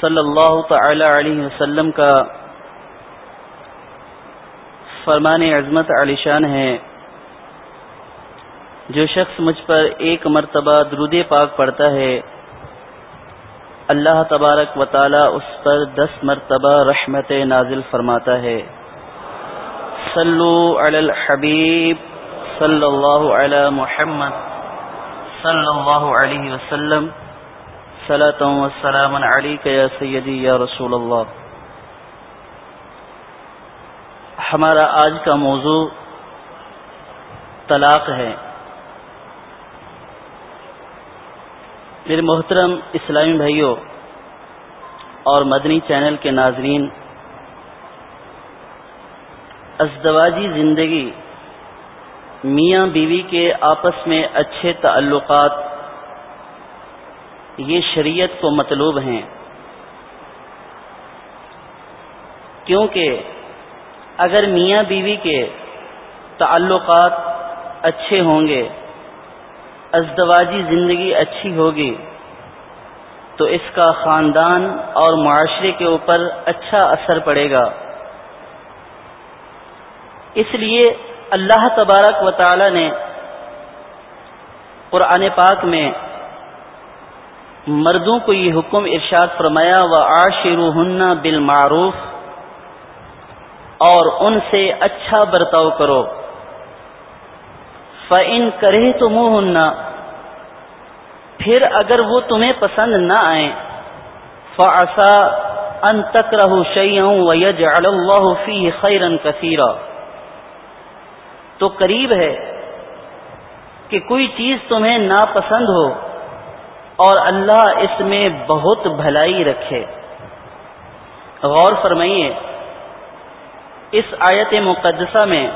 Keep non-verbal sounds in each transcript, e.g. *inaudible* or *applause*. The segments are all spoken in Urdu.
صلی اللہ تعالی علیہ وسلم کا فرمان عظمت علی شان ہے، جو شخص مجھ پر ایک مرتبہ درود پاک پڑھتا ہے، اللہ تبارک و تعالی اس پر دس مرتبہ رحمت نازل فرماتا ہے۔ صلو علی الحبیب صلی اللہ علی محمد صلی اللہ علیہ وسلم۔ وسلام یا سیدی یا رسول اللہ ہمارا آج کا موضوع طلاق ہے۔ میرے محترم اسلامی بھائیوں اور مدنی چینل کے ناظرین، ازدواجی زندگی میاں بیوی کے آپس میں اچھے تعلقات یہ شریعت کو مطلوب ہیں۔ کیونکہ اگر میاں بیوی کے تعلقات اچھے ہوں گے، ازدواجی زندگی اچھی ہوگی، تو اس کا خاندان اور معاشرے کے اوپر اچھا اثر پڑے گا۔ اس لیے اللہ تبارک و تعالی نے قرآن پاک میں مردوں کو یہ حکم ارشاد فرمایا و آشر ہننا بالمعروف، اور ان سے اچھا برتاؤ کرو۔ فن کرے تو منہ پھر اگر وہ تمہیں پسند نہ آئے فاسا ان تک رہو شعیوں یج اللہ فی خیرن کثیرا تو قریب ہے کہ کوئی چیز تمہیں ناپسند ہو۔ اور اللہ اس میں بہت بھلائی رکھے۔ غور فرمائیے، اس آیت مقدسہ میں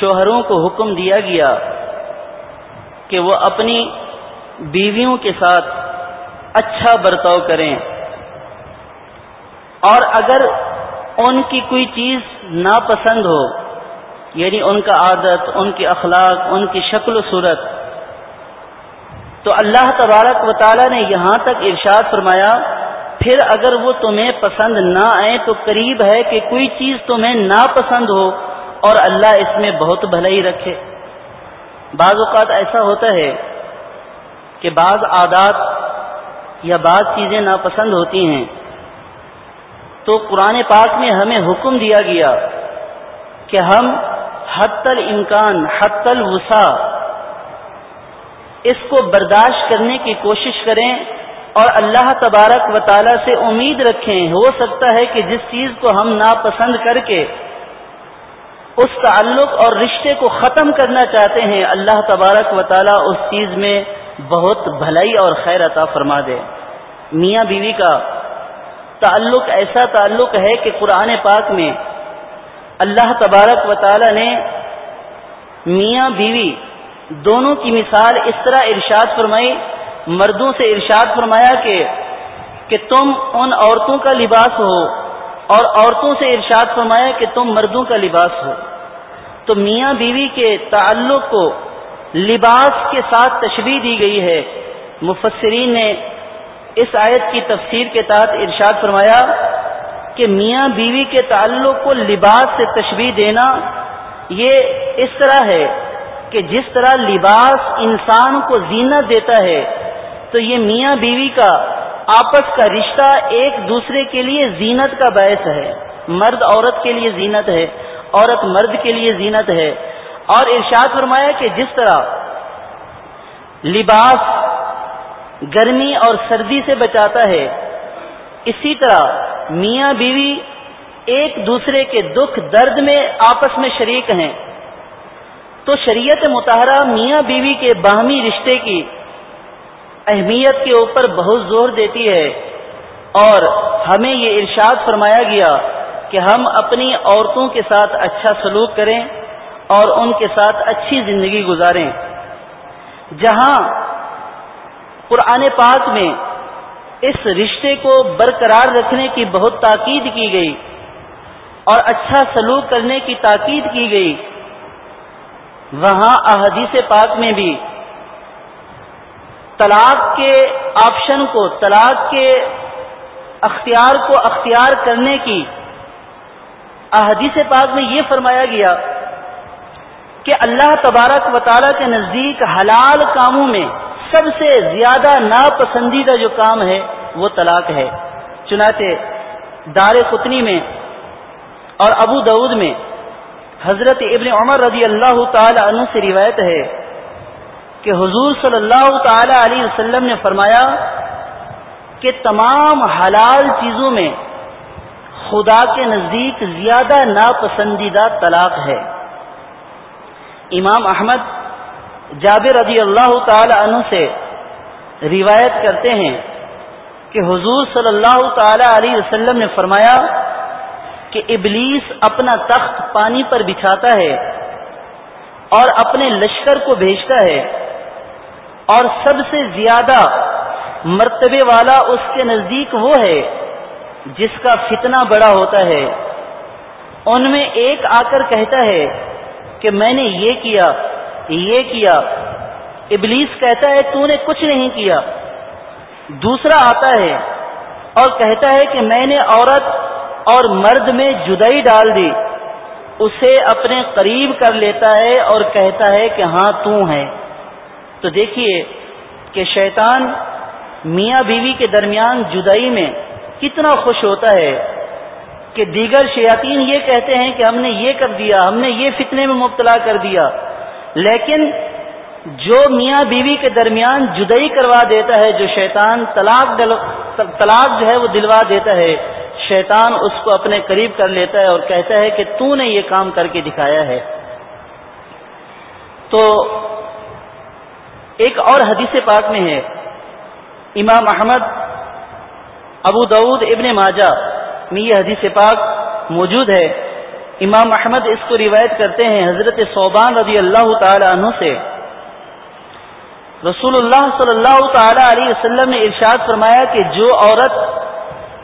شوہروں کو حکم دیا گیا کہ وہ اپنی بیویوں کے ساتھ اچھا برتاؤ کریں۔ اور اگر ان کی کوئی چیز ناپسند ہو یعنی ان کا عادت، ان کی اخلاق، ان کی شکل و صورت تو اللہ تبارک و تعالی نے یہاں تک ارشاد فرمایا، پھر اگر وہ تمہیں پسند نہ آئے تو قریب ہے کہ کوئی چیز تمہیں ناپسند ہو اور اللہ اس میں بہت بھلائی رکھے۔ بعض اوقات ایسا ہوتا ہے کہ بعض عادات یا بعض چیزیں ناپسند ہوتی ہیں۔ تو قرآن پاک میں ہمیں حکم دیا گیا کہ ہم حت الامکان، حت الوسا اس کو برداشت کرنے کی کوشش کریں اور اللہ تبارک و تعالی سے امید رکھیں۔ ہو سکتا ہے کہ جس چیز کو ہم ناپسند کر کے اس تعلق اور رشتے کو ختم کرنا چاہتے ہیں، اللہ تبارک و تعالی اس چیز میں بہت بھلائی اور خیر عطا فرما دے۔ میاں بیوی کا تعلق ایسا تعلق ہے کہ قرآن پاک میں اللہ تبارک و تعالی نے میاں بیوی دونوں کی مثال اس طرح ارشاد فرمائی، مردوں سے ارشاد فرمایا کہ کہ تم ان عورتوں کا لباس ہو، اور عورتوں سے ارشاد فرمایا کہ تم مردوں کا لباس ہو۔ تو میاں بیوی کے تعلق کو لباس کے ساتھ تشبیح دی گئی ہے۔ مفسرین نے اس آیت کی تفسیر کے تحت ارشاد فرمایا کہ میاں بیوی کے تعلق کو لباس سے تشبیح دینا، یہ اس طرح ہے کہ جس طرح لباس انسان کو زینت دیتا ہے، تو یہ میاں بیوی کا، آپس کا رشتہ ایک دوسرے کے لیے زینت کا باعث ہے۔ مرد عورت کے لیے زینت ہے، عورت مرد کے لیے زینت ہے۔ اور ارشاد فرمایا کہ جس طرح لباس گرمی اور سردی سے بچاتا ہے، اسی طرح میاں بیوی ایک دوسرے کے دکھ درد میں آپس میں شریک ہیں۔ تو شریعت متحرہ میاں بیوی کے باہمی رشتے کی اہمیت کے اوپر بہت زور دیتی ہے اور ہمیں یہ ارشاد فرمایا گیا کہ ہم اپنی عورتوں کے ساتھ اچھا سلوک کریں اور ان کے ساتھ اچھی زندگی گزاریں۔ جہاں قرآن پاک میں اس رشتے کو برقرار رکھنے کی بہت تاکید کی گئی اور اچھا سلوک کرنے کی تاکید کی گئی وہاں احادیث پاک میں بھی طلاق کے آپشن کو، طلاق کے اختیار کو اختیار کرنے کی احادیث پاک میں یہ فرمایا گیا کہ اللہ تبارک و تعالیٰ کے نزدیک حلال کاموں میں سب سے زیادہ ناپسندیدہ جو کام ہے وہ طلاق ہے۔ چنانچہ دار قطنی میں اور ابو دعود میں حضرت ابن عمر رضی اللہ تعالی عنہ سے روایت ہے کہ حضور صلی اللہ تعالی علیہ وسلم نے فرمایا کہ تمام حلال چیزوں میں خدا کے نزدیک زیادہ ناپسندیدہ طلاق ہے۔ امام احمد جابر رضی اللہ تعالی عنہ سے روایت کرتے ہیں کہ حضور صلی اللہ تعالی علیہ وسلم نے فرمایا کہ ابلیس اپنا تخت پانی پر بچھاتا ہے اور اپنے لشکر کو بھیجتا ہے اور سب سے زیادہ مرتبے والا اس کے نزدیک وہ ہے جس کا فتنہ بڑا ہوتا ہے۔ ان میں ایک آ کر کہتا ہے کہ میں نے یہ کیا یہ کیا۔ ابلیس کہتا ہے، تو نے کچھ نہیں کیا۔ دوسرا آتا ہے اور کہتا ہے کہ میں نے عورت اور مرد میں جدائی ڈال دی، اسے اپنے قریب کر لیتا ہے اور کہتا ہے کہ ہاں تو ہے تو دیکھیے کہ شیطان میاں بیوی کے درمیان جدائی میں کتنا خوش ہوتا ہے کہ دیگر شیاطین یہ کہتے ہیں کہ ہم نے یہ کر دیا، ہم نے یہ فتنے میں مبتلا کر دیا۔ لیکن جو میاں بیوی کے درمیان جدئی کروا دیتا ہے، جو شیطان طلاق طلاق جو ہے وہ دلوا دیتا ہے شیطان اس کو اپنے قریب کر لیتا ہے اور کہتا ہے کہ تو نے یہ کام کر کے دکھایا ہے۔ تو ایک اور حدیث پاک میں ہے۔ امام احمد، ابو دعود ابن ماجہ میں یہ حدیث پاک موجود ہے۔ امام احمد اس کو روایت کرتے ہیں حضرت صوبان رضی اللہ تعالی عنہ سے۔ رسول اللہ صلی اللہ تعالی علیہ وسلم نے ارشاد فرمایا کہ جو عورت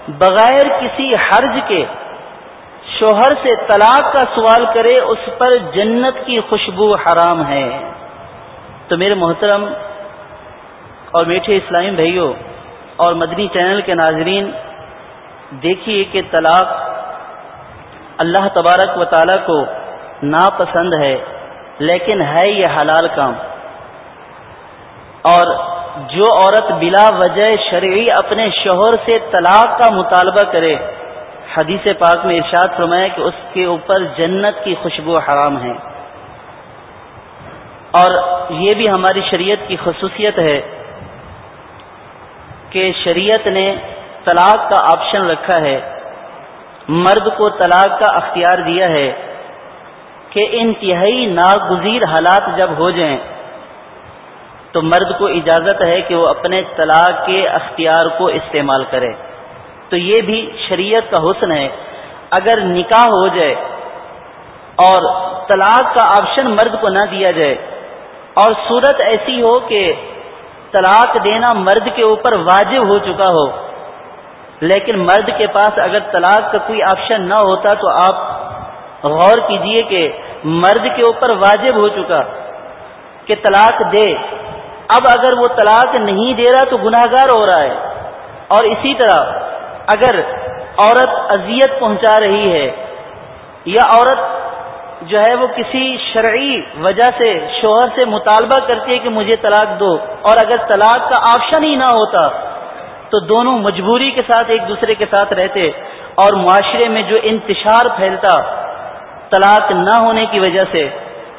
بغیر کسی حرج کے شوہر سے طلاق کا سوال کرے، اس پر جنت کی خوشبو حرام ہے۔ تو میرے محترم اور میٹھے اسلامی بھائیوں اور مدنی چینل کے ناظرین، دیکھیے کہ طلاق اللہ تبارک و تعالی کو ناپسند ہے، لیکن ہے یہ حلال کام۔ اور جو عورت بلا وجہ شرعی اپنے شوہر سے طلاق کا مطالبہ کرے۔ حدیث پاک میں ارشاد فرمایا کہ اس کے اوپر جنت کی خوشبو حرام ہے۔ اور یہ بھی ہماری شریعت کی خصوصیت ہے کہ شریعت نے طلاق کا آپشن رکھا ہے۔ مرد کو طلاق کا اختیار دیا ہے کہ انتہائی ناگزیر حالات جب ہو جائیں تو مرد کو اجازت ہے کہ وہ اپنے طلاق کے اختیار کو استعمال کرے۔ تو یہ بھی شریعت کا حسن ہے۔ اگر نکاح ہو جائے اور طلاق کا آپشن مرد کو نہ دیا جائے اور صورت ایسی ہو کہ طلاق دینا مرد کے اوپر واجب ہو چکا ہو، لیکن مرد کے پاس اگر طلاق کا کوئی آپشن نہ ہوتا تو آپ غور کیجیے کہ مرد کے اوپر واجب ہو چکا کہ طلاق دے۔ اب اگر وہ طلاق نہیں دے رہا تو گناہ گار ہو رہا ہے۔ اور اسی طرح اگر عورت اذیت پہنچا رہی ہے یا عورت جو ہے وہ کسی شرعی وجہ سے، شوہر سے مطالبہ کرتی ہے کہ مجھے طلاق دو، اور اگر طلاق کا آپشن ہی نہ ہوتا تو دونوں مجبوری کے ساتھ ایک دوسرے کے ساتھ رہتے اور معاشرے میں جو انتشار پھیلتا طلاق نہ ہونے کی وجہ سے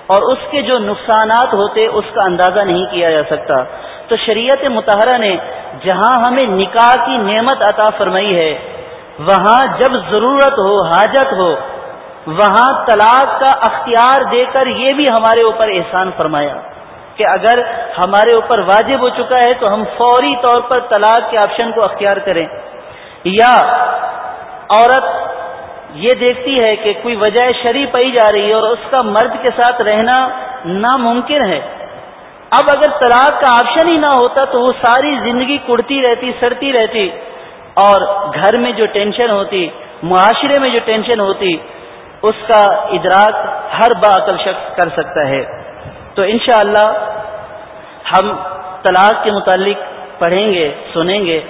اور اس کے جو نقصانات ہوتے اس کا اندازہ نہیں کیا جا سکتا۔ تو شریعت متحرہ نے جہاں ہمیں نکاح کی نعمت عطا فرمائی ہے، وہاں جب ضرورت ہو، حاجت ہو، وہاں طلاق کا اختیار دے کر یہ بھی ہمارے اوپر احسان فرمایا کہ اگر ہمارے اوپر واجب ہو چکا ہے تو ہم فوری طور پر طلاق کے آپشن کو اختیار کریں۔ یا عورت یہ دیکھتی ہے کہ کوئی وجہ شری پائی جا رہی ہے اور اس کا مرد کے ساتھ رہنا ناممکن ہے۔ اب اگر طلاق کا آپشن ہی نہ ہوتا تو وہ ساری زندگی کڑتی رہتی، سڑتی رہتی اور گھر میں جو ٹینشن ہوتی، معاشرے میں جو ٹینشن ہوتی، اس کا ادراک ہر با عقل شخص کر سکتا ہے۔ تو انشاءاللہ ہم طلاق کے متعلق پڑھیں گے، سنیں گے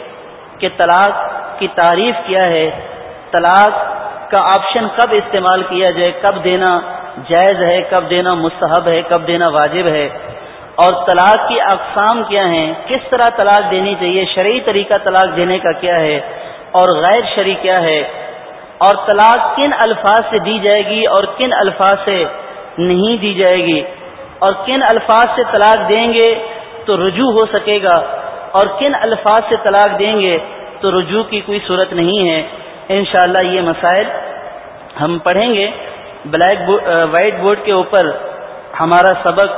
کہ طلاق کی تعریف کیا ہے۔ طلاق کا آپشن کب استعمال کیا جائے، کب دینا جائز ہے، کب دینا مستحب ہے، کب دینا واجب ہے، اور طلاق کی اقسام کیا ہیں، کس طرح طلاق دینی چاہیے، شرعی طریقہ طلاق دینے کا کیا ہے، اور غیر شرعی کیا ہے، اور طلاق کن الفاظ سے دی جائے گی اور کن الفاظ سے نہیں دی جائے گی، اور کن الفاظ سے طلاق دیں گے تو رجوع ہو سکے گا، اور کن الفاظ سے طلاق دیں گے تو رجوع کی کوئی صورت نہیں ہے۔ انشاءاللہ یہ مسائل ہم پڑھیں گے۔ بلیک وائٹ بورڈ کے اوپر ہمارا سبق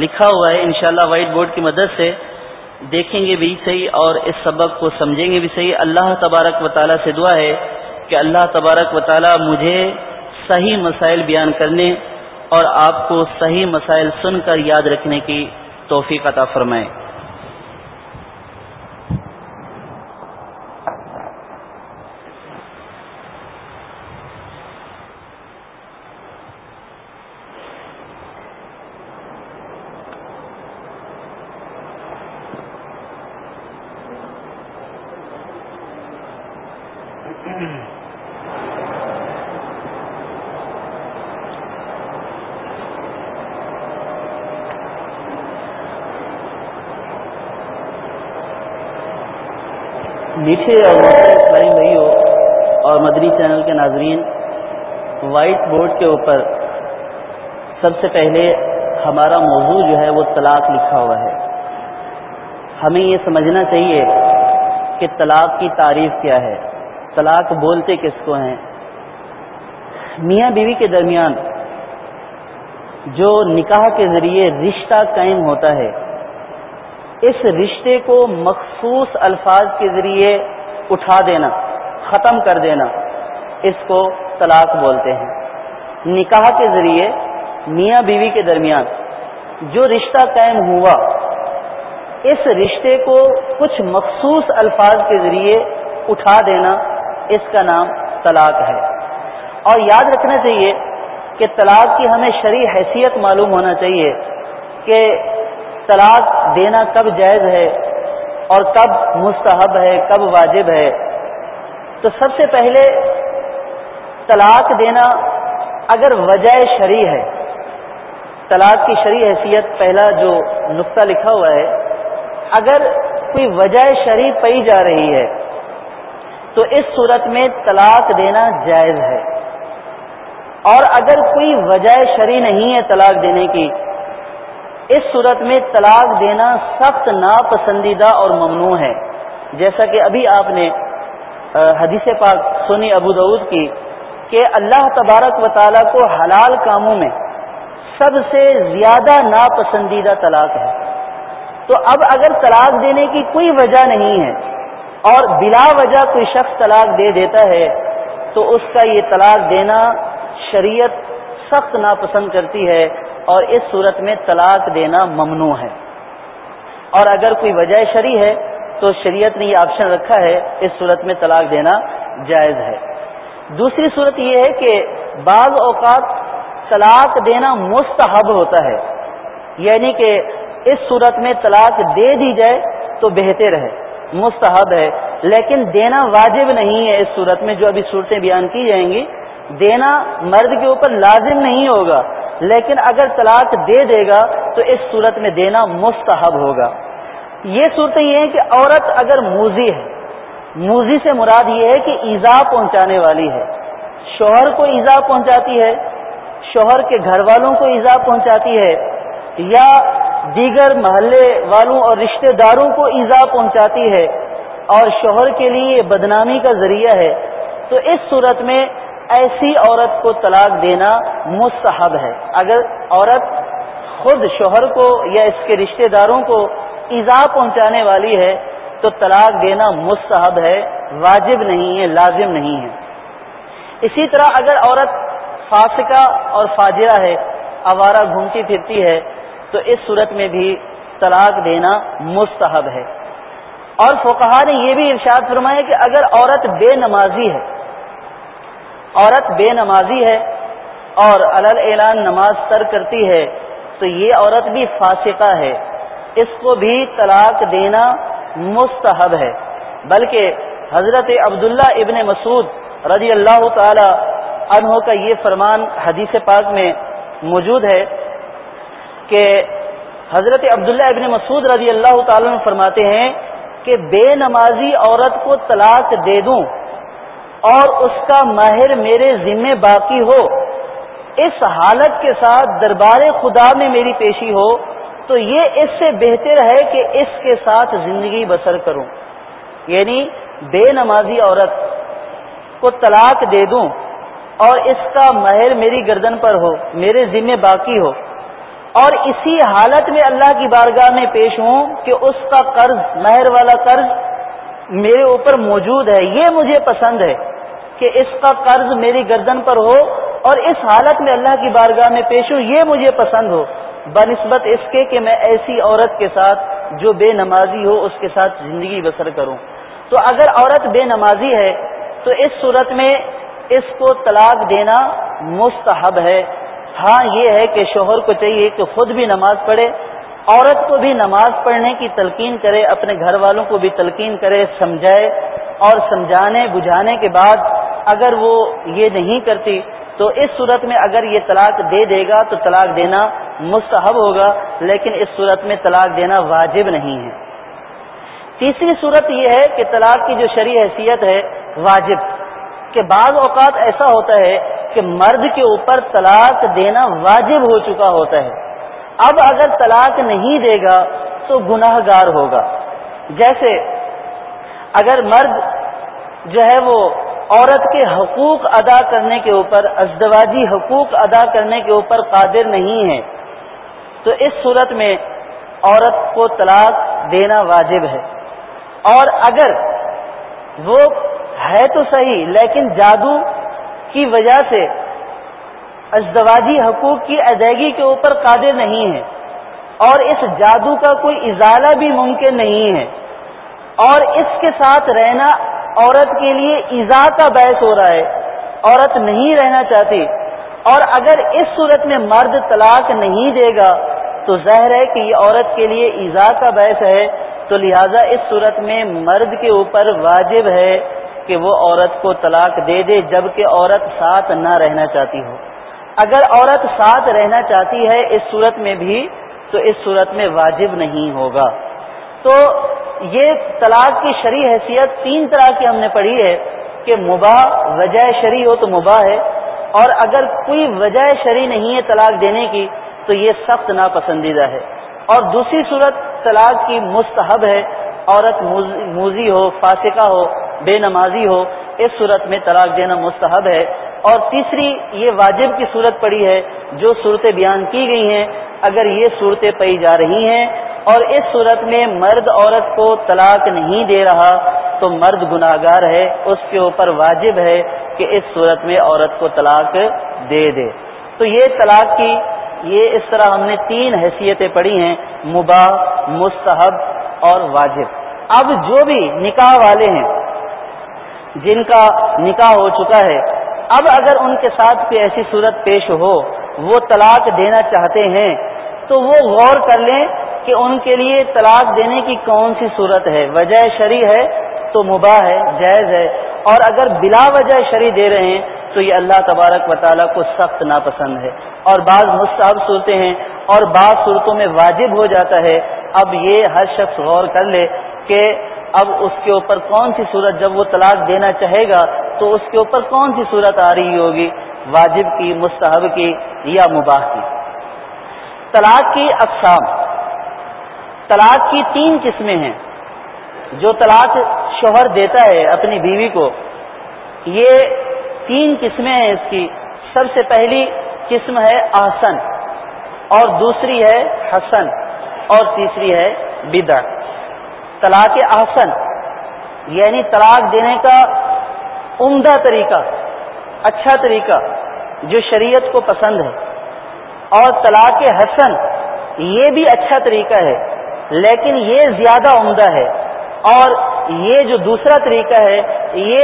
لکھا ہوا ہے۔ انشاءاللہ وائٹ بورڈ کی مدد سے دیکھیں گے بھی صحیح اور اس سبق کو سمجھیں گے بھی صحیح۔ اللہ تبارک و تعالیٰ سے دعا ہے کہ اللہ تبارک و تعالیٰ مجھے صحیح مسائل بیان کرنے اور آپ کو صحیح مسائل سن کر یاد رکھنے کی توفیق عطا فرمائے۔ میٹھے اور اسلائی بھائی ہو اور مدری چینل کے ناظرین، وائٹ بورڈ کے اوپر سب سے پہلے ہمارا موضوع جو ہے وہ طلاق لکھا ہوا ہے۔ ہمیں یہ سمجھنا چاہیے کہ طلاق کی تعریف کیا ہے۔ طلاق بولتے کس کو ہیں؟ میاں بیوی کے درمیان جو نکاح کے ذریعے رشتہ قائم ہوتا ہے اس رشتے کو مخصوص الفاظ کے ذریعے اٹھا دینا، ختم کر دینا، اس کو طلاق بولتے ہیں۔ نکاح کے ذریعے میاں بیوی کے درمیان جو رشتہ قائم ہوا، اس رشتے کو کچھ مخصوص الفاظ کے ذریعے اٹھا دینا، اس کا نام طلاق ہے۔ اور یاد رکھنا چاہیے کہ طلاق کی ہمیں شرع حیثیت معلوم ہونا چاہیے کہ طلاق دینا کب جائز ہے اور کب مستحب ہے، کب واجب ہے۔ تو سب سے پہلے طلاق دینا اگر وجہ شرع ہے، طلاق کی شرع حیثیت پہلا جو نقطہ لکھا ہوا ہے، اگر کوئی وجہ شرع پئی جا رہی ہے، تو اس صورت میں طلاق دینا جائز ہے۔ اور اگر کوئی وجہ شرع نہیں ہے طلاق دینے کی اس صورت میں طلاق دینا سخت ناپسندیدہ اور ممنوع ہے۔ جیسا کہ ابھی آپ نے حدیث پاک سنی ابو دعود کی کہ اللہ تبارک و تعالیٰ کو حلال کاموں میں سب سے زیادہ ناپسندیدہ طلاق ہے۔ تو اب اگر طلاق دینے کی کوئی وجہ نہیں ہے اور بلا وجہ کوئی شخص طلاق دے دیتا ہے، تو اس کا یہ طلاق دینا شریعت سخت ناپسند کرتی ہے۔ اور اس صورت میں طلاق دینا ممنوع ہے۔ اور اگر کوئی وجہ شرع ہے تو شریعت نے یہ آپشن رکھا ہے، اس صورت میں طلاق دینا جائز ہے۔ دوسری صورت یہ ہے کہ بعض اوقات طلاق دینا مستحب ہوتا ہے۔ یعنی کہ اس صورت میں طلاق دے دی جائے تو بہتر ہے، مستحب ہے۔ لیکن دینا واجب نہیں ہے اس صورت میں، جو ابھی صورتیں بیان کی جائیں گی۔ دینا مرد کے اوپر لازم نہیں ہوگا۔ لیکن اگر طلاق دے دے گا تو اس صورت میں دینا مستحب ہوگا۔ یہ صورت یہ ہے کہ عورت اگر موزی ہے موزی سے مراد یہ ہے کہ ایزا پہنچانے والی ہے۔ شوہر کو ایزا پہنچاتی ہے، شوہر کے گھر والوں کو ایزا پہنچاتی ہے، یا دیگر محلے والوں اور رشتہ داروں کو ایزا پہنچاتی ہے۔ اور شوہر کے لیے بدنامی کا ذریعہ ہے۔ تو اس صورت میں ایسی عورت کو طلاق دینا مستحب ہے۔ اگر عورت خود شوہر کو یا اس کے رشتہ داروں کو ایزا پہنچانے والی ہے، تو طلاق دینا مستحب ہے، واجب نہیں ہے، لازم نہیں ہے۔ اسی طرح اگر عورت فاسقہ اور فاجرہ ہے، آوارہ گھومتی پھرتی ہے، تو اس صورت میں بھی طلاق دینا مستحب ہے۔ اور فوکہ نے یہ بھی ارشاد فرمایا کہ اگر عورت بے نمازی ہے عورت بے نمازی ہے اور الل اعلان نماز تر کرتی ہے، تو یہ عورت بھی فاسقہ ہے۔ اس کو بھی طلاق دینا مستحب ہے۔ بلکہ حضرت عبداللہ ابن مسعود رضی اللہ تعالی عنہ کا یہ فرمان حدیث پاک میں موجود ہے کہ حضرت عبداللہ ابن مسعود رضی اللہ تعالی عنہ فرماتے ہیں کہ بے نمازی عورت کو طلاق دے دوں۔ اور اس کا ماہر میرے ذمے باقی ہو، اس حالت کے ساتھ دربار خدا میں میری پیشی ہو، تو یہ اس سے بہتر ہے کہ اس کے ساتھ زندگی بسر کروں۔ یعنی بے نمازی عورت کو طلاق دے دوں اور اس کا مہر میری گردن پر ہو، میرے ذمے باقی ہو۔ اور اسی حالت میں اللہ کی بارگاہ میں پیش ہوں کہ اس کا قرض مہر والا قرض میرے اوپر موجود ہے، یہ مجھے پسند ہے۔ کہ اس کا قرض میری گردن پر ہو اور اس حالت میں اللہ کی بارگاہ میں پیش ہوں یہ مجھے پسند ہو۔ بنسبت اس کے کہ میں ایسی عورت کے ساتھ جو بے نمازی ہو، اس کے ساتھ زندگی بسر کروں۔ تو اگر عورت بے نمازی ہے، تو اس صورت میں اس کو طلاق دینا مستحب ہے۔ ہاں یہ ہے کہ شوہر کو چاہیے کہ خود بھی نماز پڑھے، عورت کو بھی نماز پڑھنے کی تلقین کرے، اپنے گھر والوں کو بھی تلقین کرے، سمجھائے۔ اور سمجھانے بجھانے کے بعد اگر وہ یہ نہیں کرتی تو اس صورت میں اگر یہ طلاق دے دے گا تو طلاق دینا مستحب ہوگا، لیکن اس صورت میں طلاق دینا واجب نہیں ہے۔ تیسری صورت یہ ہے کہ طلاق کی جو شرع حیثیت ہے، واجب۔ کہ بعض اوقات ایسا ہوتا ہے کہ مرد کے اوپر طلاق دینا واجب ہو چکا ہوتا ہے۔ اب اگر طلاق نہیں دے گا تو گناہ گار ہوگا۔ جیسے اگر مرد جو ہے وہ عورت کے حقوق ادا کرنے کے اوپر، ازدواجی حقوق ادا کرنے کے اوپر قادر نہیں ہے، تو اس صورت میں عورت کو طلاق دینا واجب ہے۔ اور اگر وہ ہے تو صحیح، لیکن جادو کی وجہ سے ازدواجی حقوق کی ادائیگی کے اوپر قادر نہیں ہے، اور اس جادو کا کوئی ازالہ بھی ممکن نہیں ہے۔ اور اس کے ساتھ رہنا عورت کے لیے ایزا کا باعث ہو رہا ہے۔ عورت نہیں رہنا چاہتی۔ اور اگر اس صورت میں مرد طلاق نہیں دے گا، تو ظاہر ہے کہ یہ عورت کے لیے ایزا کا باعث ہے۔ تو لہذا اس صورت میں مرد کے اوپر واجب ہے کہ وہ عورت کو طلاق دے دے جبکہ عورت ساتھ نہ رہنا چاہتی ہو۔ اگر عورت ساتھ رہنا چاہتی ہے اس صورت میں بھی، تو اس صورت میں واجب نہیں ہوگا۔ تو یہ طلاق کی شرع حیثیت تین طرح کی ہم نے پڑھی ہے کہ مباح وجہ شرع ہو تو مباح ہے اور اگر کوئی وجہ شرع نہیں ہے طلاق دینے کی تو یہ سخت ناپسندیدہ ہے اور دوسری صورت طلاق کی مستحب ہے، عورت موزی ہو، فاسقہ ہو، بے نمازی ہو، اس صورت میں طلاق دینا مستحب ہے۔ اور تیسری یہ واجب کی صورت پڑی ہے، جو صورتیں بیان کی گئی ہیں، اگر یہ صورتیں پائی جا رہی ہیں اور اس صورت میں مرد عورت کو طلاق نہیں دے رہا تو مرد گناہ گار ہے، اس کے اوپر واجب ہے کہ اس صورت میں عورت کو طلاق دے دے۔ تو یہ طلاق کی، یہ اس طرح ہم نے تین حیثیتیں پڑھی ہیں، مباح، مستحب اور واجب۔ اب جو بھی نکاح والے ہیں، جن کا نکاح ہو چکا ہے، اب اگر ان کے ساتھ کوئی ایسی صورت پیش ہو، وہ طلاق دینا چاہتے ہیں، تو وہ غور کر لیں کہ ان کے لیے طلاق دینے کی کون سی صورت ہے؟ وجہ شرع ہے تو مباح ہے، جائز ہے۔ اور اگر بلا وجہ شرع دے رہے ہیں تو یہ اللہ تبارک و تعالیٰ کو سخت ناپسند ہے۔ اور بعض مستحب صورتیں ہیں اور بعض صورتوں میں واجب ہو جاتا ہے۔ اب یہ ہر شخص غور کر لے کہ اب اس کے اوپر کون سی صورت جب وہ طلاق دینا چاہے گا تو اس کے اوپر کون سی صورت آ رہی ہوگی؟ واجب کی، مستحب کی یا مباح کی؟ طلاق کی اقسام۔ طلاق کی تین قسمیں ہیں۔ جو طلاق شوہر دیتا ہے اپنی بیوی کو، یہ تین قسمیں ہیں اس کی۔ سب سے پہلی قسم ہے احسن اور دوسری ہے حسن اور تیسری ہے بدا طلاق احسن یعنی طلاق دینے کا عمدہ طریقہ اچھا طریقہ جو شریعت کو پسند ہے۔ اور طلاق حسن یہ بھی اچھا طریقہ ہے لیکن یہ زیادہ عمدہ ہے۔ اور یہ جو دوسرا طریقہ ہے، یہ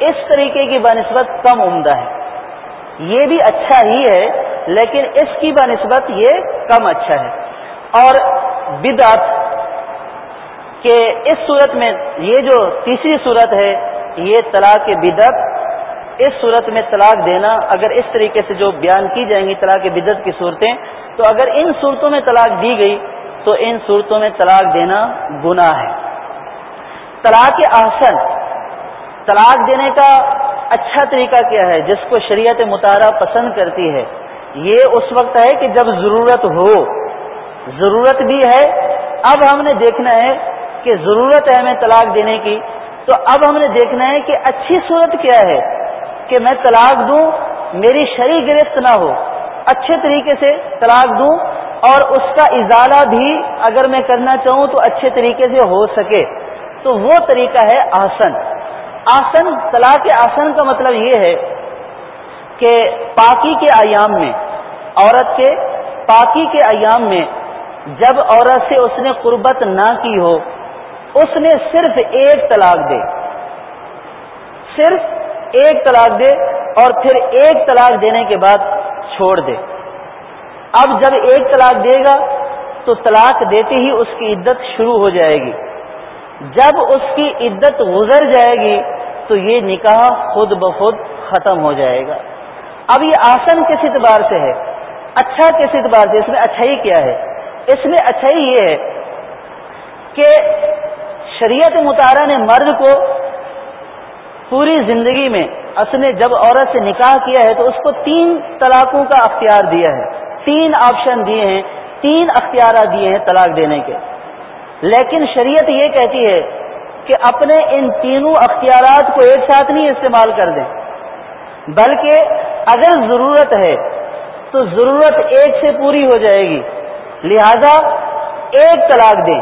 اس طریقے کی بنسبت کم عمدہ ہے۔ یہ بھی اچھا ہی ہے، لیکن اس کی بنسبت یہ کم اچھا ہے۔ اور بدعت کہ اس صورت میں یہ جو تیسری صورت ہے، یہ طلاق بدعت، اس صورت میں طلاق دینا، اگر اس طریقے سے جو بیان کی جائیں گی طلاق بدعت کی صورتیں، تو اگر ان صورتوں میں طلاق دی گئی تو ان صورتوں میں طلاق دینا گناہ ہے۔ طلاق احسن، طلاق دینے کا اچھا طریقہ کیا ہے؟ جس کو شریعت مطالعہ پسند کرتی ہے۔ یہ اس وقت ہے کہ جب ضرورت ہو۔ ضرورت بھی ہے۔ اب ہم نے دیکھنا ہے کہ ضرورت ہے ہمیں طلاق دینے کی۔ تو اب ہم نے دیکھنا ہے کہ اچھی صورت کیا ہے کہ میں طلاق دوں، میری شرح گرفت نہ ہو۔ اچھے طریقے سے طلاق دوں اور اس کا ازالہ بھی اگر میں کرنا چاہوں تو اچھے طریقے سے ہو سکے۔ تو وہ طریقہ ہے آسن۔ آسن، طلاق آسن کا مطلب یہ ہے کہ پاکی کے ایام میں، عورت کے پاکی کے ایام میں جب عورت سے اس نے قربت نہ کی ہو، اس نے صرف ایک طلاق دے۔ صرف ایک طلاق دے اور پھر ایک طلاق دینے کے بعد چھوڑ دے۔ اب جب ایک طلاق دے گا تو طلاق دیتے ہی اس کی عدت شروع ہو جائے گی۔ جب اس کی عدت گزر جائے گی تو یہ نکاح خود بخود ختم ہو جائے گا۔ اب یہ آسن کس اعتبار سے ہے؟ اچھا کس اعتبار سے؟ اس میں اچھائی کیا ہے؟ اس میں اچھائی یہ ہے کہ شریعت مطالعہ نے مرد کو پوری زندگی میں اس نے جب عورت سے نکاح کیا ہے تو اس کو تین طلاقوں کا اختیار دیا ہے۔ تین آپشن دیے ہیں، تین اختیارات دیے ہیں طلاق دینے کے۔ لیکن شریعت یہ کہتی ہے کہ اپنے ان تینوں اختیارات کو ایک ساتھ نہیں استعمال کر دیں۔ بلکہ اگر ضرورت ہے تو ضرورت ایک سے پوری ہو جائے گی۔ لہذا ایک طلاق دیں۔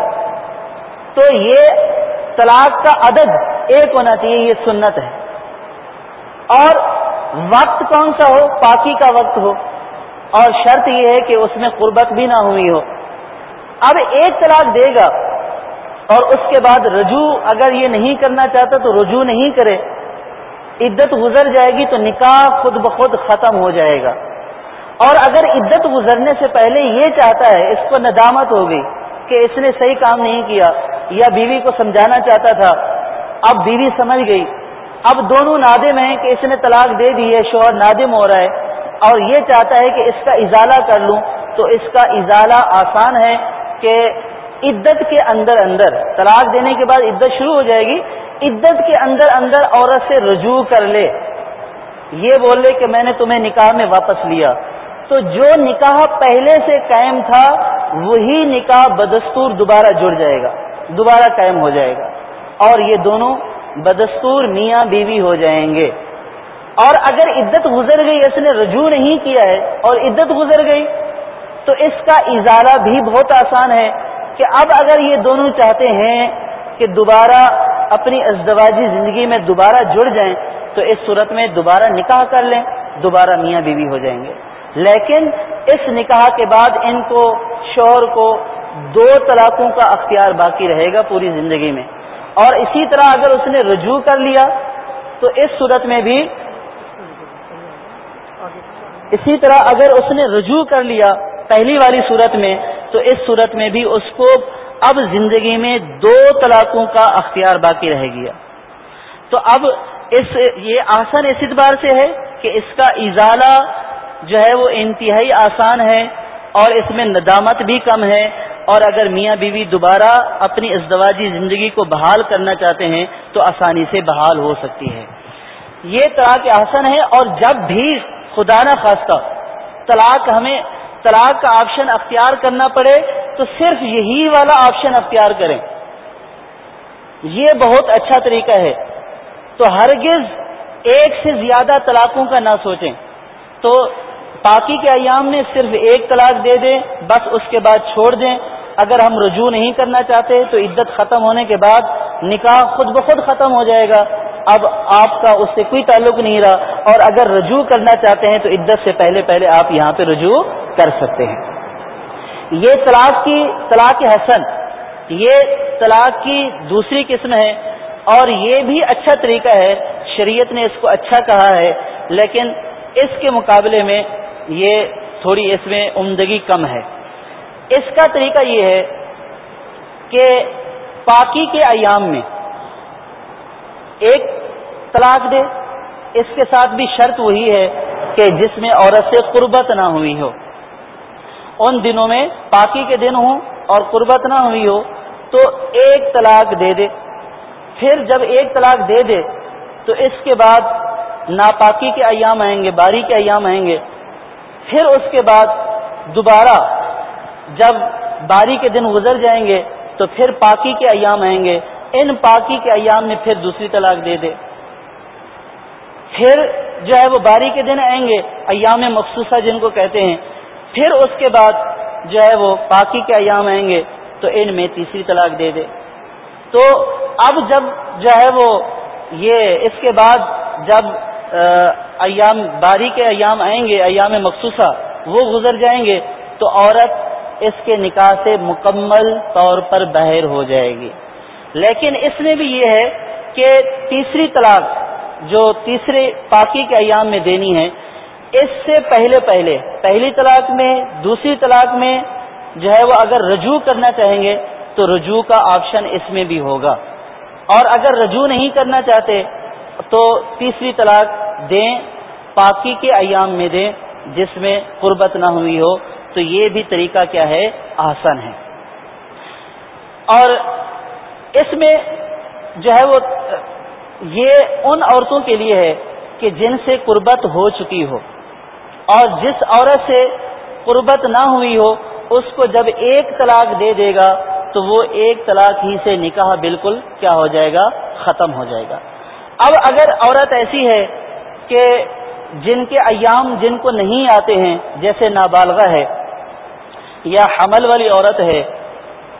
تو یہ طلاق کا عدد ایک ہونا چاہیے، یہ سنت ہے۔ اور وقت کون سا ہو؟ پاکی کا وقت ہو۔ اور شرط یہ ہے کہ اس میں قربت بھی نہ ہوئی ہو۔ اب ایک طلاق دے گا اور اس کے بعد رجوع اگر یہ نہیں کرنا چاہتا تو رجوع نہیں کرے۔ عدت گزر جائے گی تو نکاح خود بخود ختم ہو جائے گا۔ اور اگر عدت گزرنے سے پہلے یہ چاہتا ہے، اس کو ندامت ہو گئی کہ اس نے صحیح کام نہیں کیا یا بیوی کو سمجھانا چاہتا تھا، اب بیوی سمجھ گئی۔ اب دونوں نادم ہیں کہ اس نے طلاق دے دی ہے، شوہر نادم ہو رہا ہے۔ اور یہ چاہتا ہے کہ اس کا ازالہ کر لوں تو اس کا ازالہ آسان ہے کہ عدت کے اندر اندر، طلاق دینے کے بعد عدت شروع ہو جائے گی، عدت کے اندر اندر عورت سے رجوع کر لے۔ یہ بول لے کہ میں نے تمہیں نکاح میں واپس لیا۔ تو جو نکاح پہلے سے قائم تھا، وہی نکاح بدستور دوبارہ جڑ جائے گا، دوبارہ قائم ہو جائے گا۔ اور یہ دونوں بدستور میاں بیوی ہو جائیں گے۔ اور اگر عدت گزر گئی، اس نے رجوع نہیں کیا ہے اور عدت گزر گئی، تو اس کا اظہارہ بھی بہت آسان ہے کہ اب اگر یہ دونوں چاہتے ہیں کہ دوبارہ اپنی ازدواجی زندگی میں دوبارہ جڑ جائیں، تو اس صورت میں دوبارہ نکاح کر لیں، دوبارہ میاں بیوی ہو جائیں گے۔ لیکن اس نکاح کے بعد ان کو شوہر کو دو طلاقوں کا اختیار باقی رہے گا پوری زندگی میں۔ اور اسی طرح اگر اس نے رجوع کر لیا، تو اس صورت میں بھی اسی طرح اگر اس نے رجوع کر لیا پہلی والی صورت میں، تو اس صورت میں بھی اس کو اب زندگی میں دو طلاقوں کا اختیار باقی رہ گیا۔ تو اب اس، یہ آسان اس اعتبار سے ہے کہ اس کا ازالہ جو ہے وہ انتہائی آسان ہے اور اس میں ندامت بھی کم ہے۔ اور اگر میاں بیوی دوبارہ اپنی ازدواجی زندگی کو بحال کرنا چاہتے ہیں، تو آسانی سے بحال ہو سکتی ہے۔ یہ طلاق آسان ہے اور جب بھی خدا نہ خواستہ طلاق ہمیں، طلاق کا آپشن اختیار کرنا پڑے تو صرف یہی والا آپشن اختیار کریں۔ یہ بہت اچھا طریقہ ہے۔ تو ہرگز ایک سے زیادہ طلاقوں کا نہ سوچیں۔ تو پاکی کے ایام میں صرف ایک طلاق دے دیں، بس اس کے بعد چھوڑ دیں۔ اگر ہم رجوع نہیں کرنا چاہتے تو عدت ختم ہونے کے بعد نکاح خود بخود ختم ہو جائے گا۔ اب آپ کا اس سے کوئی تعلق نہیں رہا اور اگر رجوع کرنا چاہتے ہیں تو عدت سے پہلے پہلے آپ یہاں پہ رجوع کر سکتے ہیں۔ یہ طلاق کی، طلاق حسن، یہ طلاق کی دوسری قسم ہے اور یہ بھی اچھا طریقہ ہے۔ شریعت نے اس کو اچھا کہا ہے، لیکن اس کے مقابلے میں یہ تھوڑی اس میں عمدگی کم ہے۔ اس کا طریقہ یہ ہے کہ پاکی کے ایام میں ایک طلاق دے۔ اس کے ساتھ بھی شرط وہی ہے کہ جس میں عورت سے قربت نہ ہوئی ہو۔ ان دنوں میں پاکی کے دن ہوں اور قربت نہ ہوئی ہو تو ایک طلاق دے دے۔ پھر جب ایک طلاق دے دے تو اس کے بعد ناپاکی کے ایام آئیں گے، باری کے ایام آئیں گے۔ پھر اس کے بعد دوبارہ جب باری کے دن گزر جائیں گے تو پھر پاکی کے ایام آئیں گے۔ ان پاکی کے ایام میں پھر دوسری طلاق دے دے۔ پھر جو ہے وہ باری کے دن آئیں گے، ایام مخصوصہ جن کو کہتے ہیں۔ پھر اس کے بعد جو ہے وہ پاکی کے ایام آئیں گے، تو ان میں تیسری طلاق دے دے۔ تو اب جب جو ہے وہ یہ اس کے بعد جب ایام باری کے ایام آئیں گے، ایام مخصوصہ، وہ گزر جائیں گے، تو عورت اس کے نکاح سے مکمل طور پر بہر ہو جائے گی۔ لیکن اس میں بھی یہ ہے کہ تیسری طلاق جو تیسرے پاکی کے ایام میں دینی ہے، اس سے پہلے پہلے، پہلی طلاق میں، دوسری طلاق میں جو ہے وہ اگر رجوع کرنا چاہیں گے تو رجوع کا آپشن اس میں بھی ہوگا۔ اور اگر رجوع نہیں کرنا چاہتے تو تیسری طلاق دیں، پاکی کے ایام میں دیں، جس میں قربت نہ ہوئی ہو۔ تو یہ بھی طریقہ کیا ہے؟ آسن ہے۔ اور اس میں جو ہے وہ، یہ ان عورتوں کے لیے ہے کہ جن سے قربت ہو چکی ہو اور جس عورت سے قربت نہ ہوئی ہو، اس کو جب ایک طلاق دے دے گا تو وہ ایک طلاق ہی سے نکاح بالکل کیا ہو جائے گا؟ ختم ہو جائے گا۔ اب اگر عورت ایسی ہے کہ جن کے ایام جن کو نہیں آتے ہیں، جیسے نابالغہ ہے یا حمل والی عورت ہے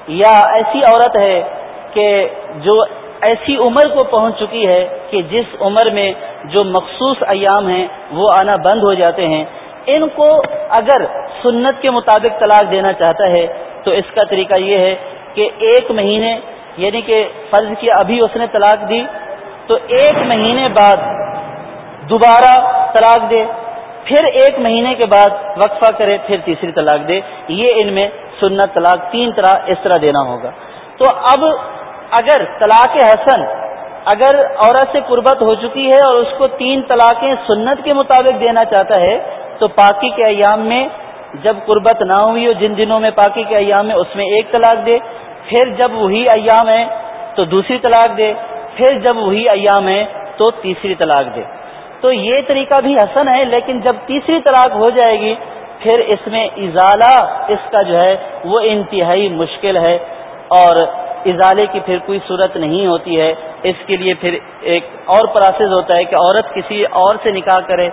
یا ایسی عورت ہے کہ جو ایسی عمر کو پہنچ چکی ہے کہ جس عمر میں جو مخصوص ایام ہیں وہ آنا بند ہو جاتے ہیں، ان کو اگر سنت کے مطابق طلاق دینا چاہتا ہے تو اس کا طریقہ یہ ہے کہ ایک مہینے یعنی کہ فرض کیا ابھی اس نے طلاق دی، تو ایک مہینے بعد دوبارہ طلاق دے، پھر ایک مہینے کے بعد وقفہ کرے، پھر تیسری طلاق دے، یہ ان میں سنت طلاق تین طرح اس طرح دینا ہوگا۔ تو اب اگر طلاق حسن، اگر عورت سے قربت ہو چکی ہے اور اس کو تین طلاقیں سنت کے مطابق دینا چاہتا ہے، تو پاکی کے ایام میں جب قربت نہ ہوئی ہو جن دنوں میں پاکی کے ایام میں اس میں ایک طلاق دے، پھر جب وہی ایام ہے تو دوسری طلاق دے، پھر جب وہی ایام ہے تو تیسری طلاق دے۔ تو یہ طریقہ بھی حسن ہے، لیکن جب تیسری طلاق ہو جائے گی، پھر اس میں ازالہ اس کا جو ہے وہ انتہائی مشکل ہے اور ازالے کی پھر کوئی صورت نہیں ہوتی ہے۔ اس کے لیے پھر ایک اور پروسیس ہوتا ہے کہ عورت کسی اور سے نکاح کرے،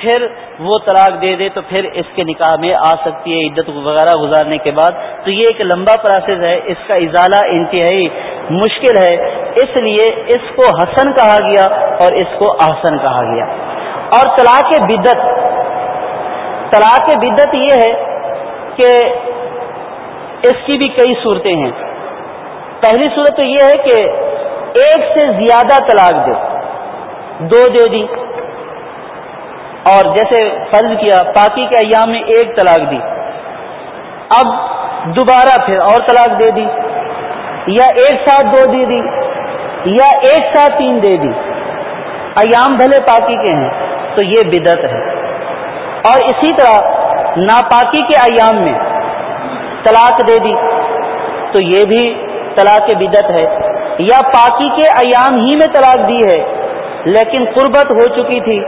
پھر وہ طلاق دے دے تو پھر اس کے نکاح میں آ سکتی ہے عدت وغیرہ گزارنے کے بعد۔ تو یہ ایک لمبا پروسیس ہے، اس کا ازالہ انتہائی مشکل ہے۔ اس لیے اس کو حسن کہا گیا اور اس کو احسن کہا گیا۔ اور طلاق بدت طلاق بدت یہ ہے کہ اس کی بھی کئی صورتیں ہیں۔ پہلی صورت تو یہ ہے کہ ایک سے زیادہ طلاق دے۔ دو دے دی۔ اور جیسے فرض کیا، پاکی کے ایام میں ایک طلاق دی۔ اب دوبارہ پھر اور طلاق دے دی۔ یا ایک ساتھ دو دے دی۔ یا ایک ساتھ تین دے دی۔ ایام بھلے پاکی کے ہیں، تو یہ بدت ہے۔ اور اسی طرح ناپاکی کے ایام میں طلاق دے دی، تو یہ بھی طلاق بدت ہے یا پاکی کے ایام ہی میں طلاق دی ہے، لیکن قربت ہو چکی تھی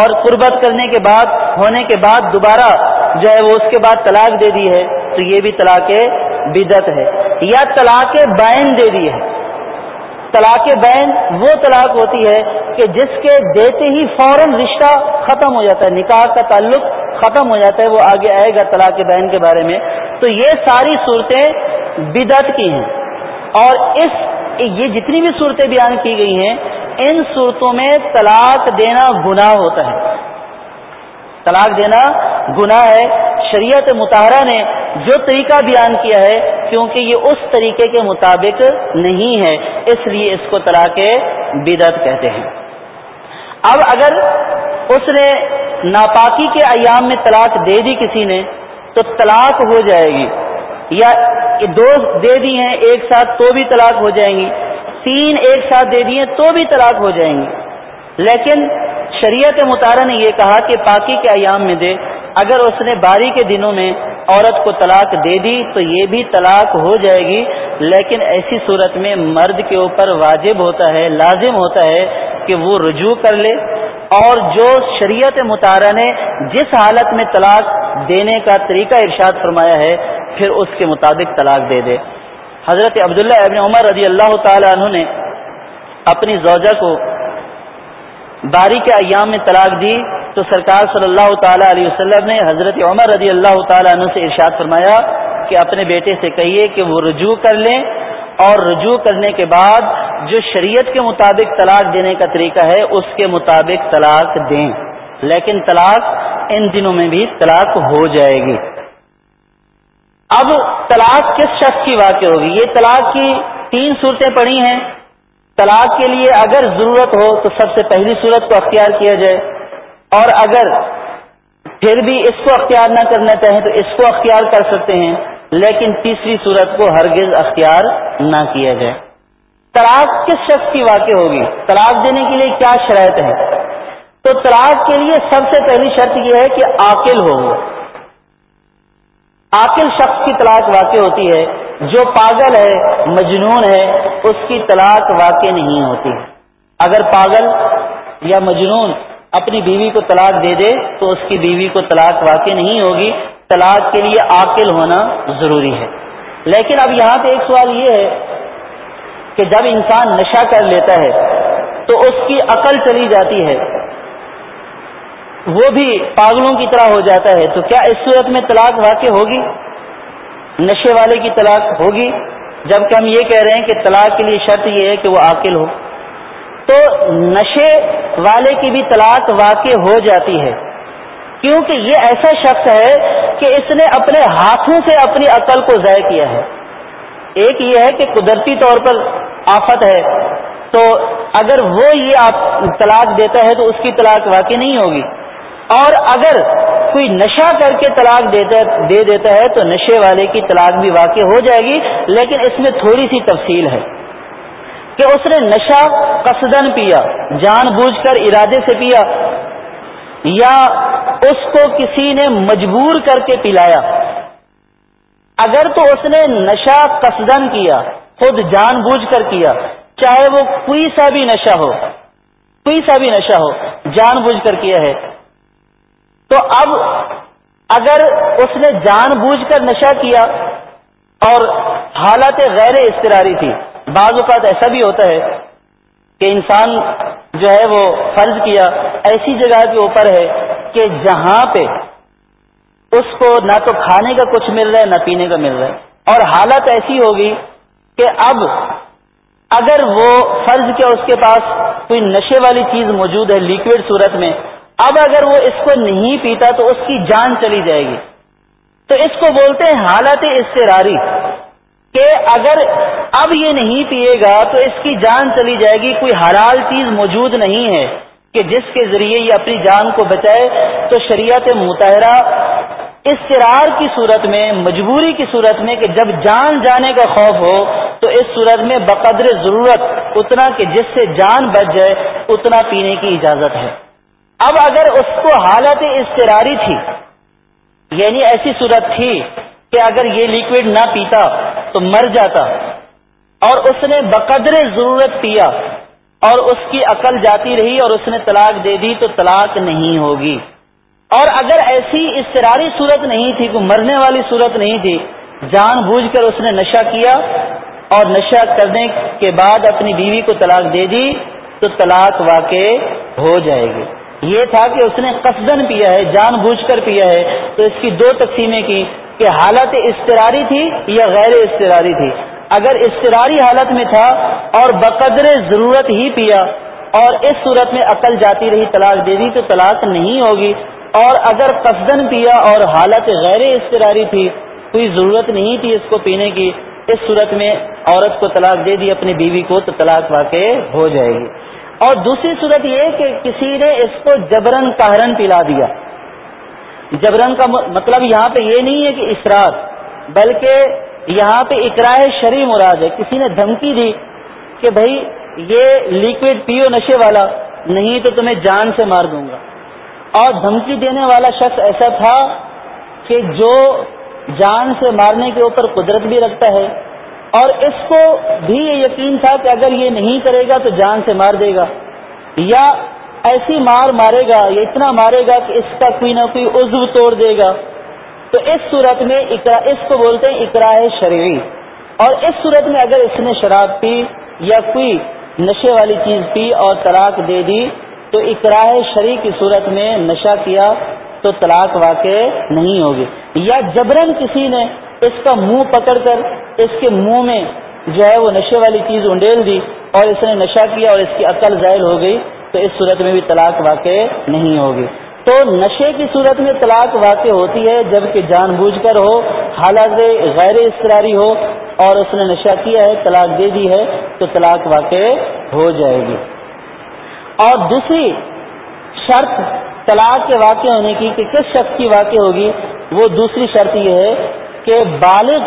اور قربت کرنے کے بعد، ہونے کے بعد دوبارہ جو ہے وہ اس کے بعد طلاق دے دی ہے، تو یہ بھی طلاق بدت ہے یا طلاق بین دے دی ہے۔ طلاق بین وہ طلاق ہوتی ہے کہ جس کے دیتے ہی فوراً رشتہ ختم ہو جاتا ہے، نکاح کا تعلق ختم ہو جاتا ہے، وہ آگے آئے گا طلاق بین کے بارے میں۔ تو یہ ساری صورتیں بدعت کی ہیں۔ اور اس یہ جتنی بھی صورتیں بیان کی گئی ہیں، ان صورتوں میں طلاق دینا گناہ ہوتا ہے۔ طلاق دینا گناہ ہے۔ شریعت مطالعہ نے جو طریقہ بیان کیا ہے، کیونکہ یہ اس طریقے کے مطابق نہیں ہے، اس لیے اس کو طلاق بدعت کہتے ہیں۔ اب اگر اس نے ناپاکی کے ایام میں طلاق دے دی کسی نے، تو طلاق ہو جائے گی۔ یا دو دے دی ہیں، ایک ساتھ تو بھی طلاق ہو جائیں گی۔ تین ایک ساتھ دے دیے تو بھی طلاق ہو جائیں گی۔ لیکن شریعت مطالعہ نے یہ کہا کہ پاکی کے ایام میں دے، اگر اس نے باری کے دنوں میں عورت کو طلاق دے دی تو یہ بھی طلاق ہو جائے گی۔ لیکن ایسی صورت میں مرد کے اوپر واجب ہوتا ہے، لازم ہوتا ہے کہ وہ رجوع کر لے۔ اور جو شریعت مطالعہ نے جس حالت میں طلاق دینے کا طریقہ ارشاد فرمایا ہے پھر اس کے مطابق طلاق دے دے۔ حضرت عبداللہ ابن عمر رضی اللہ تعالی عنہ نے اپنی زوجہ کو باری کے ایام میں طلاق دی تو سرکار صلی اللہ تعالی علیہ وسلم نے حضرت عمر رضی اللہ تعالی عنہ سے ارشاد فرمایا کہ اپنے بیٹے سے کہیے کہ وہ رجوع کر لیں اور رجوع کرنے کے بعد جو شریعت کے مطابق طلاق دینے کا طریقہ ہے اس کے مطابق طلاق دیں۔ لیکن طلاق ان دنوں میں بھی طلاق ہو جائے گی۔ اب طلاق کس شخص کی واقع ہوگی؟ یہ طلاق کی تین صورتیں پڑی ہیں۔ طلاق کے لیے اگر ضرورت ہو تو سب سے پہلی صورت کو اختیار کیا جائے۔ اور اگر پھر بھی اس کو اختیار نہ کرنا چاہیں تو اس کو اختیار کر سکتے ہیں، لیکن تیسری صورت کو ہرگز اختیار نہ کیا جائے۔ طلاق کس شخص کی واقع ہوگی؟ طلاق دینے کے لیے کیا شرائط ہے تو طلاق کے لیے سب سے پہلی شرط یہ ہے کہ عاقل ہو۔ عاقل شخص کی طلاق واقع ہوتی ہے، جو پاگل ہے، مجنون ہے، اس کی طلاق واقع نہیں ہوتی۔ اگر پاگل یا مجنون اپنی بیوی کو طلاق دے دے، تو اس کی بیوی کو طلاق واقع نہیں ہوگی۔ طلاق کے لیے عاقل ہونا ضروری ہے۔ لیکن اب یہاں پہ ایک سوال یہ ہے کہ جب انسان نشہ کر لیتا ہے، تو اس کی عقل چلی جاتی ہے۔ وہ بھی پاگلوں کی طرح ہو جاتا ہے، تو کیا اس صورت میں طلاق واقع ہوگی؟ نشے والے کی طلاق ہوگی؟ جبکہ ہم یہ کہہ رہے ہیں کہ طلاق کے لیے شرط یہ ہے کہ وہ عاقل ہو۔ تو نشے والے کی بھی طلاق واقع ہو جاتی ہے۔ کیونکہ یہ ایسا شخص ہے کہ اس نے اپنے ہاتھوں سے اپنی عقل کو ضائع کیا ہے۔ ایک یہ ہے کہ قدرتی طور پر آفت ہے۔ تو اگر وہ یہ طلاق دیتا ہے تو اس کی طلاق واقع نہیں ہوگی۔ اور اگر کوئی نشہ کر کے طلاق دے دیتا ہے تو نشے والے کی طلاق بھی واقع ہو جائے گی، لیکن اس میں تھوڑی سی تفصیل ہے کہ اس نے نشہ قصدن پیا، جان بوجھ کر ارادے سے پیا، یا اس کو کسی نے مجبور کر کے پلایا۔ اگر تو اس نے نشہ قصدن کیا، خود جان بوجھ کر کیا، چاہے وہ کوئی سا بھی نشہ ہو، کوئی سا بھی نشہ ہو، جان بوجھ کر کیا ہے۔ تو اب اگر اس نے جان بوجھ کر نشہ کیا اور حالت غیر استراری تھی، بعض اوقات ایسا بھی ہوتا ہے کہ انسان جو ہے وہ فرض کیا، ایسی جگہ کے اوپر ہے کہ جہاں پہ اس کو نہ تو کھانے کا کچھ مل رہا ہے، نہ پینے کا مل رہا ہے۔ اور حالت ایسی ہوگی کہ اب اگر وہ فرض کیا، اس کے پاس کوئی نشے والی چیز موجود ہے لیکوڈ صورت میں اب اگر وہ اس کو نہیں پیتا تو اس کی جان چلی جائے گی۔ تو اس کو بولتے ہیں حالت استراری کہ اگر اب یہ نہیں پیے گا تو اس کی جان چلی جائے گی۔ کوئی حلال چیز موجود نہیں ہے کہ جس کے ذریعے یہ اپنی جان کو بچائے۔ تو شریعت متحرہ استرار کی صورت میں، مجبوری کی صورت میں کہ جب جان جانے کا خوف ہو تو اس صورت میں بقدر ضرورت اتنا کہ جس سے جان بچ جائے، اتنا پینے کی اجازت ہے۔ اب اگر اس کو حالت استراری تھی یعنی ایسی صورت تھی کہ اگر یہ لیکوڈ نہ پیتا تو مر جاتا، اور اس نے بقدر ضرورت پیا، اور اس کی عقل جاتی رہی اور اس نے طلاق دے دی تو طلاق نہیں ہوگی۔ اور اگر ایسی استراری صورت نہیں تھی، کوئی مرنے والی صورت نہیں تھی، جان بوجھ کر اس نے نشہ کیا، اور نشہ کرنے کے بعد اپنی بیوی کو طلاق دے دی، تو طلاق واقع ہو جائے گی۔ یہ تھا کہ اس نے قصدن پیا ہے، جان بوجھ کر پیا ہے۔ تو اس کی دو تقسیمیں کی کہ حالت استراری تھی یا غیر استراری تھی۔ اگر استراری حالت میں تھا اور بقدر ضرورت ہی پیا اور اس صورت میں عقل جاتی رہی، طلاق دے دی تو طلاق نہیں ہوگی۔ اور اگر قصدن پیا اور حالت غیر استراری تھی، کوئی ضرورت نہیں تھی اس کو پینے کی۔ اس صورت میں عورت کو طلاق دے دی، اپنی بیوی کو تو طلاق واقع ہو جائے گی۔ اور دوسری صورت یہ کہ کسی نے اس کو جبرن کہرن پلا دیا۔ جبرن کا مطلب یہاں پہ یہ نہیں ہے کہ اسرار، بلکہ یہاں پہ اقرائے شرع مراد ہے۔ کسی نے دھمکی دی کہ بھائی یہ لیکوڈ پیو نشے والا، نہیں تو تمہیں جان سے مار دوں گا۔ اور دھمکی دینے والا شخص ایسا تھا کہ جو جان سے مارنے کے اوپر قدرت بھی رکھتا ہے اور اس کو بھی یہ یقین تھا کہ اگر یہ نہیں کرے گا تو جان سے مار دے گا، یا ایسی مار مارے گا، یا اتنا مارے گا کہ اس کا کوئی نہ کوئی عزو توڑ دے گا۔ تو اس صورت میں اس کو بولتے ہیں اقرا شرعی۔ اور اس صورت میں اگر اس نے شراب پی یا کوئی نشے والی چیز پی اور طلاق دے دی، تو اقراہ شرع کی صورت میں نشہ کیا تو طلاق واقع نہیں ہوگی۔ یا جبرن کسی نے اس کا منہ پکڑ کر اس کے منہ میں جو ہے وہ نشے والی چیز انڈیل دی اور اس نے نشہ کیا اور اس کی عقل ظاہر ہو گئی تو اس صورت میں بھی طلاق واقع نہیں ہوگی۔ تو نشے کی صورت میں طلاق واقع ہوتی ہے جبکہ جان بوجھ کر ہو حالات غیر اصراری ہو اور اس نے نشہ کیا ہے، طلاق دے دی ہے تو طلاق واقع ہو جائے گی۔ اور دوسری شرط طلاق کے واقع ہونے کی کہ کس شخص کی واقع ہوگی، وہ دوسری شرط یہ ہے کہ بالغ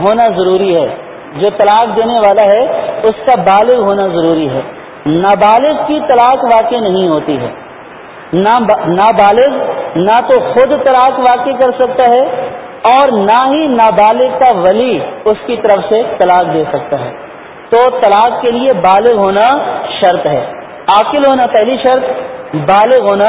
ہونا ضروری ہے، جو طلاق دینے والا ہے، اس کا بالغ ہونا ضروری ہے۔ نابالغ کی طلاق واقع نہیں ہوتی ہے۔ نابالغ نہ تو خود طلاق واقع کر سکتا ہے اور نہ ہی نابالغ کا ولی اس کی طرف سے طلاق دے سکتا ہے۔ تو طلاق کے لیے بالغ ہونا شرط ہے۔ عاقل ہونا پہلی شرط۔ بالغ ہونا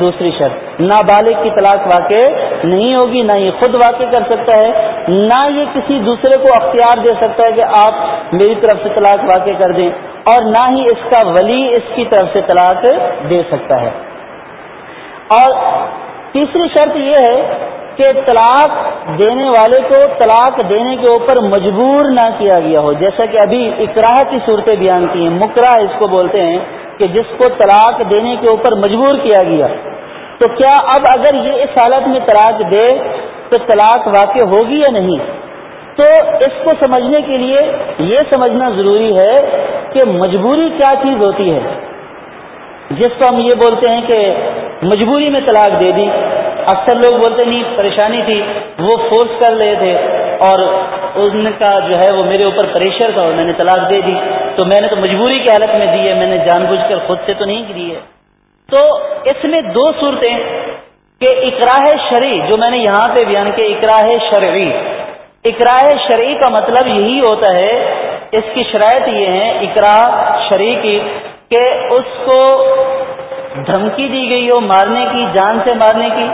دوسری شرط۔ نابالغ کی طلاق واقع نہیں ہوگی، نہ یہ خود واقع کر سکتا ہے، نہ یہ کسی دوسرے کو اختیار دے سکتا ہے کہ آپ میری طرف سے طلاق واقع کر دیں، اور نہ ہی اس کا ولی اس کی طرف سے طلاق دے سکتا ہے۔ اور تیسری شرط یہ ہے کہ طلاق دینے والے کو طلاق دینے کے اوپر مجبور نہ کیا گیا ہو۔ جیسا کہ ابھی اقراہ کی صورتیں بیان کی ہیں مکرا اس کو بولتے ہیں کہ جس کو طلاق دینے کے اوپر مجبور کیا گیا۔ تو کیا اب اگر یہ اس حالت میں طلاق دے تو طلاق واقع ہوگی یا نہیں؟ تو اس کو سمجھنے کے لیے یہ سمجھنا ضروری ہے کہ مجبوری کیا چیز ہوتی ہے؟ جس کو ہم یہ بولتے ہیں کہ مجبوری میں طلاق دے دی۔ اکثر لوگ بولتے نہیں، پریشانی تھی، وہ فورس کر رہے تھے اور ان کا جو ہے وہ میرے اوپر پریشر تھا اور میں نے طلاق دے دی۔ تو میں نے تو مجبوری کی حالت میں دی ہے، میں نے جان بوجھ کر خود سے تو نہیں دی ہے۔ تو اس میں دو صورتیں کہ اقراہ شرعی، جو میں نے یہاں پہ بیان کیا اقراہ شرعی۔ اقراہ شرعی کا مطلب یہی ہوتا ہے، اس کی شرائط یہ ہے اقرا شرعی کی، کہ اس کو دھمکی دی گئی ہو مارنے کی، جان سے مارنے کی،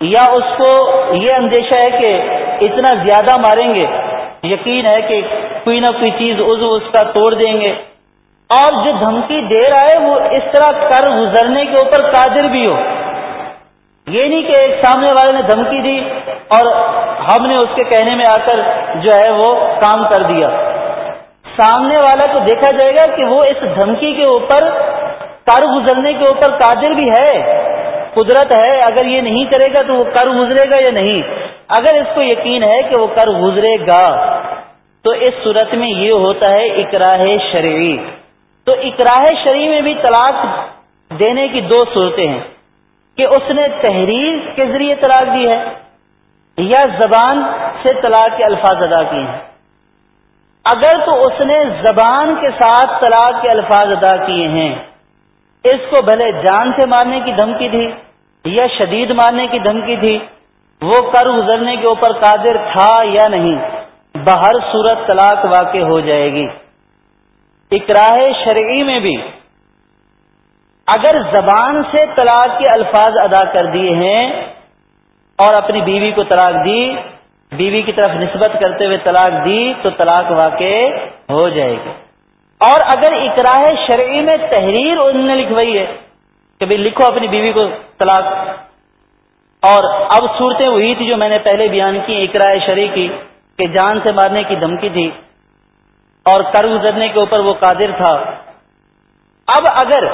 یا اس کو یہ اندیشہ ہے کہ اتنا زیادہ ماریں گے، یقین ہے کہ کوئی نہ کوئی چیز عضو اس کا توڑ دیں گے۔ اور جو دھمکی دے رہا ہے، وہ اس طرح کر گزرنے کے اوپر قادر بھی ہو۔ یہ نہیں کہ ایک سامنے والے نے دھمکی دی اور ہم نے اس کے کہنے میں آ کر جو ہے وہ کام کر دیا۔ سامنے والا تو دیکھا جائے گا کہ وہ اس دھمکی کے اوپر کر گزرنے کے اوپر قادر بھی ہے، قدرت ہے، اگر یہ نہیں کرے گا تو وہ کر گزرے گا یا نہیں؟ اگر اس کو یقین ہے کہ وہ کر گزرے گا، تو اس صورت میں یہ ہوتا ہے اکراہ شرعی۔ تو اکراہ شرعی میں بھی طلاق دینے کی دو صورتیں ہیں، کہ اس نے تحریر کے ذریعے طلاق دی ہے یا زبان سے طلاق کے الفاظ ادا کیے ہیں۔ اگر تو اس نے زبان کے ساتھ طلاق کے الفاظ ادا کیے ہیں اس کو بھلے جان سے مارنے کی دھمکی تھی یا شدید مارنے کی دھمکی تھی، وہ کر گزرنے کے اوپر قادر تھا یا نہیں، بہر صورت طلاق واقع ہو جائے گی۔ اقراہ شرعی میں بھی اگر زبان سے طلاق کے الفاظ ادا کر دیے ہیں اور اپنی بیوی کو طلاق دی، بیوی کی طرف نسبت کرتے ہوئے طلاق دی، تو طلاق واقع ہو جائے گی۔ اور اگر اقراہ شرعی میں تحریر انہوں نے لکھوائی ہے کہ بھائی لکھو اپنی بیوی کو طلاق۔ اور اب صورتیں وہی تھی جو میں نے پہلے بیان کی اقرا شرح کی، کہ جان سے مارنے کی دھمکی تھی اور کر گزرنے کے اوپر وہ قادر تھا۔ اب اگر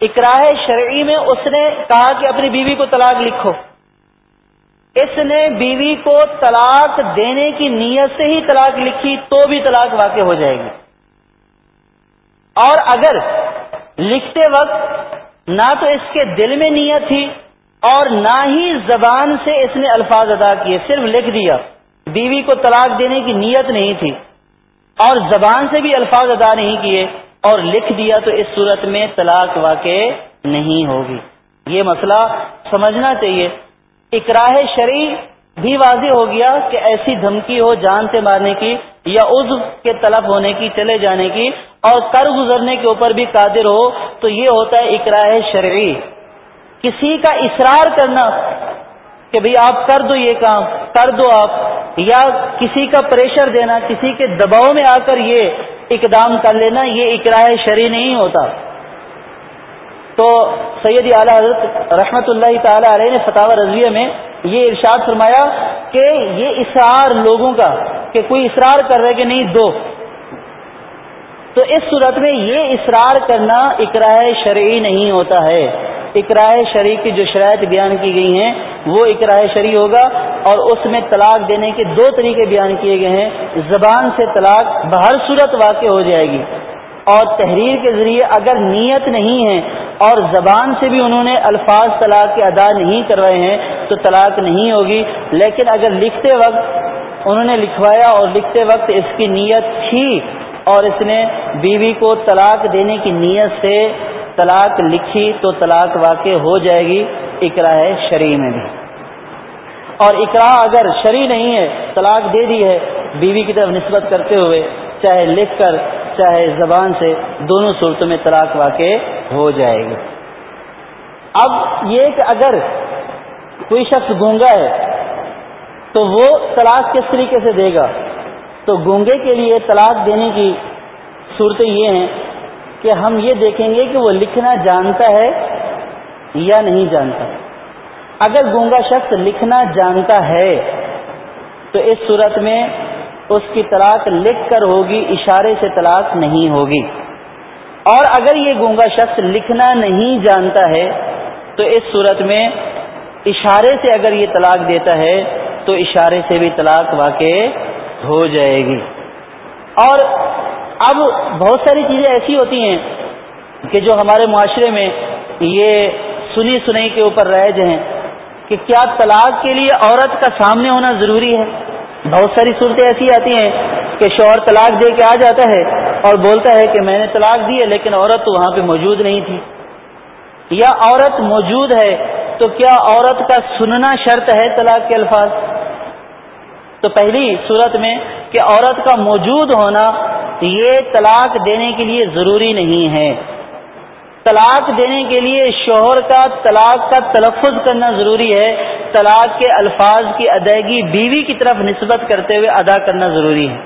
اقراہ شرعی میں اس نے کہا کہ اپنی بیوی کو طلاق لکھو، اس نے بیوی کو طلاق دینے کی نیت سے ہی طلاق لکھی تو بھی طلاق واقع ہو جائے گی۔ اور اگر لکھتے وقت نہ تو اس کے دل میں نیت تھی اور نہ ہی زبان سے اس نے الفاظ ادا کیے، صرف لکھ دیا۔ بیوی کو طلاق دینے کی نیت نہیں تھی اور زبان سے بھی الفاظ ادا نہیں کیے اور لکھ دیا تو اس صورت میں طلاق واقع نہیں ہوگی۔ یہ مسئلہ سمجھنا چاہیے۔ اقراہ شرعی بھی واضح ہو گیا کہ ایسی دھمکی ہو جان سے مارنے کی یا عزو کے طلب ہونے کی، چلے جانے کی اور کر گزرنے کے اوپر بھی قادر ہو، تو یہ ہوتا ہے اقراہ شرعی۔ کسی کا اصرار کرنا کہ بھئی آپ کر دو یہ کام، کر دو آپ، یا کسی کا پریشر دینا، کسی کے دباؤ میں آ کر یہ اقدام کر لینا، یہ اقراہ شرعی نہیں ہوتا۔ تو سید اعلیٰ حضرت رحمت اللہ تعالی علیہ نے فتح رضویہ میں یہ ارشاد فرمایا کہ یہ اصرار لوگوں کا، کہ کوئی اصرار کر رہے کہ نہیں، دو۔ تو اس صورت میں یہ اصرار کرنا اقراء شرعی نہیں ہوتا ہے۔ اقراء شرعی کی جو شرائط بیان کی گئی ہیں، وہ اقراء شرعی ہوگا اور اس میں طلاق دینے کے دو طریقے بیان کیے گئے ہیں۔ زبان سے طلاق بہر صورت واقع ہو جائے گی۔ اور تحریر کے ذریعے اگر نیت نہیں ہے اور زبان سے بھی انہوں نے الفاظ طلاق کے ادا نہیں کروائے ہیں، تو طلاق نہیں ہوگی۔ لیکن اگر لکھتے وقت انہوں نے لکھوایا اور لکھتے وقت اس کی نیت تھی اور اس نے بیوی کو طلاق دینے کی نیت سے طلاق لکھی تو طلاق واقع ہو جائے گی اقرا ہے شرع میں بھی۔ اور اقرا اگر شرع نہیں ہے، طلاق دے دی ہے، بیوی کی طرف نسبت کرتے ہوئے چاہے لکھ کر، چاہے زبان سے دونوں صورتوں میں طلاق واقع ہو جائے گی۔ اب یہ کہ اگر کوئی شخص گونگا ہے، تو وہ طلاق کس طریقے سے دے گا؟ تو گونگے کے لیے طلاق دینے کی صورتیں یہ ہیں کہ ہم یہ دیکھیں گے کہ وہ لکھنا جانتا ہے یا نہیں جانتا۔ اگر گونگا شخص لکھنا جانتا ہے تو اس صورت میں اس کی طلاق لکھ کر ہوگی، اشارے سے طلاق نہیں ہوگی۔ اور اگر یہ گونگا شخص لکھنا نہیں جانتا ہے تو اس صورت میں اشارے سے اگر یہ طلاق دیتا ہے تو اشارے سے بھی طلاق واقع ہو جائے گی۔ اور اب بہت ساری چیزیں ایسی ہوتی ہیں کہ جو ہمارے معاشرے میں یہ سنی سنائی کے اوپر رائج ہیں کہ کیا طلاق کے لیے عورت کا سامنے ہونا ضروری ہے۔ بہت ساری صورتیں ایسی آتی ہیں کہ شوہر طلاق دے کے آ جاتا ہے اور بولتا ہے کہ میں نے طلاق دی ہے لیکن عورت تو وہاں پہ موجود نہیں تھی۔ یا عورت موجود ہے تو کیا عورت کا سننا شرط ہے طلاق کے الفاظ؟ تو پہلی صورت میں کہ عورت کا موجود ہونا یہ طلاق دینے کے لیے ضروری نہیں ہے۔ طلاق دینے کے لیے شوہر کا طلاق کا تلفظ کرنا ضروری ہے۔ طلاق کے الفاظ کی ادائیگی بیوی کی طرف نسبت کرتے ہوئے ادا کرنا ضروری ہے۔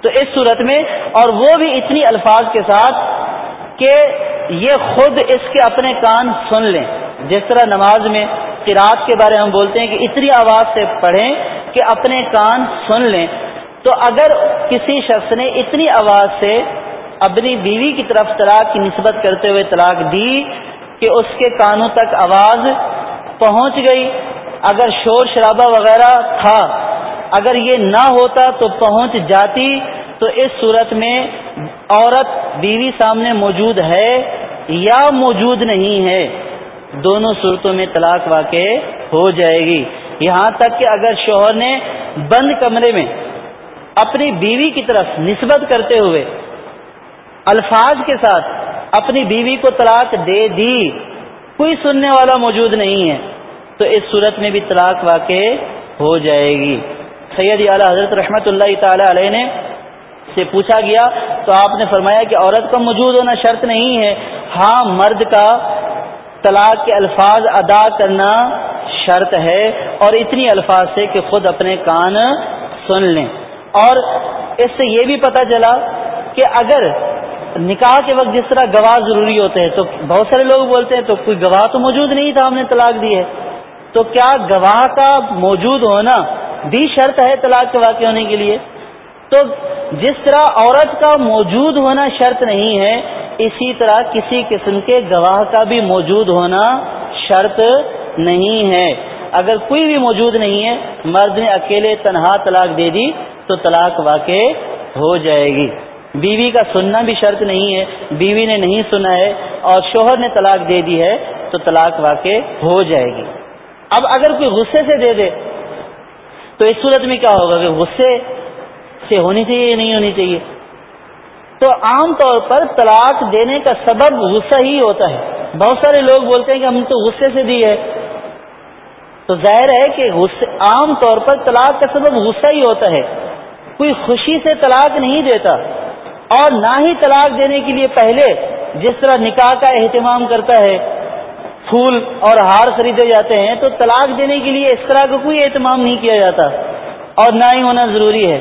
تو اس صورت میں اور وہ بھی اتنی الفاظ کے ساتھ کہ یہ خود اس کے اپنے کان سن لیں۔ جس طرح نماز میں قرات کے بارے میں ہم بولتے ہیں کہ اتنی آواز سے پڑھیں کہ اپنے کان سن لیں۔ تو اگر کسی شخص نے اتنی آواز سے اپنی بیوی کی طرف طلاق کی نسبت کرتے ہوئے طلاق دی کہ اس کے کانوں تک آواز پہنچ گئی، اگر شور شرابہ وغیرہ تھا، اگر یہ نہ ہوتا تو پہنچ جاتی، تو اس صورت میں عورت بیوی سامنے موجود ہے یا موجود نہیں ہے، دونوں صورتوں میں طلاق واقع ہو جائے گی۔ یہاں تک کہ اگر شوہر نے بند کمرے میں اپنی بیوی کی طرف نسبت کرتے ہوئے الفاظ کے ساتھ اپنی بیوی کو طلاق دے دی، کوئی سننے والا موجود نہیں ہے، تو اس صورت میں بھی طلاق واقع ہو جائے گی۔ سید اعلیٰ حضرت رحمت اللہ تعالی علیہ نے سے پوچھا گیا تو آپ نے فرمایا کہ عورت کا موجود ہونا شرط نہیں ہے۔ ہاں مرد کا طلاق کے الفاظ ادا کرنا شرط ہے اور اتنی الفاظ سے کہ خود اپنے کان سن لیں۔ اور اس سے یہ بھی پتہ چلا کہ اگر نکاح کے وقت جس طرح گواہ ضروری ہوتے ہیں تو بہت سارے لوگ بولتے ہیں تو کوئی گواہ تو موجود نہیں تھا، ہم نے طلاق دی ہے۔ تو کیا گواہ کا موجود ہونا بھی شرط ہے طلاق کے واقع ہونے کے لیے؟ تو جس طرح عورت کا موجود ہونا شرط نہیں ہے، اسی طرح کسی قسم کے گواہ کا بھی موجود ہونا شرط نہیں ہے۔ اگر کوئی بھی موجود نہیں ہے، مرد نے اکیلے تنہا طلاق دے دی، تو طلاق واقع ہو جائے گی۔ بیوی کا سننا بھی شرط نہیں ہے، بیوی نے نہیں سنا ہے اور شوہر نے طلاق دے دی ہے، تو طلاق واقع ہو جائے گی۔ اب اگر کوئی غصے سے دے دے، تو اس صورت میں کیا ہوگا؟ کہ غصے سے ہونی چاہیے یا نہیں ہونی چاہیے؟ تو عام طور پر طلاق دینے کا سبب غصہ ہی ہوتا ہے۔ بہت سارے لوگ بولتے ہیں کہ ہم تو غصے سے دی ہے۔ تو ظاہر ہے کہ عام طور پر طلاق کا سبب غصہ ہی ہوتا ہے۔ کوئی خوشی سے طلاق نہیں دیتا۔ اور نہ ہی طلاق دینے کے لیے پہلے جس طرح نکاح کا اہتمام کرتا ہے، پھول اور ہار خریدے جاتے ہیں، تو طلاق دینے کے لیے اس طرح کا کوئی اہتمام نہیں کیا جاتا۔ اور نہ ہی ہونا ضروری ہے۔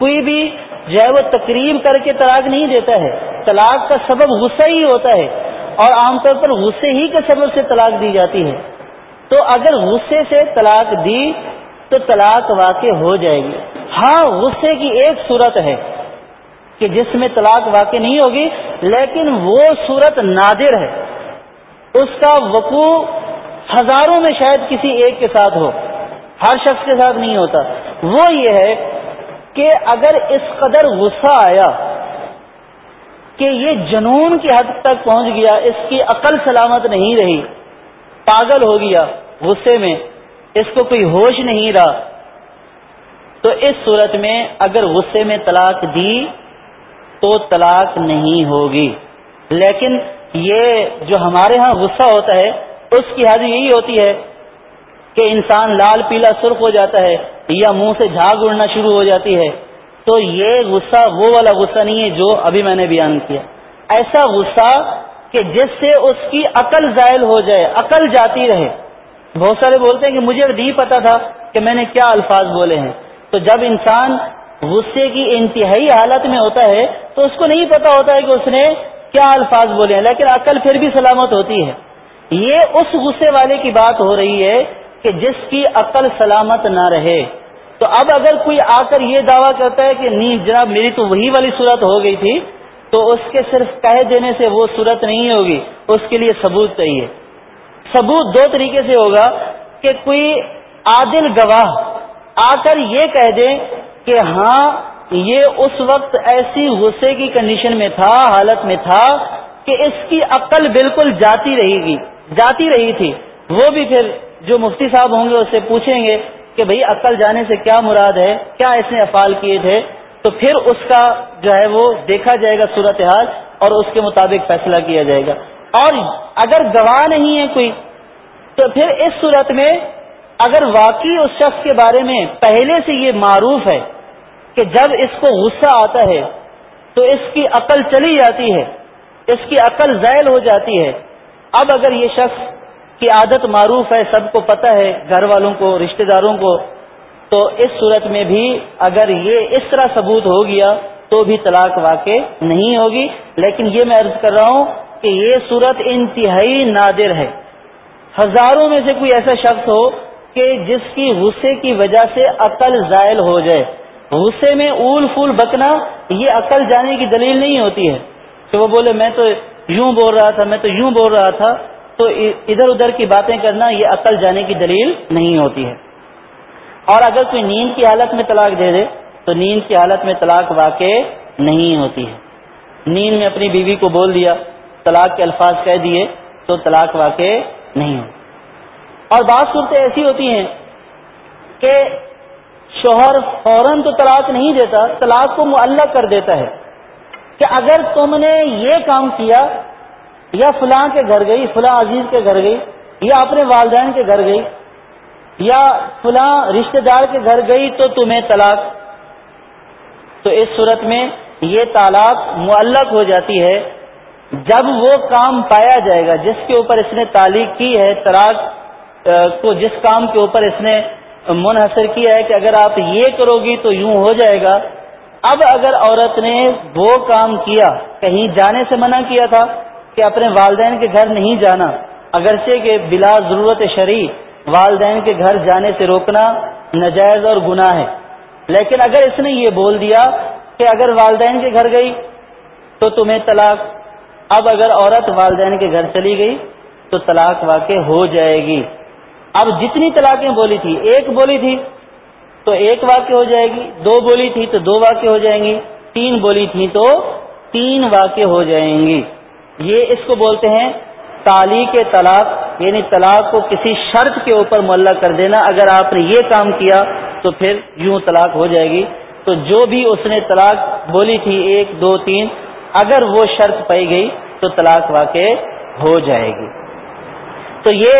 کوئی بھی جو ہے وہ تقریب کر کے طلاق نہیں دیتا ہے۔ طلاق کا سبب غصہ ہی ہوتا ہے اور عام طور پر غصے ہی کے سبب سے طلاق دی جاتی ہے۔ تو اگر غصے سے طلاق دی تو طلاق واقع ہو جائے گی۔ ہاں غصے کی ایک صورت ہے کہ جس میں طلاق واقع نہیں ہوگی، لیکن وہ صورت نادر ہے۔ اس کا وقوع ہزاروں میں شاید کسی ایک کے ساتھ ہو، ہر شخص کے ساتھ نہیں ہوتا۔ وہ یہ ہے کہ اگر اس قدر غصہ آیا کہ یہ جنون کی حد تک پہنچ گیا، اس کی عقل سلامت نہیں رہی، پاگل ہو گیا غصے میں، اس کو کوئی ہوش نہیں رہا، تو اس صورت میں اگر غصے میں طلاق دی تو طلاق نہیں ہوگی۔ لیکن یہ جو ہمارے ہاں غصہ ہوتا ہے، اس کی حد یہی ہوتی ہے کہ انسان لال پیلا سرخ ہو جاتا ہے یا منہ سے جھاگ اڑنا شروع ہو جاتی ہے، تو یہ غصہ، وہ والا غصہ نہیں ہے جو ابھی میں نے بیان کیا۔ ایسا غصہ کہ جس سے اس کی عقل زائل ہو جائے، عقل جاتی رہے۔ بہت سارے بولتے ہیں کہ مجھے نہیں پتا تھا کہ میں نے کیا الفاظ بولے ہیں۔ تو جب انسان غصے کی انتہائی حالت میں ہوتا ہے، تو اس کو نہیں پتا ہوتا ہے کہ اس نے کیا الفاظ بولے ہیں، لیکن عقل پھر بھی سلامت ہوتی ہے۔ یہ اس غصے والے کی بات ہو رہی ہے کہ جس کی عقل سلامت نہ رہے۔ تو اب اگر کوئی آ کر یہ دعویٰ کرتا ہے کہ نہیں جناب میری تو وہی والی صورت ہو گئی تھی، تو اس کے صرف کہہ دینے سے وہ صورت نہیں ہوگی، اس کے لیے ثبوت چاہیے۔ ثبوت دو طریقے سے ہوگا کہ کوئی عادل گواہ آ کر یہ کہہ دے کہ ہاں یہ اس وقت ایسی غصے کی کنڈیشن میں تھا، حالت میں تھا کہ اس کی عقل بالکل جاتی رہے گی، جاتی رہی تھی۔ وہ بھی پھر جو مفتی صاحب ہوں گے اس سے پوچھیں گے کہ بھئی عقل جانے سے کیا مراد ہے، کیا اس نے افعال کیے تھے؟ تو پھر اس کا جو ہے وہ دیکھا جائے گا صورتحال اور اس کے مطابق فیصلہ کیا جائے گا۔ اور اگر گواہ نہیں ہے کوئی، تو پھر اس صورت میں اگر واقعی اس شخص کے بارے میں پہلے سے یہ معروف ہے کہ جب اس کو غصہ آتا ہے، تو اس کی عقل چلی جاتی ہے، اس کی عقل ذیل ہو جاتی ہے۔ اب اگر یہ شخص کی عادت معروف ہے، سب کو پتہ ہے، گھر والوں کو، رشتہ داروں کو۔ تو اس صورت میں بھی اگر یہ اس طرح ثبوت ہو گیا تو بھی طلاق واقع نہیں ہوگی۔ لیکن یہ میں عرض کر رہا ہوں کہ یہ صورت انتہائی نادر ہے۔ ہزاروں میں سے کوئی ایسا شخص ہو کہ جس کی غصے کی وجہ سے عقل زائل ہو جائے۔ غصے میں اول پھول بکنا، یہ عقل جانے کی دلیل نہیں ہوتی ہے۔ کہ وہ بولے، میں تو یوں بول رہا تھا، میں تو یوں بول رہا تھا۔ تو ادھر ادھر کی باتیں کرنا یہ عقل جانے کی دلیل نہیں ہوتی ہے۔ اور اگر کوئی نیند کی حالت میں طلاق دے دے، تو نیند کی حالت میں طلاق واقع نہیں ہوتی ہے۔ نیند میں اپنی بیوی کو بول دیا، طلاق کے الفاظ کہہ دیے، تو طلاق واقع نہیں ہو اور بعض صورتیں ایسی ہوتی ہیں کہ شوہر فوراً تو طلاق نہیں دیتا، طلاق کو معلق کر دیتا ہے کہ اگر تم نے یہ کام کیا یا فلاں کے گھر گئی، فلاں عزیز کے گھر گئی، یا اپنے والدین کے گھر گئی، یا فلاں رشتہ دار کے گھر گئی تو تمہیں طلاق۔ تو اس صورت میں یہ طلاق معلق ہو جاتی ہے۔ جب وہ کام پایا جائے گا، جس کے اوپر اس نے تعلیق کی ہے، طلاق کو جس کام کے اوپر اس نے منحصر کیا ہے کہ اگر آپ یہ کرو گی تو یوں ہو جائے گا۔ اب اگر عورت نے وہ کام کیا، کہیں جانے سے منع کیا تھا کہ اپنے والدین کے گھر نہیں جانا، اگرچہ کہ بلا ضرورت شرع والدین کے گھر جانے سے روکنا نجائز اور گناہ ہے۔ لیکن اگر اس نے یہ بول دیا کہ اگر والدین کے گھر گئی تو تمہیں طلاق، اب اگر عورت والدین کے گھر چلی گئی تو طلاق واقع ہو جائے گی۔ اب جتنی طلاقیں بولی تھی، ایک بولی تھی تو ایک واقع ہو جائے گی، دو بولی تھی تو دو واقع ہو جائیں گی، تین بولی تھی تو تین واقع ہو جائیں گی۔ یہ اس کو بولتے ہیں تالی کے طلاق یعنی طلاق کو کسی شرط کے اوپر معلّہ کر دینا۔ اگر آپ نے یہ کام کیا تو پھر یوں طلاق ہو جائے گی۔ تو جو بھی اس نے طلاق بولی تھی، ایک، دو، تین، اگر وہ شرط پائی گئی تو طلاق واقع ہو جائے گی۔ تو یہ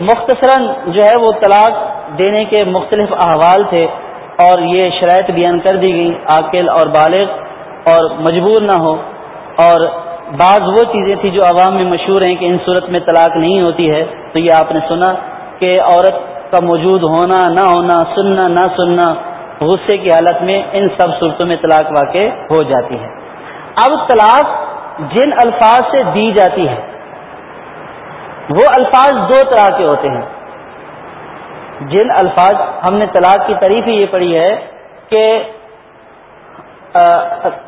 مختصراً جو ہے وہ طلاق دینے کے مختلف احوال تھے اور یہ شرائط بیان کر دی گئی عاقل اور بالغ اور مجبور نہ ہو۔ اور بعض وہ چیزیں تھیں جو عوام میں مشہور ہیں کہ ان صورت میں طلاق نہیں ہوتی ہے، تو یہ آپ نے سنا کہ عورت کا موجود ہونا، نہ ہونا، سننا، نہ سننا، غصے کی حالت میں ان سب صورتوں میں طلاق واقع ہو جاتی ہے۔ اب طلاق جن الفاظ سے دی جاتی ہے، وہ الفاظ دو طرح کے ہوتے ہیں۔ جن الفاظ ہم نے طلاق کی تعریف ہی یہ پڑھی ہے کہ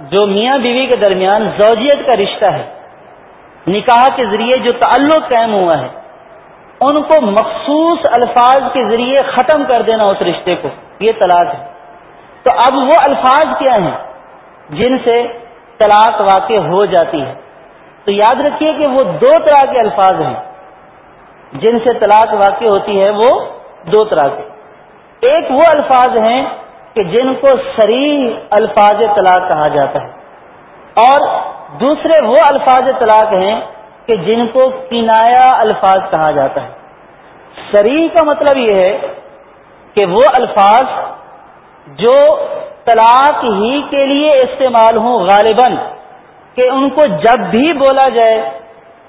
جو میاں بیوی کے درمیان زوجیت کا رشتہ ہے، نکاح کے ذریعے جو تعلق قائم ہوا ہے، ان کو مخصوص الفاظ کے ذریعے ختم کر دینا اس رشتے کو، یہ طلاق ہے۔ تو اب وہ الفاظ کیا ہیں جن سے طلاق واقع ہو جاتی ہے؟ تو یاد رکھیے کہ وہ دو طرح کے الفاظ ہیں۔ جن سے طلاق واقع ہوتی ہے، وہ دو طرح کے۔ ایک وہ الفاظ ہیں کہ جن کو سری الفاظ طلاق کہا جاتا ہے۔ اور دوسرے وہ الفاظ طلاق ہیں کہ جن کو کنایا الفاظ کہا جاتا ہے۔ سری کا مطلب یہ ہے کہ وہ الفاظ جو طلاق ہی کے لیے استعمال ہوں غالباً، کہ ان کو جب بھی بولا جائے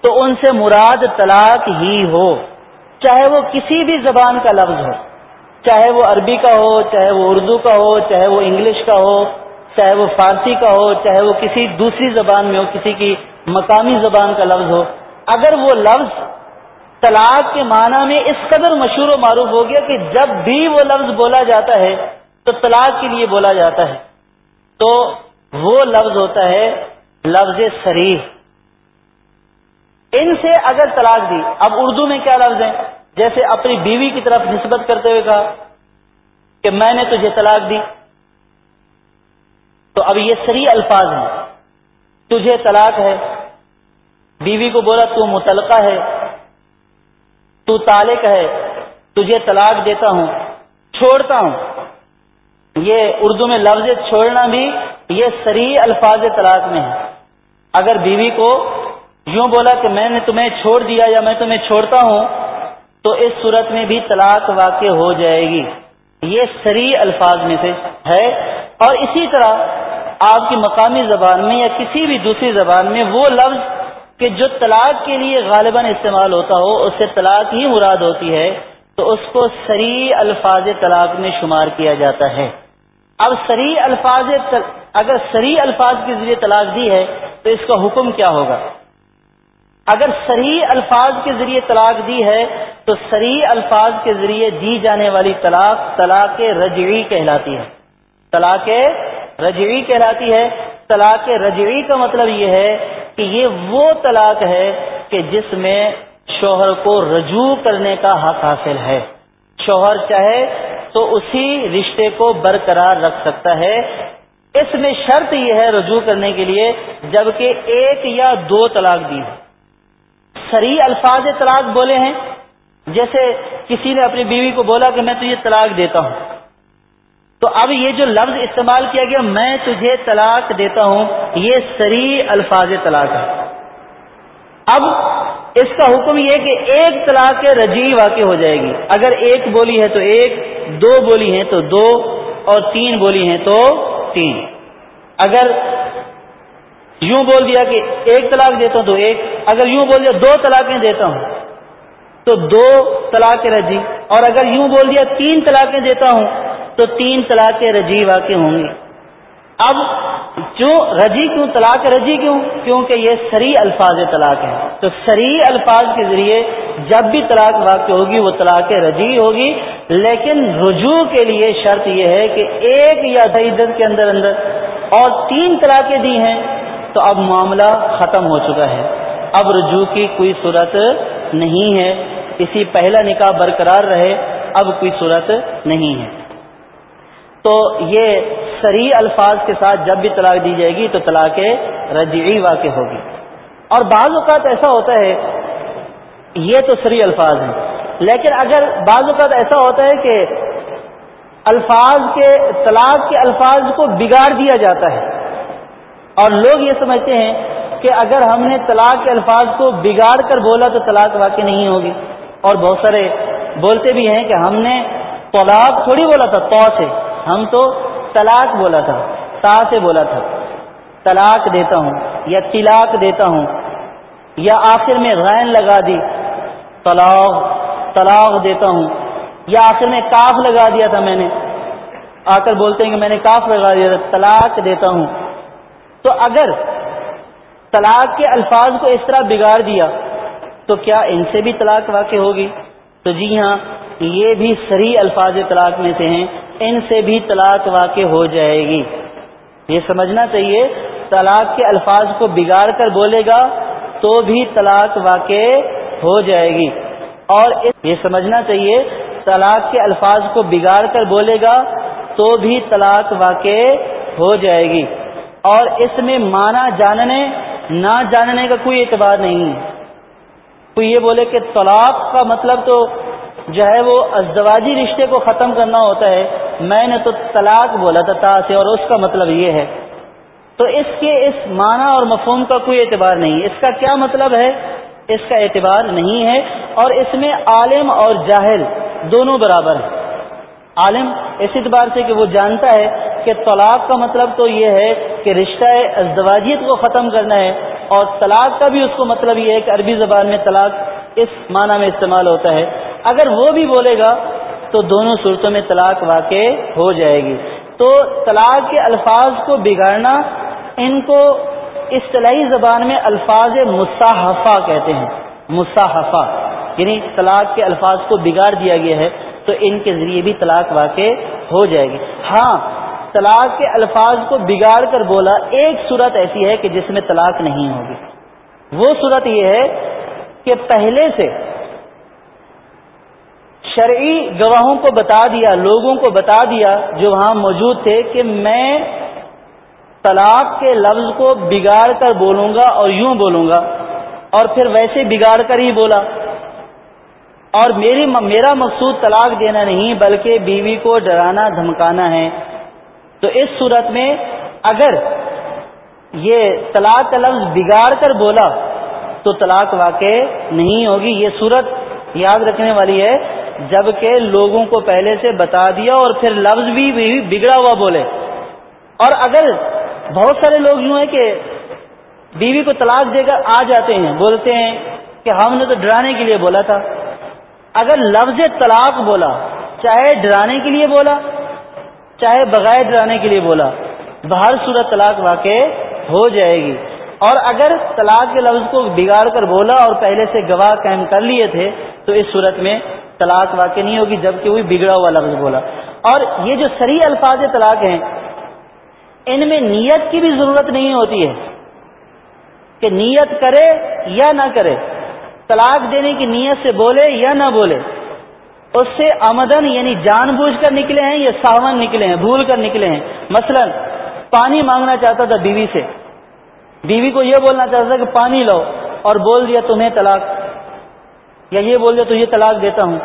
تو ان سے مراد طلاق ہی ہو، چاہے وہ کسی بھی زبان کا لفظ ہو۔ چاہے وہ عربی کا ہو، چاہے وہ اردو کا ہو، چاہے وہ انگلش کا ہو، چاہے وہ فارسی کا ہو، چاہے وہ کسی دوسری زبان میں ہو، کسی کی مقامی زبان کا لفظ ہو، اگر وہ لفظ طلاق کے معنی میں اس قدر مشہور و معروف ہو گیا کہ جب بھی وہ لفظ بولا جاتا ہے تو طلاق کے لیے بولا جاتا ہے، تو وہ لفظ ہوتا ہے لفظ شریف ان سے اگر طلاق دی، اب اردو میں کیا لفظ ہے جیسے اپنی بیوی کی طرف نسبت کرتے ہوئے کہا کہ میں نے تجھے طلاق دی۔ تو اب یہ سری الفاظ ہیں۔ تجھے طلاق ہے۔ بیوی کو بولا، تو متعلقہ ہے۔ تو طالق ہے۔ تجھے طلاق دیتا ہوں۔ چھوڑتا ہوں۔ یہ اردو میں لفظ چھوڑنا بھی یہ سری الفاظ طلاق میں ہے اگر بیوی کو یوں بولا کہ میں نے تمہیں چھوڑ دیا یا میں تمہیں چھوڑتا ہوں تو اس صورت میں بھی طلاق واقع ہو جائے گی۔ یہ سری الفاظ میں سے ہے اور اسی طرح آپ کی مقامی زبان میں یا کسی بھی دوسری زبان میں وہ لفظ کہ جو طلاق کے لیے غالباً استعمال ہوتا ہو، اس سے طلاق ہی مراد ہوتی ہے، تو اس کو سری الفاظ طلاق میں شمار کیا جاتا ہے۔ اب سری الفاظ اگر سری الفاظ کے ذریعے طلاق دی ہے، تو اس کا حکم کیا ہوگا؟ اگر سری الفاظ کے ذریعے طلاق دی ہے، تو سری الفاظ کے ذریعے دی جانے والی طلاق طلاق رجعی کہلاتی ہے۔ طلاق رجعی کہلاتی ہے۔ طلاق رجعی کا مطلب یہ ہے کہ یہ وہ طلاق ہے کہ جس میں شوہر کو رجوع کرنے کا حق حاصل ہے۔ شوہر چاہے تو اسی رشتے کو برقرار رکھ سکتا ہے۔ اس میں شرط یہ ہے رجوع کرنے کے لیے، جبکہ ایک یا دو طلاق دی ہے سری الفاظ طلاق بولے ہیں، جیسے کسی نے اپنی بیوی کو بولا کہ میں تجھے طلاق دیتا ہوں۔ تو اب یہ جو لفظ استعمال کیا گیا، میں تجھے طلاق دیتا ہوں، یہ سری الفاظ طلاق ہے۔ اب اس کا حکم یہ کہ ایک طلاق رجی واقع ہو جائے گی۔ اگر ایک بولی ہے تو ایک، دو بولی ہیں تو دو، اور تین بولی ہیں تو تین۔ اگر یوں بول دیا کہ ایک طلاق دیتا ہوں تو ایک، اگر یوں بول دیا دو طلاقیں دیتا ہوں تو دو طلاق رجی، اور اگر یوں بول دیا تین طلاقیں دیتا ہوں تو تین طلاق رجی واقع ہوں گی۔ اب کیوں رجی کیوں؟ طلاق رجی کیوں؟ کیونکہ یہ سری الفاظ طلاق ہے تو سری الفاظ کے ذریعے جب بھی طلاق واقع ہوگی وہ طلاق رجی ہوگی، لیکن رجوع کے لیے شرط یہ ہے کہ ایک یا عدت کے اندر اندر اور تین طلاقیں دی ہیں۔ تو اب معاملہ ختم ہو چکا ہے۔ اب رجوع کی کوئی صورت نہیں ہے۔ اسی پہلا نکاح برقرار رہے، اب کوئی صورت نہیں ہے۔ تو یہ سری الفاظ کے ساتھ جب بھی طلاق دی جائے گی تو طلاق رجعی واقع ہوگی۔ اور بعض اوقات ایسا ہوتا ہے، یہ تو سری الفاظ ہیں۔ لیکن اگر بعض اوقات ایسا ہوتا ہے کہ الفاظ کے، طلاق کے الفاظ کو بگاڑ دیا جاتا ہے اور لوگ یہ سمجھتے ہیں کہ اگر ہم نے طلاق کے الفاظ کو بگاڑ کر بولا تو طلاق واقع نہیں ہوگی۔ اور بہت سارے بولتے بھی ہیں کہ ہم نے طلاق تھوڑی بولا تھا تو سے۔ ہم تو طلاق بولا تھا، تا سے بولا تھا۔ طلاق دیتا ہوں یا طلاق دیتا ہوں یا آخر میں غین لگا دی، طلاق طلاق دیتا ہوں۔ یا آخر میں کاف لگا دیا تھا میں نے۔ آ کر بولتے ہیں کہ میں نے کاف لگا دیا تھا، طلاق دیتا ہوں۔ تو اگر طلاق کے الفاظ کو اس طرح بگاڑ دیا تو کیا ان سے بھی طلاق واقع ہوگی؟ تو جی ہاں یہ بھی صحیح الفاظ طلاق میں سے ہیں، ان سے بھی طلاق واقع ہو جائے گی۔ یہ سمجھنا چاہیے، طلاق کے الفاظ کو بگاڑ کر بولے گا تو بھی طلاق واقع ہو جائے گی۔ اور یہ سمجھنا چاہیے، طلاق کے الفاظ کو بگاڑ کر بولے گا تو بھی طلاق واقع ہو جائے گی۔ اور اس میں مانا جاننے، نہ جاننے کا کوئی اعتبار نہیں کوئی یہ بولے کہ طلاق کا مطلب تو جو ہے وہ ازدواجی رشتے کو ختم کرنا ہوتا ہے۔ میں نے تو طلاق بولا تھا تا سے اور اس کا مطلب یہ ہے۔ تو اس کے اس معنی اور مفہوم کا کوئی اعتبار نہیں۔ اس کا کیا مطلب ہے؟ اس کا اعتبار نہیں ہے۔ اور اس میں عالم اور جاہل دونوں برابر ہیں۔ عالم اس اعتبار سے کہ وہ جانتا ہے کہ طلاق کا مطلب تو یہ ہے کہ رشتہ ازدواجیت کو ختم کرنا ہے اور طلاق کا بھی اس کو مطلب یہ ہے کہ عربی زبان میں طلاق اس معنی میں استعمال ہوتا ہے۔ اگر وہ بھی بولے گا تو دونوں صورتوں میں طلاق واقع ہو جائے گی۔ تو طلاق کے الفاظ کو بگاڑنا ان کو اصطلاحی زبان میں الفاظ مصحفہ کہتے ہیں۔ مصحفہ یعنی طلاق کے الفاظ کو بگاڑ دیا گیا ہے۔ تو ان کے ذریعے بھی طلاق واقع ہو جائے گی۔ ہاں طلاق کے الفاظ کو بگاڑ کر بولا، ایک صورت ایسی ہے کہ جس میں طلاق نہیں ہوگی۔ وہ صورت یہ ہے کہ پہلے سے شرعی گواہوں کو بتا دیا، لوگوں کو بتا دیا جو وہاں موجود تھے کہ میں طلاق کے لفظ کو بگاڑ کر بولوں گا اور یوں بولوں گا، اور پھر ویسے بگاڑ کر ہی بولا۔ اور میری میرا مقصود طلاق دینا نہیں بلکہ بیوی کو ڈرانا، دھمکانا ہے۔ تو اس صورت میں اگر یہ طلاق کا لفظ بگاڑ کر بولا تو طلاق واقع نہیں ہوگی۔ یہ صورت یاد رکھنے والی ہے۔ جبکہ لوگوں کو پہلے سے بتا دیا اور پھر لفظ بھی بگڑا ہوا بولے۔ اور اگر بہت سارے لوگ یوں ہیں کہ بیوی کو طلاق دے کر آ جاتے ہیں، بولتے ہیں کہ ہم نے تو ڈرانے کے لیے بولا تھا۔ اگر لفظ طلاق بولا، چاہے ڈرانے کے لیے بولا، چاہے بغیر ڈرانے کے لیے بولا، بہر صورت طلاق واقع ہو جائے گی۔ اور اگر طلاق کے لفظ کو بگاڑ کر بولا اور پہلے سے گواہ قائم کر لیے تھے، تو اس صورت میں طلاق واقع نہیں ہوگی، جبکہ وہی بگڑا ہوا لفظ بولا۔ اور یہ جو سری الفاظ طلاق ہیں، ان میں نیت کی بھی ضرورت نہیں ہوتی ہے کہ نیت کرے یا نہ کرے۔ طلاق دینے کی نیت سے بولے یا نہ بولے، اس سے آمدن یعنی جان بوجھ کر نکلے ہیں یا ساون نکلے ہیں، بھول کر نکلے ہیں۔ مثلا پانی مانگنا چاہتا تھا بیوی سے۔ بیوی کو یہ بولنا چاہتا تھا کہ پانی لو اور بول دیا تمہیں طلاق، یا یہ بول دیا تو یہ طلاق دیتا ہوں۔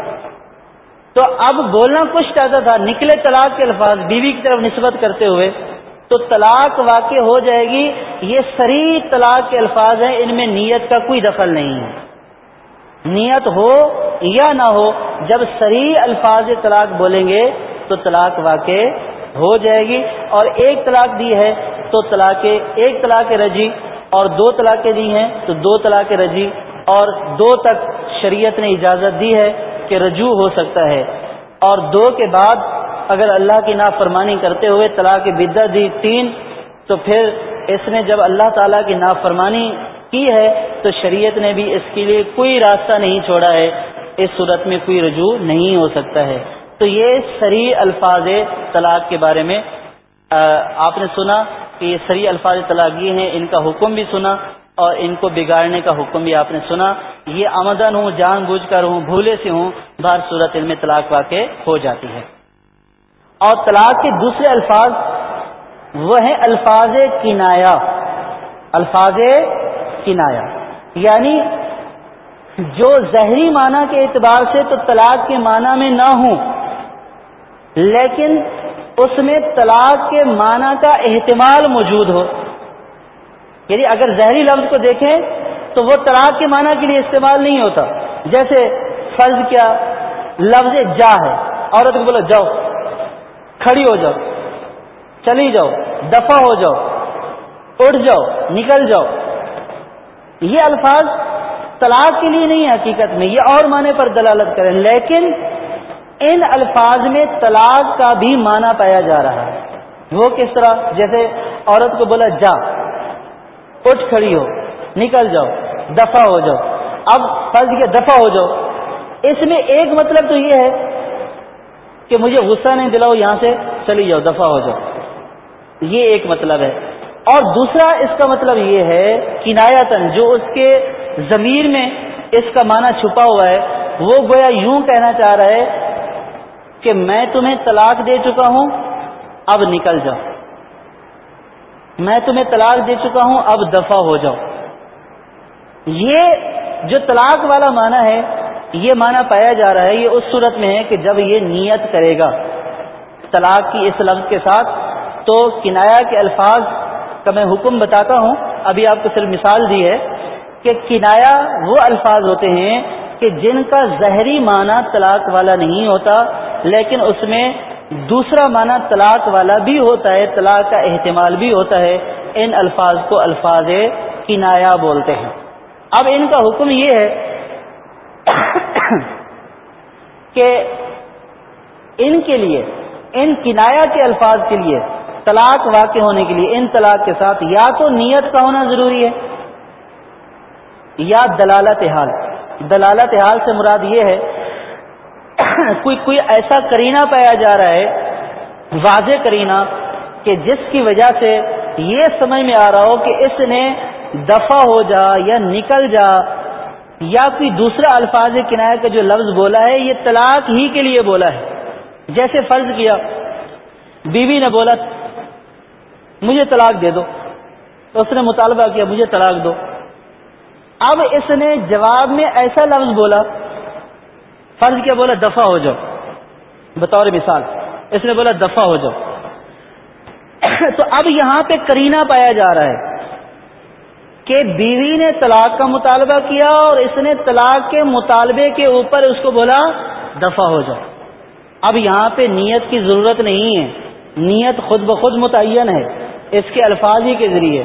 تو اب بولنا کچھ چاہتا تھا، نکلے طلاق کے الفاظ بیوی کی طرف نسبت کرتے ہوئے، تو طلاق واقع ہو جائے گی۔ یہ سری طلاق کے الفاظ ہیں، ان میں نیت کا کوئی دخل نہیں ہے۔ نیت ہو یا نہ ہو، جب صحیح الفاظ طلاق بولیں گے تو طلاق واقع ہو جائے گی۔ اور ایک طلاق دی ہے تو طلاق، ایک طلاق رجی اور دو طلاقیں دی ہیں تو دو طلاق رجی۔ اور دو تک شریعت نے اجازت دی ہے کہ رجوع ہو سکتا ہے۔ اور دو کے بعد اگر اللہ کی نافرمانی کرتے ہوئے طلاق بدت دی تین، تو پھر اس نے جب اللہ تعالیٰ کی نافرمانی کی ہے تو شریعت نے بھی اس کے لیے کوئی راستہ نہیں چھوڑا ہے، اس صورت میں کوئی رجوع نہیں ہو سکتا ہے۔ تو یہ سری الفاظ طلاق کے بارے میں آپ نے سنا کہ یہ سری الفاظ طلاق یہ ہیں، ان کا حکم بھی سنا اور ان کو بگاڑنے کا حکم بھی آپ نے سنا۔ یہ آمدن ہوں، جان بوجھ کر ہوں، بھولے سے ہوں بار صورت ان میں طلاق واقع ہو جاتی ہے۔ اور طلاق کے دوسرے الفاظ وہ ہیں الفاظ کنایا الفاظ کنایا۔ یعنی جو زہری معنی کے اعتبار سے تو طلاق کے معنی میں نہ ہوں، لیکن اس میں طلاق کے معنی کا احتمال موجود ہو۔ یعنی اگر زہری لفظ کو دیکھیں تو وہ طلاق کے معنی کے لیے استعمال نہیں ہوتا۔ جیسے فرض کیا، لفظ جا ہے، عورت کو بولو جاؤ، کھڑی ہو جاؤ، چلی جاؤ، دفع ہو جاؤ، اٹھ جاؤ، نکل جاؤ۔ یہ الفاظ طلاق کے لیے نہیں ہے حقیقت میں یہ اور معنی پر دلالت کریں۔ لیکن ان الفاظ میں طلاق کا بھی معنی پایا جا رہا ہے۔ وہ کس طرح؟ جیسے عورت کو بولا، جا، اٹھ کھڑی ہو، نکل جاؤ، دفع ہو جاؤ۔ اب فرض کے دفع ہو جاؤ۔ اس میں ایک مطلب تو یہ ہے کہ مجھے غصہ نہیں دلاؤ، یہاں سے چلی جاؤ، دفع ہو جاؤ۔ یہ ایک مطلب ہے۔ اور دوسرا اس کا مطلب یہ ہے کنایاتن جو اس کے ضمیر میں اس کا معنی چھپا ہوا ہے، وہ گویا یوں کہنا چاہ رہا ہے کہ میں تمہیں طلاق دے چکا ہوں، اب نکل جاؤ۔ میں تمہیں طلاق دے چکا ہوں، اب دفع ہو جاؤ۔ یہ جو طلاق والا معنی ہے، یہ معنی پایا جا رہا ہے، یہ اس صورت میں ہے کہ جب یہ نیت کرے گا طلاق کی اس لفظ کے ساتھ، تو کنایا کے الفاظ کا میں حکم بتاتا ہوں، ابھی آپ کو صرف مثال دی ہے کہ کنایا وہ الفاظ ہوتے ہیں کہ جن کا زہری معنی طلاق والا نہیں ہوتا، لیکن اس میں دوسرا معنی طلاق والا بھی ہوتا ہے، طلاق کا احتمال بھی ہوتا ہے۔ ان الفاظ کو الفاظ کنایا بولتے ہیں۔ اب ان کا حکم یہ ہے *coughs* کہ ان کے لیے، ان کنایا کے الفاظ کے لیے طلاق واقع ہونے کے لیے ان طلاق کے ساتھ یا تو نیت کا ہونا ضروری ہے یا دلالت حال دلالت حال سے مراد یہ ہے *coughs* کوئی کوئی ایسا کرینہ پایا جا رہا ہے، واضح کرینہ، کہ جس کی وجہ سے یہ سمجھ میں آ رہا ہو کہ اس نے دفع ہو جا یا نکل جا یا کوئی دوسرا الفاظ کنارے کا جو لفظ بولا ہے، یہ طلاق ہی کے لیے بولا ہے۔ جیسے فرض کیا، بیوی نے بولا مجھے طلاق دے دو۔ اس نے مطالبہ کیا، مجھے طلاق دو۔ اب اس نے جواب میں ایسا لفظ بولا، فرض کیا، بولا دفع ہو جاؤ۔ بطور مثال، اس نے بولا دفع ہو جاؤ۔ *coughs* تو اب یہاں پہ کرینہ پایا جا رہا ہے کہ بیوی نے طلاق کا مطالبہ کیا اور اس نے طلاق کے مطالبے کے اوپر اس کو بولا دفع ہو جاؤ۔ اب یہاں پہ نیت کی ضرورت نہیں ہے۔ نیت خود بخود متعین ہے۔ اس کے الفاظ ہی کے ذریعے۔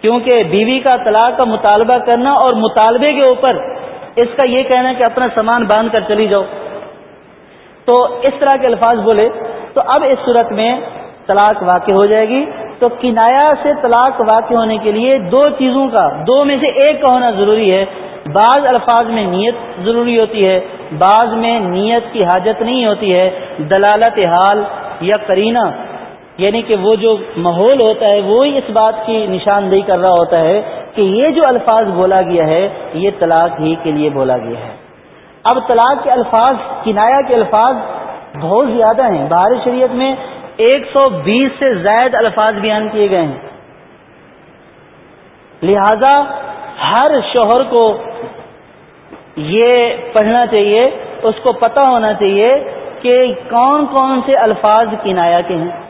کیونکہ بیوی کا طلاق کا مطالبہ کرنا اور مطالبے کے اوپر اس کا یہ کہنا کہ اپنا سامان باندھ کر چلی جاؤ۔ تو اس طرح کے الفاظ بولے تو اب اس صورت میں طلاق واقع ہو جائے گی۔ تو کنایا سے طلاق واقع ہونے کے لیے دو چیزوں کا، دو میں سے ایک کا ہونا ضروری ہے۔ بعض الفاظ میں نیت ضروری ہوتی ہے، بعض میں نیت کی حاجت نہیں ہوتی ہے۔ دلالت حال یا کرینہ یعنی کہ وہ جو ماحول ہوتا ہے، وہی اس بات کی نشاندہی کر رہا ہوتا ہے کہ یہ جو الفاظ بولا گیا ہے، یہ طلاق ہی کے لیے بولا گیا ہے۔ اب طلاق کے الفاظ، کنایا کے الفاظ بہت زیادہ ہیں۔ بہار شریعت میں ایک سو بیس سے زائد الفاظ بیان کیے گئے ہیں۔ لہذا ہر شوہر کو یہ پڑھنا چاہیے، اس کو پتہ ہونا چاہیے کہ کون کون سے الفاظ کنایا کے ہیں۔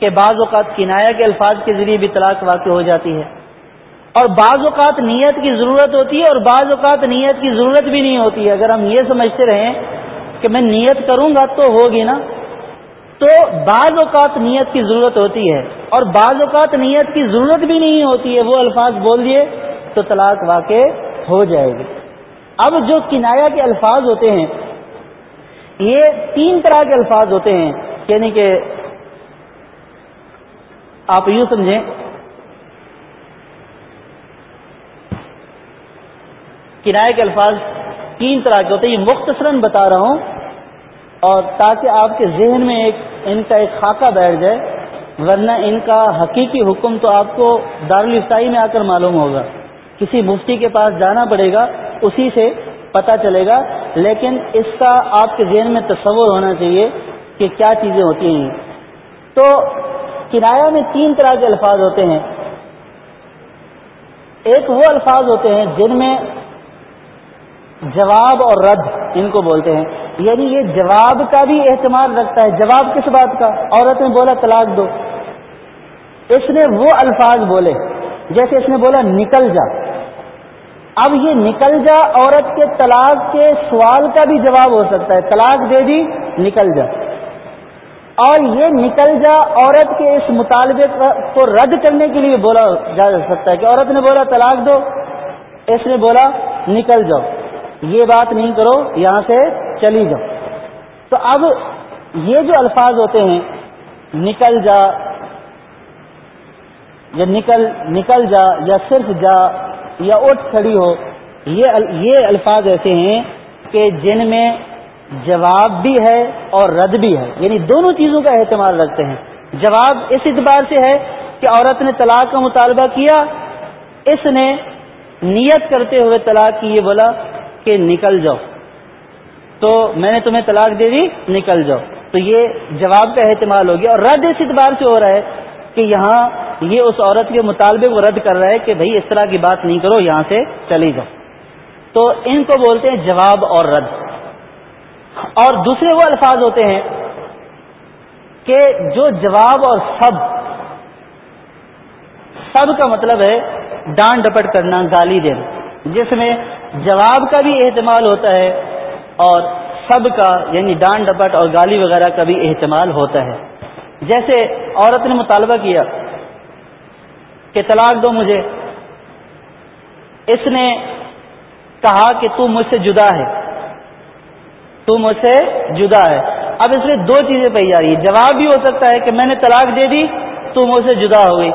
کہ بعض اوقات کنایا کے الفاظ کے ذریعے بھی طلاق واقع ہو جاتی ہے اور بعض اوقات نیت کی ضرورت ہوتی ہے اور بعض اوقات نیت کی ضرورت بھی نہیں ہوتی ہے۔ اگر ہم یہ سمجھتے رہیں کہ میں نیت کروں گا تو ہوگی نا۔ تو بعض اوقات نیت کی ضرورت ہوتی ہے اور بعض اوقات نیت کی ضرورت بھی نہیں ہوتی ہے۔ وہ الفاظ بول دیے تو طلاق واقع ہو جائے گی۔ اب جو کنایا کے الفاظ ہوتے ہیں، یہ تین طرح کے الفاظ ہوتے ہیں یعنی کہ آپ یوں سمجھیں کرائے کے الفاظ تین طرح کے ہوتے ہیں۔ یہ مختصراً بتا رہا ہوں اور تاکہ آپ کے ذہن میں ایک ان کا ایک خاکہ بیٹھ جائے، ورنہ ان کا حقیقی حکم تو آپ کو دارالفتائی میں آ کر معلوم ہوگا۔ کسی مفتی کے پاس جانا پڑے گا، اسی سے پتہ چلے گا۔ لیکن اس کا آپ کے ذہن میں تصور ہونا چاہیے کہ کیا چیزیں ہوتی ہیں۔ تو کرایہ میں تین طرح کے الفاظ ہوتے ہیں۔ ایک وہ الفاظ ہوتے ہیں جن میں جواب اور رد ان کو بولتے ہیں۔ یعنی یہ جواب کا بھی اہتمام رکھتا ہے۔ جواب کس بات کا؟ عورت نے بولا طلاق دو۔ اس نے وہ الفاظ بولے، جیسے اس نے بولا نکل جا۔ اب یہ نکل جا عورت کے طلاق کے سوال کا بھی جواب ہو سکتا ہے۔ طلاق دے دی، نکل جا۔ اور یہ نکل جا عورت کے اس مطالبے کو رد کرنے کے لیے بولا جا سکتا ہے کہ عورت نے بولا طلاق دو، اس نے بولا نکل جاؤ۔ یہ بات نہیں کرو، یہاں سے چلی جاؤ۔ تو اب یہ جو الفاظ ہوتے ہیں، نکل جا یا نکل نکل جا یا صرف جا یا اٹھ کھڑی ہو یہ الفاظ ایسے ہیں کہ جن میں جواب بھی ہے اور رد بھی ہے۔ یعنی دونوں چیزوں کا اہتمام رکھتے ہیں۔ جواب اس اعتبار سے ہے کہ عورت نے طلاق کا مطالبہ کیا۔ اس نے نیت کرتے ہوئے طلاق کی یہ بولا کہ نکل جاؤ۔ تو میں نے تمہیں طلاق دے دی، نکل جاؤ۔ تو یہ جواب کا اہتمام ہو گیا۔ اور رد اس اعتبار سے ہو رہا ہے کہ یہاں یہ اس عورت کے مطالبے کو رد کر رہا ہے کہ بھائی اس طرح کی بات نہیں کرو، یہاں سے چلی جاؤ۔ تو ان کو بولتے ہیں جواب اور رد۔ اور دوسرے وہ الفاظ ہوتے ہیں کہ جو جواب اور سب سب کا مطلب ہے ڈانٹ ڈپٹ کرنا، گالی دینا، جس میں جواب کا بھی احتمال ہوتا ہے اور سب کا یعنی ڈانٹ ڈپٹ اور گالی وغیرہ کا بھی احتمال ہوتا ہے۔ جیسے عورت نے مطالبہ کیا کہ طلاق دو مجھے، اس نے کہا کہ تو مجھ سے جدا ہے۔ تو مجھ سے جدا ہے۔ اب اس میں دو چیزیں پہ جا رہی ہے جواب بھی ہو سکتا ہے کہ میں نے طلاق دے دی تو مجھ سے جدا ہو گئی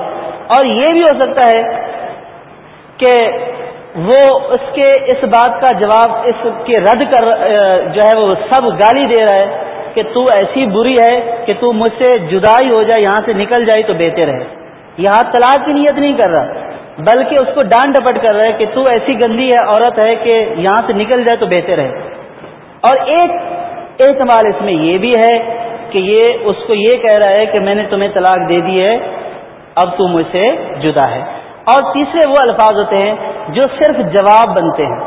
اور یہ بھی ہو سکتا ہے کہ وہ اس کے اس بات کا جواب اس کے رد کر جو ہے وہ سب گالی دے رہا ہے کہ تو ایسی بری ہے کہ تو مجھ سے جدائی ہو جائے، یہاں سے نکل جائے تو بہتر ہے۔ یہاں طلاق کی نیت نہیں کر رہا، بلکہ اس کو ڈانٹ ڈپٹ کر رہا ہے کہ تو ایسی گندی ہے، عورت ہے کہ یہاں سے نکل جائے تو بہتر ہے۔ اور ایک اعتماد اس میں یہ بھی ہے کہ یہ اس کو یہ کہہ رہا ہے کہ میں نے تمہیں طلاق دے دی ہے، اب تو مجھ سے جدا ہے۔ اور تیسرے وہ الفاظ ہوتے ہیں جو صرف جواب بنتے ہیں۔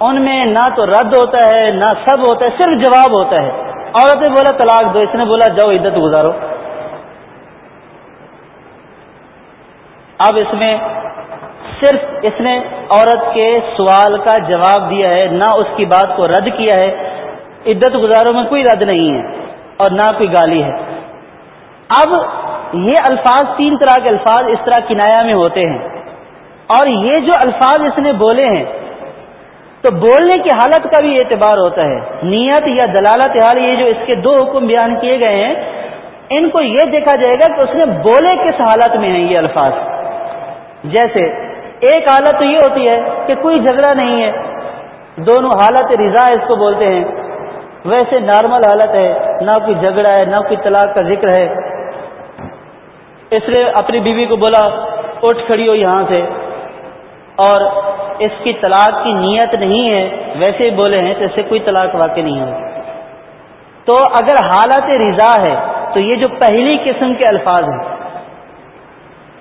ان میں نہ تو رد ہوتا ہے، نہ سب ہوتا ہے، صرف جواب ہوتا ہے۔ عورت نے بولا طلاق دو، اس نے بولا جاؤ عدت گزارو۔ اب اس میں صرف اس نے عورت کے سوال کا جواب دیا ہے، نہ اس کی بات کو رد کیا ہے۔ عدت گزاروں میں کوئی رد نہیں ہے اور نہ کوئی گالی ہے۔ اب یہ الفاظ تین طرح کے الفاظ اس طرح کنایا میں ہوتے ہیں۔ اور یہ جو الفاظ اس نے بولے ہیں، تو بولنے کی حالت کا بھی اعتبار ہوتا ہے۔ نیت یا دلالت حال یہ جو اس کے دو حکم بیان کیے گئے ہیں، ان کو یہ دیکھا جائے گا کہ اس نے بولے کس حالت میں ہیں یہ الفاظ۔ جیسے ایک حالت تو یہ ہوتی ہے کہ کوئی جھگڑا نہیں ہے۔ دونوں حالت رضا اس کو بولتے ہیں۔ ویسے نارمل حالت ہے، نہ کوئی جھگڑا ہے، نہ کوئی طلاق کا ذکر ہے۔ اس نے اپنی بیوی کو بولا، اٹھ کھڑی ہو یہاں سے۔ اور اس کی طلاق کی نیت نہیں ہے، ویسے ہی بولے ہیں تو اس سے کوئی طلاق واقع نہیں ہو تو اگر حالت رضا ہے، تو یہ جو پہلی قسم کے الفاظ ہیں،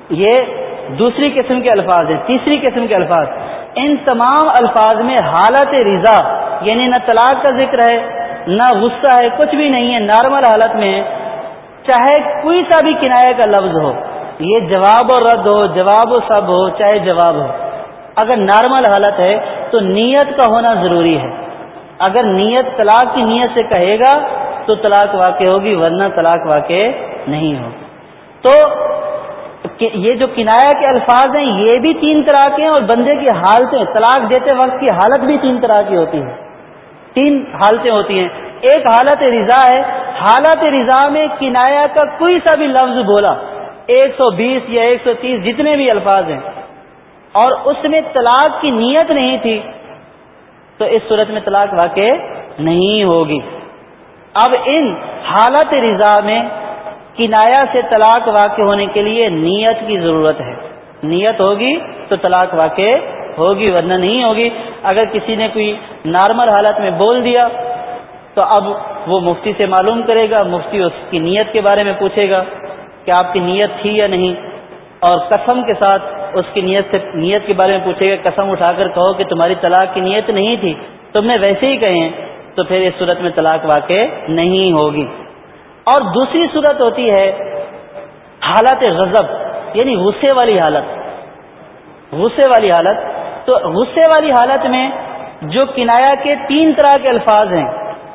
یہ دوسری قسم کے الفاظ ہیں، تیسری قسم کے الفاظ۔ ان تمام الفاظ میں حالت رضا یعنی نہ طلاق کا ذکر ہے، نہ غصہ ہے، کچھ بھی نہیں ہے، نارمل حالت میں ہے۔ چاہے کوئی سا بھی کنارے کا لفظ ہو، یہ جواب و رد ہو، جواب و سب ہو، چاہے جواب ہو۔ اگر نارمل حالت ہے، تو نیت کا ہونا ضروری ہے۔ اگر نیت طلاق کی نیت سے کہے گا، تو طلاق واقع ہوگی، ورنہ طلاق واقع نہیں ہوگی۔ تو یہ جو کنایا کے الفاظ ہیں، یہ بھی تین طرح کے ہیں اور بندے کی حالتیں، طلاق دیتے وقت کی حالت بھی تین طرح کی ہوتی ہیں۔ تین حالتیں ہوتی ہیں۔ ایک حالت رضا ہے۔ حالت رضا میں کنایا کا کوئی سا بھی لفظ بولا، ایک سو بیس یا ایک سو تیس جتنے بھی الفاظ ہیں، اور اس میں طلاق کی نیت نہیں تھی، تو اس صورت میں طلاق واقع نہیں ہوگی۔ اب ان حالت رضا میں کنایا سے طلاق واقع ہونے کے لیے نیت کی ضرورت ہے۔ نیت ہوگی تو طلاق واقع ہوگی، ورنہ نہیں ہوگی۔ اگر کسی نے کوئی نارمل حالت میں بول دیا تو اب وہ مفتی سے معلوم کرے گا، مفتی اس کی نیت کے بارے میں پوچھے گا کہ آپ کی نیت تھی یا نہیں۔ اور قسم کے ساتھ اس کی نیت سے، نیت کے بارے میں پوچھے گا، قسم اٹھا کر کہو کہ تمہاری طلاق کی نیت نہیں تھی۔ تم نے ویسے ہی کہے ہیں، تو پھر اس صورت میں طلاق واقع نہیں ہوگی۔ اور دوسری صورت ہوتی ہے حالت غضب یعنی غصے والی حالت۔ غصے والی حالت۔ تو غصے والی حالت میں جو کنایا کے تین طرح کے الفاظ ہیں۔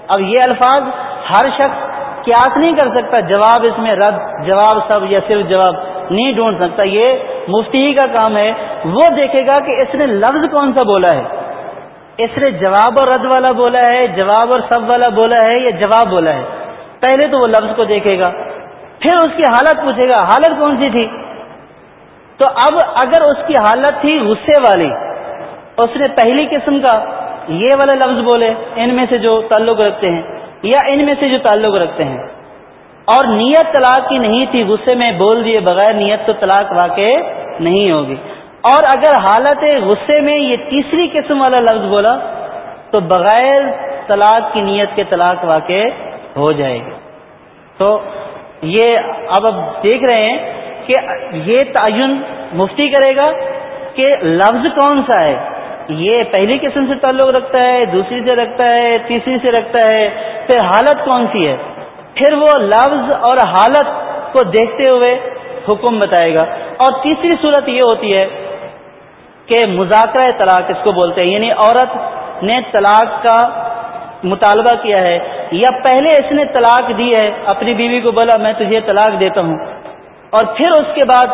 اب یہ الفاظ ہر شخص کیاس نہیں کر سکتا، جواب اس میں رد، جواب سب یا صرف جواب نہیں ڈھونڈ سکتا۔ یہ مفتی کا کام ہے۔ وہ دیکھے گا کہ اس نے لفظ کون سا بولا ہے۔ اس نے جواب اور رد والا بولا ہے، جواب اور سب والا بولا ہے یا جواب بولا ہے۔ پہلے تو وہ لفظ کو دیکھے گا، پھر اس کی حالت پوچھے گا، حالت کون سی تھی؟ تو اب اگر اس کی حالت تھی غصے والی، اس نے پہلی قسم کا یہ والے لفظ بولے، ان میں سے جو تعلق رکھتے ہیں، یا ان میں سے جو تعلق رکھتے ہیں۔ اور نیت طلاق کی نہیں تھی، غصے میں بول دیے بغیر نیت تو طلاق واقع نہیں ہوگی۔ اور اگر حالت غصے میں یہ تیسری قسم والا لفظ بولا، تو بغیر طلاق کی نیت کے طلاق واقع ہو جائے گی۔ تو یہ اب اب دیکھ رہے ہیں کہ یہ تعین مفتی کرے گا کہ لفظ کون سا ہے۔ یہ پہلی قسم سے تعلق رکھتا ہے، دوسری سے رکھتا ہے، تیسری سے رکھتا ہے، پھر حالت کون سی ہے؟ پھر وہ لفظ اور حالت کو دیکھتے ہوئے حکم بتائے گا۔ اور تیسری صورت یہ ہوتی ہے کہ مذاکرہ طلاق اس کو بولتے ہیں۔ یعنی عورت نے طلاق کا مطالبہ کیا ہے۔ یا پہلے اس نے طلاق دی ہے، اپنی بیوی کو بولا، میں تجھے طلاق دیتا ہوں۔ اور پھر اس کے بعد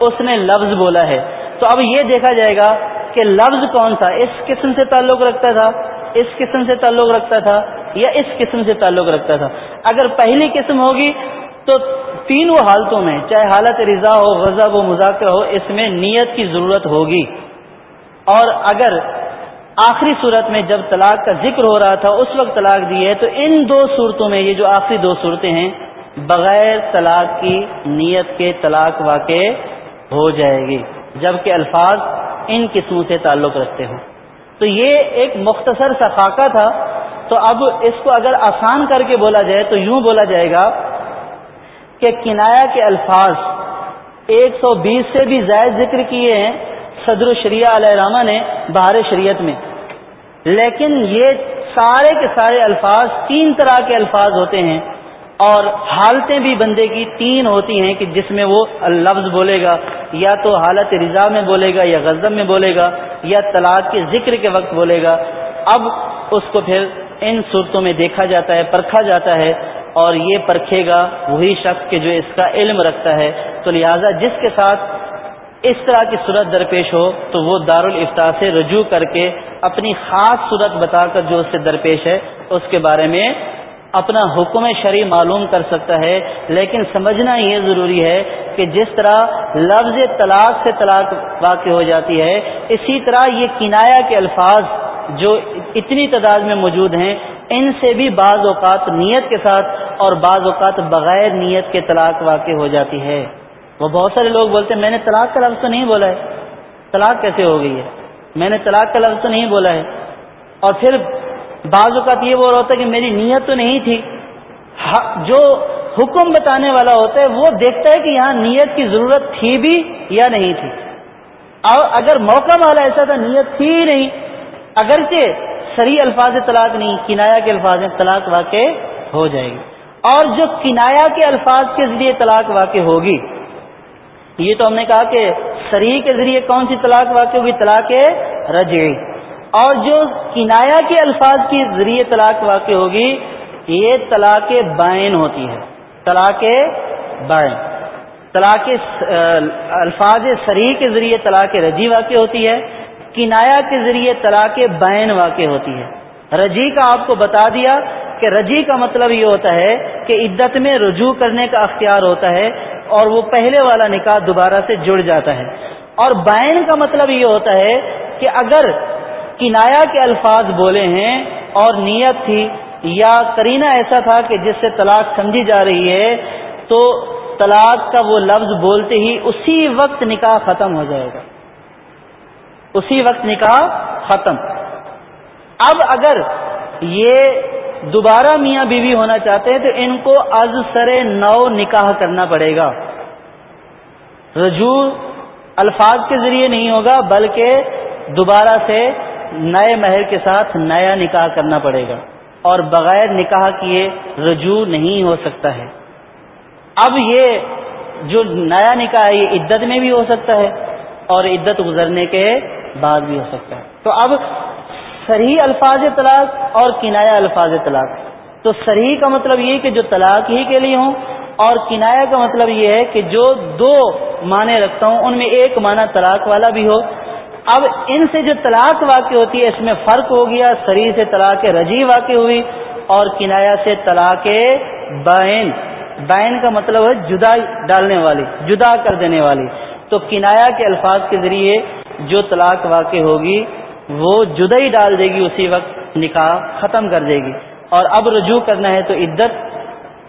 اس نے لفظ بولا ہے۔ تو اب یہ دیکھا جائے گا کہ لفظ کون سا اس قسم سے تعلق رکھتا تھا، اس قسم سے تعلق رکھتا تھا یا اس قسم سے تعلق رکھتا تھا۔ اگر پہلی قسم ہوگی تو تینوں حالتوں میں، چاہے حالت رضا ہو، غضب ہو، مذاکرہ ہو، اس میں نیت کی ضرورت ہوگی۔ اور اگر آخری صورت میں جب طلاق کا ذکر ہو رہا تھا، اس وقت طلاق دی ہے، تو ان دو صورتوں میں یہ جو آخری دو صورتیں ہیں، بغیر طلاق کی نیت کے طلاق واقع ہو جائے گی۔ جبکہ الفاظ ان قسموں سے تعلق رکھتے ہوں۔ تو یہ ایک مختصر سا خاکہ تھا۔ تو اب اس کو اگر آسان کر کے بولا جائے، تو یوں بولا جائے گا کہ کنایا کے الفاظ ایک سو بیس سے بھی زائد ذکر کیے ہیں۔ صدر الشریعہ علیہ رامہ نے بہار شریعت میں۔ لیکن یہ سارے کے سارے الفاظ تین طرح کے الفاظ ہوتے ہیں اور حالتیں بھی بندے کی تین ہوتی ہیں کہ جس میں وہ لفظ بولے گا، یا تو حالت رضا میں بولے گا یا غزب میں بولے گا، یا طلاق کے ذکر کے وقت بولے گا۔ اب اس کو پھر ان صورتوں میں دیکھا جاتا ہے، پرکھا جاتا ہے اور یہ پرکھے گا وہی شخص کے جو اس کا علم رکھتا ہے۔ تو لہٰذا جس کے ساتھ اس طرح کی صورت درپیش ہو تو وہ دارالفتا سے رجوع کر کے اپنی خاص صورت بتا کر جو اس سے درپیش ہے، اس کے بارے میں اپنا حکم شرع معلوم کر سکتا ہے۔ لیکن سمجھنا یہ ضروری ہے کہ جس طرح لفظ طلاق سے طلاق واقع ہو جاتی ہے، اسی طرح یہ کنایا کے الفاظ جو اتنی تعداد میں موجود ہیں، ان سے بھی بعض اوقات نیت کے ساتھ اور بعض اوقات بغیر نیت کے طلاق واقع ہو جاتی ہے۔ وہ بہت سارے لوگ بولتے ہیں، میں نے طلاق کا لفظ تو نہیں بولا ہے۔ طلاق کیسے ہو گئی ہے؟ میں نے طلاق کا لفظ تو نہیں بولا ہے۔ اور پھر بعض اوقات یہ بول رہا ہوتا ہے کہ میری نیت تو نہیں تھی۔ جو حکم بتانے والا ہوتا ہے، وہ دیکھتا ہے کہ یہاں نیت کی ضرورت تھی بھی یا نہیں تھی۔ اور اگر موقع والا ایسا تھا، نیت تھی ہی نہیں۔ اگرچہ سری الفاظ طلاق نہیں، کنایا کے الفاظ طلاق واقع ہو جائے گی۔ اور جو کنایا کے الفاظ کے ذریعے طلاق واقع ہوگی یہ تو ہم نے کہا کہ سری کے ذریعے کون سی طلاق واقع ہوگی؟ طلاق رجعی۔ اور جو کنایا کے الفاظ کے ذریعے طلاق واقع ہوگی، یہ طلاق بائن ہوتی ہے۔ طلاق بائن طلاق الفاظ سری کے ذریعے طلاق رجی واقع ہوتی ہے۔ کنایا کے ذریعے طلاق بائن واقع ہوتی ہے۔ رجی کا آپ کو بتا دیا کہ رجی کا مطلب یہ ہوتا ہے کہ عدت میں رجوع کرنے کا اختیار ہوتا ہے۔ اور وہ پہلے والا نکاح دوبارہ سے جڑ جاتا ہے۔ اور بائن کا مطلب یہ ہوتا ہے کہ اگر کنایا کے الفاظ بولے ہیں اور نیت تھی یا کرینہ ایسا تھا کہ جس سے طلاق سمجھی جا رہی ہے، تو طلاق کا وہ لفظ بولتے ہی اسی وقت نکاح ختم ہو جائے گا۔ اسی وقت نکاح ختم۔ اب اگر یہ دوبارہ میاں بیوی ہونا چاہتے ہیں تو ان کو از سر نو نکاح کرنا پڑے گا۔ رجوع الفاظ کے ذریعے نہیں ہوگا، بلکہ دوبارہ سے نئے مہر کے ساتھ نیا نکاح کرنا پڑے گا۔ اور بغیر نکاح کیے رجوع نہیں ہو سکتا ہے۔ اب یہ جو نیا نکاح ہے، یہ عدت میں بھی ہو سکتا ہے اور عدت گزرنے کے بعد بھی ہو سکتا ہے۔ تو اب سرحی الفاظ طلاق اور کنایا الفاظ طلاق۔ تو سرحی کا مطلب یہ کہ جو طلاق ہی کے لیے ہوں، اور کنایا کا مطلب یہ ہے کہ جو دو معنی رکھتا ہوں، ان میں ایک معنی طلاق والا بھی ہو۔ اب ان سے جو طلاق واقع ہوتی ہے، اس میں فرق ہو گیا سری سے طلاق رجی واقع ہوئی اور کنایا سے طلاق بین بین کا مطلب ہے جدا ڈالنے والی، جدا کر دینے والی۔ تو کنایا کے الفاظ کے ذریعے جو طلاق واقع ہوگی وہ جدا ہی ڈال دے گی اسی وقت، نکاح ختم کر دے گی۔ اور اب رجوع کرنا ہے تو عدت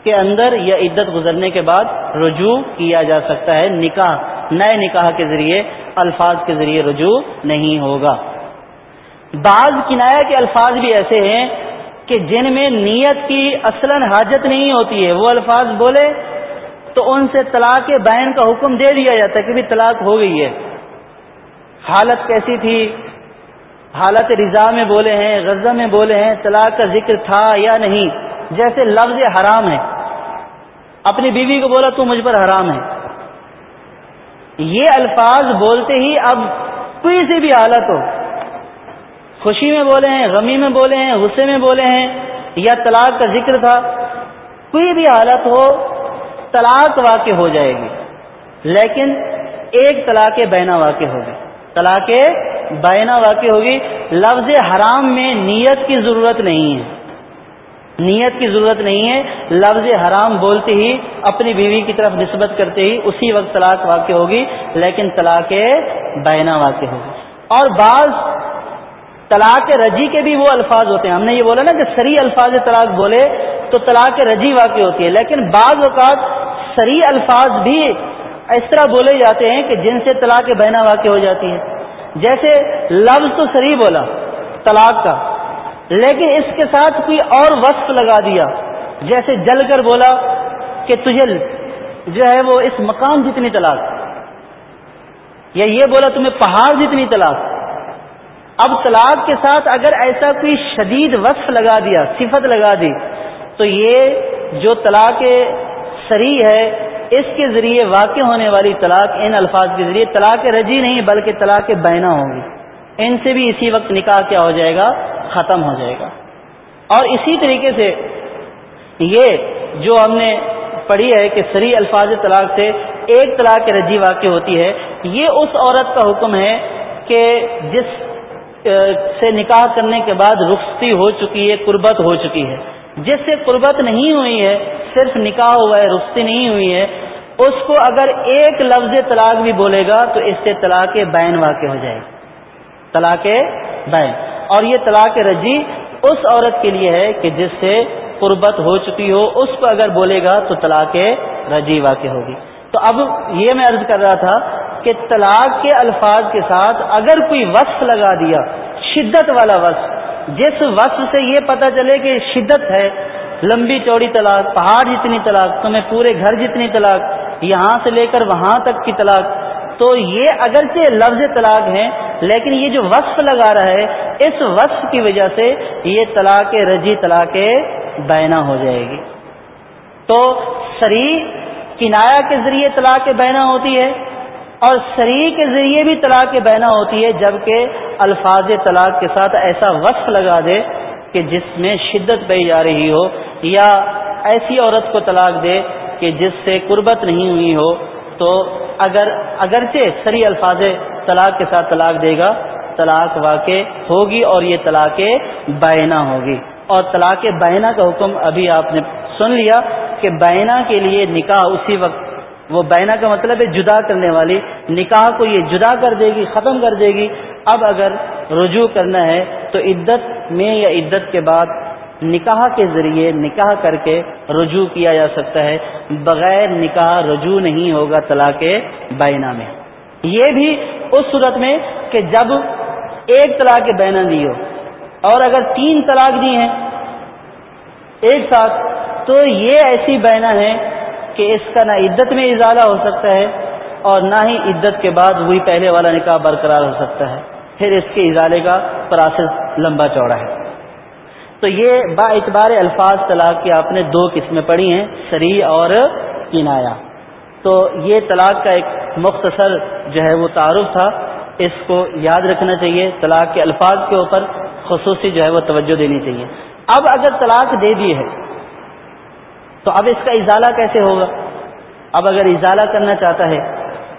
کے اندر یا عدت گزرنے کے بعد رجوع کیا جا سکتا ہے۔ نکاح، نئے نکاح کے ذریعے، الفاظ کے ذریعے رجوع نہیں ہوگا۔ بعض کنایا کے الفاظ بھی ایسے ہیں کہ جن میں نیت کی اصلا حاجت نہیں ہوتی ہے۔ وہ الفاظ بولے تو ان سے طلاق بین کا حکم دے دیا جاتا ہے کہ بھی طلاق ہو گئی ہے۔ حالت کیسی تھی؟ حالت رضا میں بولے ہیں، غزہ میں بولے ہیں، طلاق کا ذکر تھا یا نہیں؟ جیسے لفظ حرام ہے۔ اپنی بیوی کو بولا، تو مجھ پر حرام ہے۔ یہ الفاظ بولتے ہی اب کوئی سی بھی حالت ہو۔ خوشی میں بولے ہیں، غمی میں بولے ہیں، غصے میں بولے ہیں، یا طلاق کا ذکر تھا، کوئی بھی حالت ہو، طلاق واقع ہو جائے گی۔ لیکن ایک طلاق بینا واقع ہوگی۔ طلاق بینا واقع ہوگی۔ لفظ حرام میں نیت کی ضرورت نہیں ہے۔ نیت کی ضرورت نہیں ہے۔ لفظ حرام بولتے ہی اپنی بیوی کی طرف نسبت کرتے ہی اسی وقت طلاق واقع ہوگی، لیکن طلاق بینا واقع ہوگی۔ اور بعض طلاق رجی کے بھی وہ الفاظ ہوتے ہیں۔ ہم نے یہ بولا نا کہ سری الفاظ طلاق بولے تو طلاق رجی واقع ہوتی ہے، لیکن بعض اوقات سری الفاظ بھی اس طرح بولے جاتے ہیں کہ جن سے طلاق بہنا واقع ہو جاتی ہے۔ جیسے لفظ تو سری بولا طلاق کا، لیکن اس کے ساتھ کوئی اور وصف لگا دیا۔ جیسے جل کر بولا کہ تجھے جو ہے وہ اس مکان جتنی طلاق۔ یا یہ بولا تمہیں پہاڑ جتنی طلاق۔ اب طلاق کے ساتھ اگر ایسا کوئی شدید وصف لگا دیا، صفت لگا دی، تو یہ جو طلاق سری ہے اس کے ذریعے واقع ہونے والی طلاق ان الفاظ کے ذریعے طلاق رجی نہیں بلکہ طلاق بینا ہوگی۔ ان سے بھی اسی وقت نکاح کیا ہو جائے گا، ختم ہو جائے گا۔ اور اسی طریقے سے یہ جو ہم نے پڑھی ہے کہ سری الفاظ طلاق سے ایک طلاق رجی واقع ہوتی ہے، یہ اس عورت کا حکم ہے کہ جس سے نکاح کرنے کے بعد رخصتی ہو چکی ہے، قربت ہو چکی ہے۔ جس سے قربت نہیں ہوئی ہے، صرف نکاح ہوا ہے، رخصتی نہیں ہوئی ہے، اس کو اگر ایک لفظ طلاق بھی بولے گا تو اس سے طلاق بین واقع ہو جائے گا طلاق بین۔ اور یہ طلاق رجی اس عورت کے لیے ہے کہ جس سے قربت ہو چکی ہو، اس کو اگر بولے گا تو طلاق رجی واقع ہوگی۔ تو اب یہ میں عرض کر رہا تھا کہ طلاق کے الفاظ کے ساتھ اگر کوئی وصف لگا دیا، شدت والا وصف جس وصف سے یہ پتہ چلے کہ شدت ہے، لمبی چوڑی طلاق، پہاڑ جتنی طلاق، تمہیں پورے گھر جتنی طلاق، یہاں سے لے کر وہاں تک کی طلاق۔ تو یہ اگرچہ لفظ طلاق ہے، لیکن یہ جو وصف لگا رہا ہے، اس وصف کی وجہ سے یہ طلاق رجی طلاق بینا ہو جائے گی۔ تو سری کنایا کے ذریعے طلاق بینا ہوتی ہے اور سری کے ذریعے بھی طلاق بہنا ہوتی ہے، جبکہ الفاظ طلاق کے ساتھ ایسا وصف لگا دے کہ جس میں شدت پہ جا رہی ہو یا ایسی عورت کو طلاق دے کہ جس سے قربت نہیں ہوئی ہو، تو اگر اگرچہ سری الفاظ طلاق کے ساتھ طلاق دے گا، طلاق واقع ہوگی اور یہ طلاق بینا ہوگی۔ اور طلاق بینا کا حکم ابھی آپ نے سن لیا کہ بینا کے لیے نکاح اسی وقت وہ بینا کا مطلب ہے جدا کرنے والی، نکاح کو یہ جدا کر دے گی، ختم کر دے گی۔ اب اگر رجوع کرنا ہے تو عدت میں یا عدت کے بعد نکاح کے ذریعے نکاح کر کے رجوع کیا جا سکتا ہے۔ بغیر نکاح رجوع نہیں ہوگا طلاق بینا میں۔ یہ بھی اس صورت میں کہ جب ایک طلاق بینا دی ہو اور اگر تین طلاق دی ہیں ایک ساتھ، تو یہ ایسی بینا ہے کہ اس کا نہ عدت میں اضالہ ہو سکتا ہے اور نہ ہی عدت کے بعد وہی پہلے والا نکاح برقرار ہو سکتا ہے۔ پھر اس کے اضالے کا پروسیس لمبا چوڑا ہے۔ تو یہ با اعتبار الفاظ طلاق کی آپ نے دو قسمیں پڑھی ہیں، سری اور کنایا۔ تو یہ طلاق کا ایک مختصر جو ہے وہ تعارف تھا۔ اس کو یاد رکھنا چاہیے، طلاق کے الفاظ کے اوپر خصوصی جو ہے وہ توجہ دینی چاہیے۔ اب اگر طلاق دے دی ہے تو اب اس کا اضالہ کیسے ہوگا؟ اب اگر اضالہ کرنا چاہتا ہے،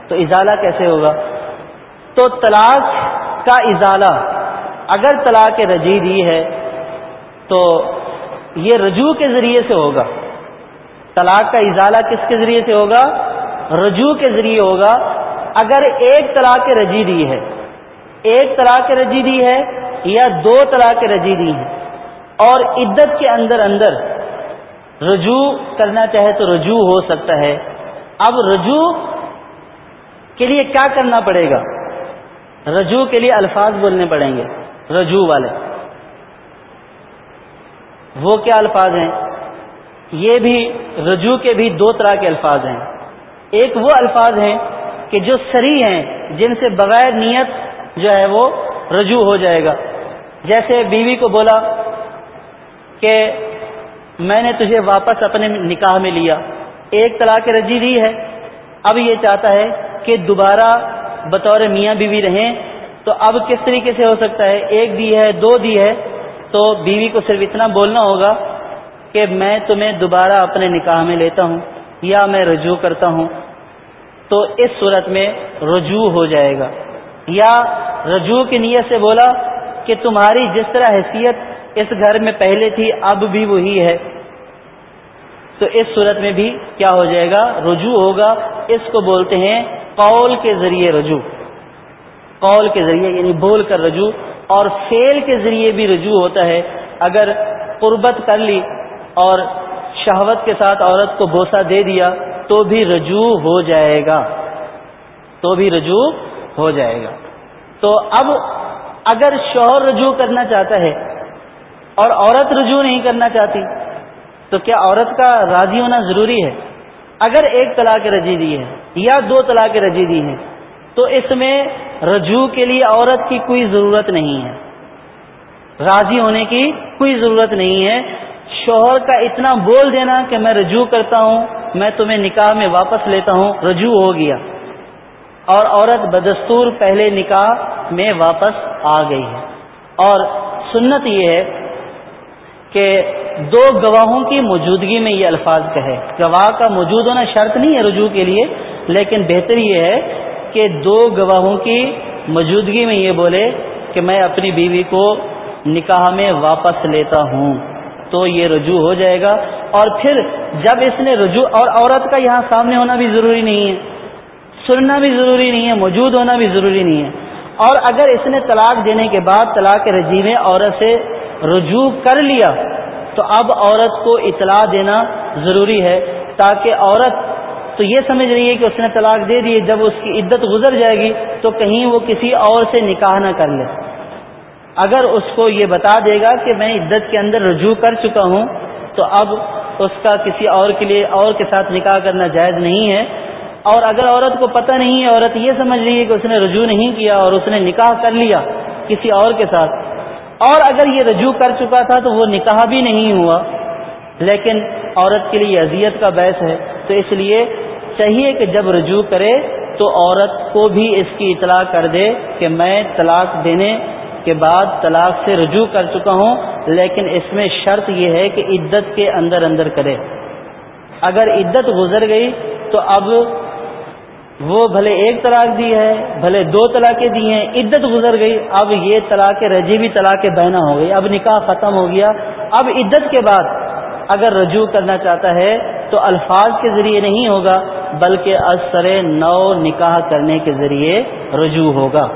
تو اضالہ کیسے ہوگا؟ تو طلاق کا اضالہ اگر طلاق رجی دی ہے، تو یہ رجوع کے ذریعے سے ہوگا۔ طلاق کا اضالہ کس کے ذریعے سے ہوگا؟ رجوع کے ذریعے ہوگا۔ اگر ایک طلاق رجی دی ہے، ایک طلاق رجی دی ہے یا دو طلاق رجی دی ہے، اور عدت کے اندر اندر رجوع کرنا چاہے تو رجوع ہو سکتا ہے۔ اب رجوع کے لیے کیا کرنا پڑے گا؟ رجوع کے لیے الفاظ بولنے پڑیں گے، رجوع والے۔ وہ کیا الفاظ ہیں؟ یہ بھی رجوع کے بھی دو طرح کے الفاظ ہیں۔ ایک وہ الفاظ ہیں کہ جو سری ہیں، جن سے بغیر نیت جو ہے وہ رجوع ہو جائے گا۔ جیسے بیوی کو بولا کہ میں نے تجھے واپس اپنے نکاح میں لیا۔ ایک طلاق رجی دی ہے۔ اب یہ چاہتا ہے کہ دوبارہ بطور میاں بیوی رہیں۔ تو اب کس طریقے سے ہو سکتا ہے؟ ایک دی ہے، دو دی ہے۔ تو بیوی کو صرف اتنا بولنا ہوگا کہ میں تمہیں دوبارہ اپنے نکاح میں لیتا ہوں یا میں رجوع کرتا ہوں۔ تو اس صورت میں رجوع ہو جائے گا۔ یا رجوع کی نیت سے بولا کہ تمہاری جس طرح حیثیت اس گھر میں پہلے تھی، اب بھی وہی ہے۔ تو اس صورت میں بھی کیا ہو جائے گا؟ رجوع ہوگا۔ اس کو بولتے ہیں قول کے ذریعے رجوع۔ قول کے ذریعے یعنی بول کر رجوع۔ اور فیل کے ذریعے بھی رجوع ہوتا ہے۔ اگر قربت کر لی اور شہوت کے ساتھ عورت کو بوسا دے دیا، تو بھی رجوع ہو جائے گا۔ تو بھی رجوع ہو جائے گا۔ تو اب اگر شوہر رجوع کرنا چاہتا ہے اور عورت رجوع نہیں کرنا چاہتی، تو کیا عورت کا راضی ہونا ضروری ہے؟ اگر ایک طلاق رجی دی ہے یا دو طلاق رجی دی ہے تو اس میں رجوع کے لیے عورت کی کوئی ضرورت نہیں ہے۔ راضی ہونے کی کوئی ضرورت نہیں ہے۔ شوہر کا اتنا بول دینا کہ میں رجوع کرتا ہوں، میں تمہیں نکاح میں واپس لیتا ہوں، رجوع ہو گیا۔ اور عورت بدستور پہلے نکاح میں واپس آ گئی ہے۔ اور سنت یہ ہے کہ دو گواہوں کی موجودگی میں یہ الفاظ کہے۔ گواہ کا موجود ہونا شرط نہیں ہے رجوع کے لیے، لیکن بہتر یہ ہے کہ دو گواہوں کی موجودگی میں یہ بولے کہ میں اپنی بیوی کو نکاح میں واپس لیتا ہوں، تو یہ رجوع ہو جائے گا۔ اور پھر جب اس نے رجوع، اور عورت کا یہاں سامنے ہونا بھی ضروری نہیں ہے، سننا بھی ضروری نہیں ہے، موجود ہونا بھی ضروری نہیں ہے۔ اور اگر اس نے طلاق دینے کے بعد طلاق رجی میں عورت سے رجوع کر لیا تو اب عورت کو اطلاع دینا ضروری ہے تاکہ عورت تو یہ سمجھ رہی ہے کہ اس نے طلاق دے دی، جب اس کی عدت گزر جائے گی تو کہیں وہ کسی اور سے نکاح نہ کر لے۔ اگر اس کو یہ بتا دے گا کہ میں عدت کے اندر رجوع کر چکا ہوں، تو اب اس کا کسی اور کے لیے اور کے ساتھ نکاح کرنا جائز نہیں ہے۔ اور اگر عورت کو پتہ نہیں ہے، عورت یہ سمجھ رہی ہے کہ اس نے رجوع نہیں کیا اور اس نے نکاح کر لیا کسی اور کے ساتھ اور اگر یہ رجوع کر چکا تھا تو وہ نکاح بھی نہیں ہوا۔ لیکن عورت کے لیے اذیت کا باعث ہے، تو اس لیے چاہیے کہ جب رجوع کرے تو عورت کو بھی اس کی اطلاع کر دے کہ میں طلاق دینے کے بعد طلاق سے رجوع کر چکا ہوں، لیکن اس میں شرط یہ ہے کہ عدت کے اندر اندر کرے۔ اگر عدت گزر گئی تو اب وہ بھلے ایک طلاق دی ہے، بھلے دو طلاقیں دی ہیں، عدت گزر گئی، اب یہ طلاق رجی بھی طلاق بہنا ہو گئی، اب نکاح ختم ہو گیا۔ اب عدت کے بعد اگر رجوع کرنا چاہتا ہے تو الفاظ کے ذریعے نہیں ہوگا، بلکہ اثر نو نکاح کرنے کے ذریعے رجوع ہوگا۔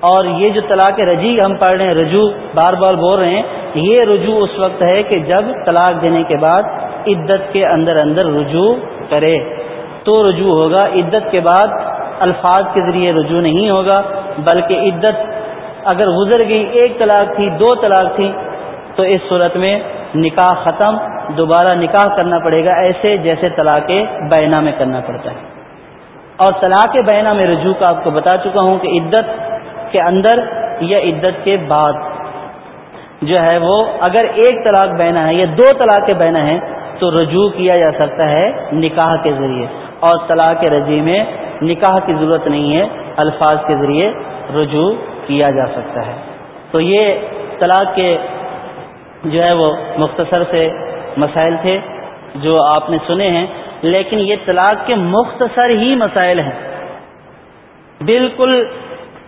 اور یہ جو طلاق رجی ہم پڑھ رہے ہیں، رجوع بار بار بول رہے ہیں، یہ رجوع اس وقت ہے کہ جب طلاق دینے کے بعد عدت کے اندر اندر رجوع کرے۔ تو رجوع ہوگا۔ عدت کے بعد الفاظ کے ذریعے رجوع نہیں ہوگا، بلکہ عدت اگر گزر گئی، ایک طلاق تھی، دو طلاق تھی، تو اس صورت میں نکاح ختم، دوبارہ نکاح کرنا پڑے گا، ایسے جیسے طلاق بینا میں کرنا پڑتا ہے۔ اور طلاق بینا میں رجوع کا آپ کو بتا چکا ہوں کہ عدت کے اندر یا عدت کے بعد جو ہے وہ اگر ایک طلاق بینا ہے یا دو طلاق بینا ہے، تو رجوع کیا جا سکتا ہے نکاح کے ذریعے اور طلاق رجی میں نکاح کی ضرورت نہیں ہے، الفاظ کے ذریعے رجوع کیا جا سکتا ہے۔ تو یہ طلاق کے جو ہے وہ مختصر سے مسائل تھے جو آپ نے سنے ہیں، لیکن یہ طلاق کے مختصر ہی مسائل ہیں۔ بالکل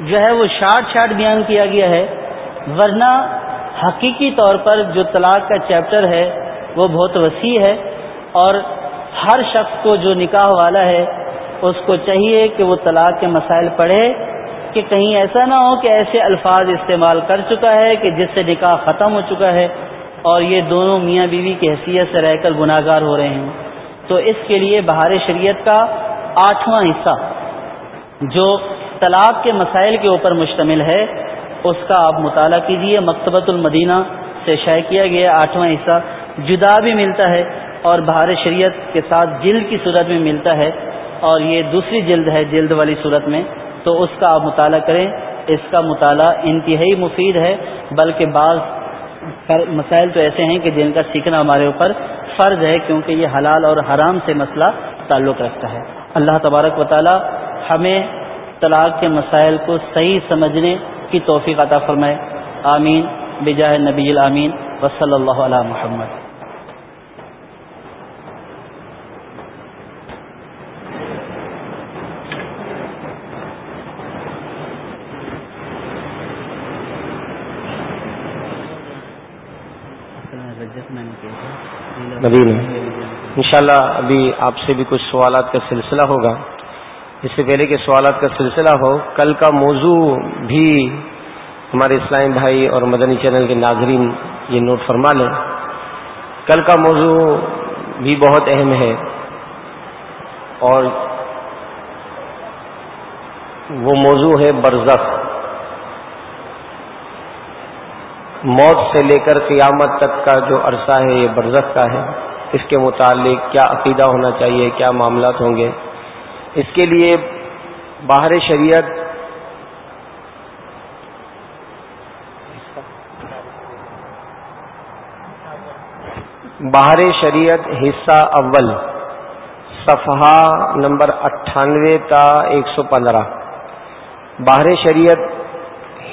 جو ہے وہ شارٹ شارٹ بیان کیا گیا ہے، ورنہ حقیقی طور پر جو طلاق کا چیپٹر ہے، وہ بہت وسیع ہے اور ہر شخص کو جو نکاح والا ہے، اس کو چاہیے کہ وہ طلاق کے مسائل پڑھے، کہ کہیں ایسا نہ ہو کہ ایسے الفاظ استعمال کر چکا ہے کہ جس سے نکاح ختم ہو چکا ہے اور یہ دونوں میاں بیوی کی حیثیت سے رہ کر گناہ گار ہو رہے ہیں۔ تو اس کے لیے بہار شریعت کا آٹھواں حصہ، جو طلاق کے مسائل کے اوپر مشتمل ہے، اس کا آپ مطالعہ کیجیے مکتبۃ المدینہ سے شائع کیا گیا آٹھواں حصہ۔ جدا بھی ملتا ہے اور بہار شریعت کے ساتھ جلد کی صورت میں ملتا ہے اور یہ دوسری جلد ہے، جلد والی صورت میں، تو اس کا آپ مطالعہ کریں۔ اس کا مطالعہ انتہائی مفید ہے، بلکہ بعض مسائل تو ایسے ہیں کہ جن کا سیکھنا ہمارے اوپر فرض ہے، کیونکہ یہ حلال اور حرام سے مسئلہ تعلق رکھتا ہے۔ اللہ تبارک و تعالی ہمیں طلاق کے مسائل کو صحیح سمجھنے کی توفیق عطا فرمائے۔ آمین۔ بجاہ نبی الامین۔ وصلی اللہ علیہ محمد۔ مدینہ انشاءاللہ ابھی آپ سے بھی کچھ سوالات کا سلسلہ ہوگا۔ اس سے پہلے کہ سوالات کا سلسلہ ہو، کل کا موضوع بھی ہمارے اسلام بھائی اور مدنی چینل کے ناظرین یہ نوٹ فرما لیں۔ کل کا موضوع بھی بہت اہم ہے۔ اور وہ موضوع ہے برزخ۔ موت سے لے کر قیامت تک کا جو عرصہ ہے، یہ برزخ کا ہے۔ اس کے متعلق کیا عقیدہ ہونا چاہیے، کیا معاملات ہوں گے؟ اس کے لیے باہر شریعت باہر شریعت حصہ اول، صفحہ نمبر اٹھانوے تا ایک سو پندرہ۔ باہر شریعت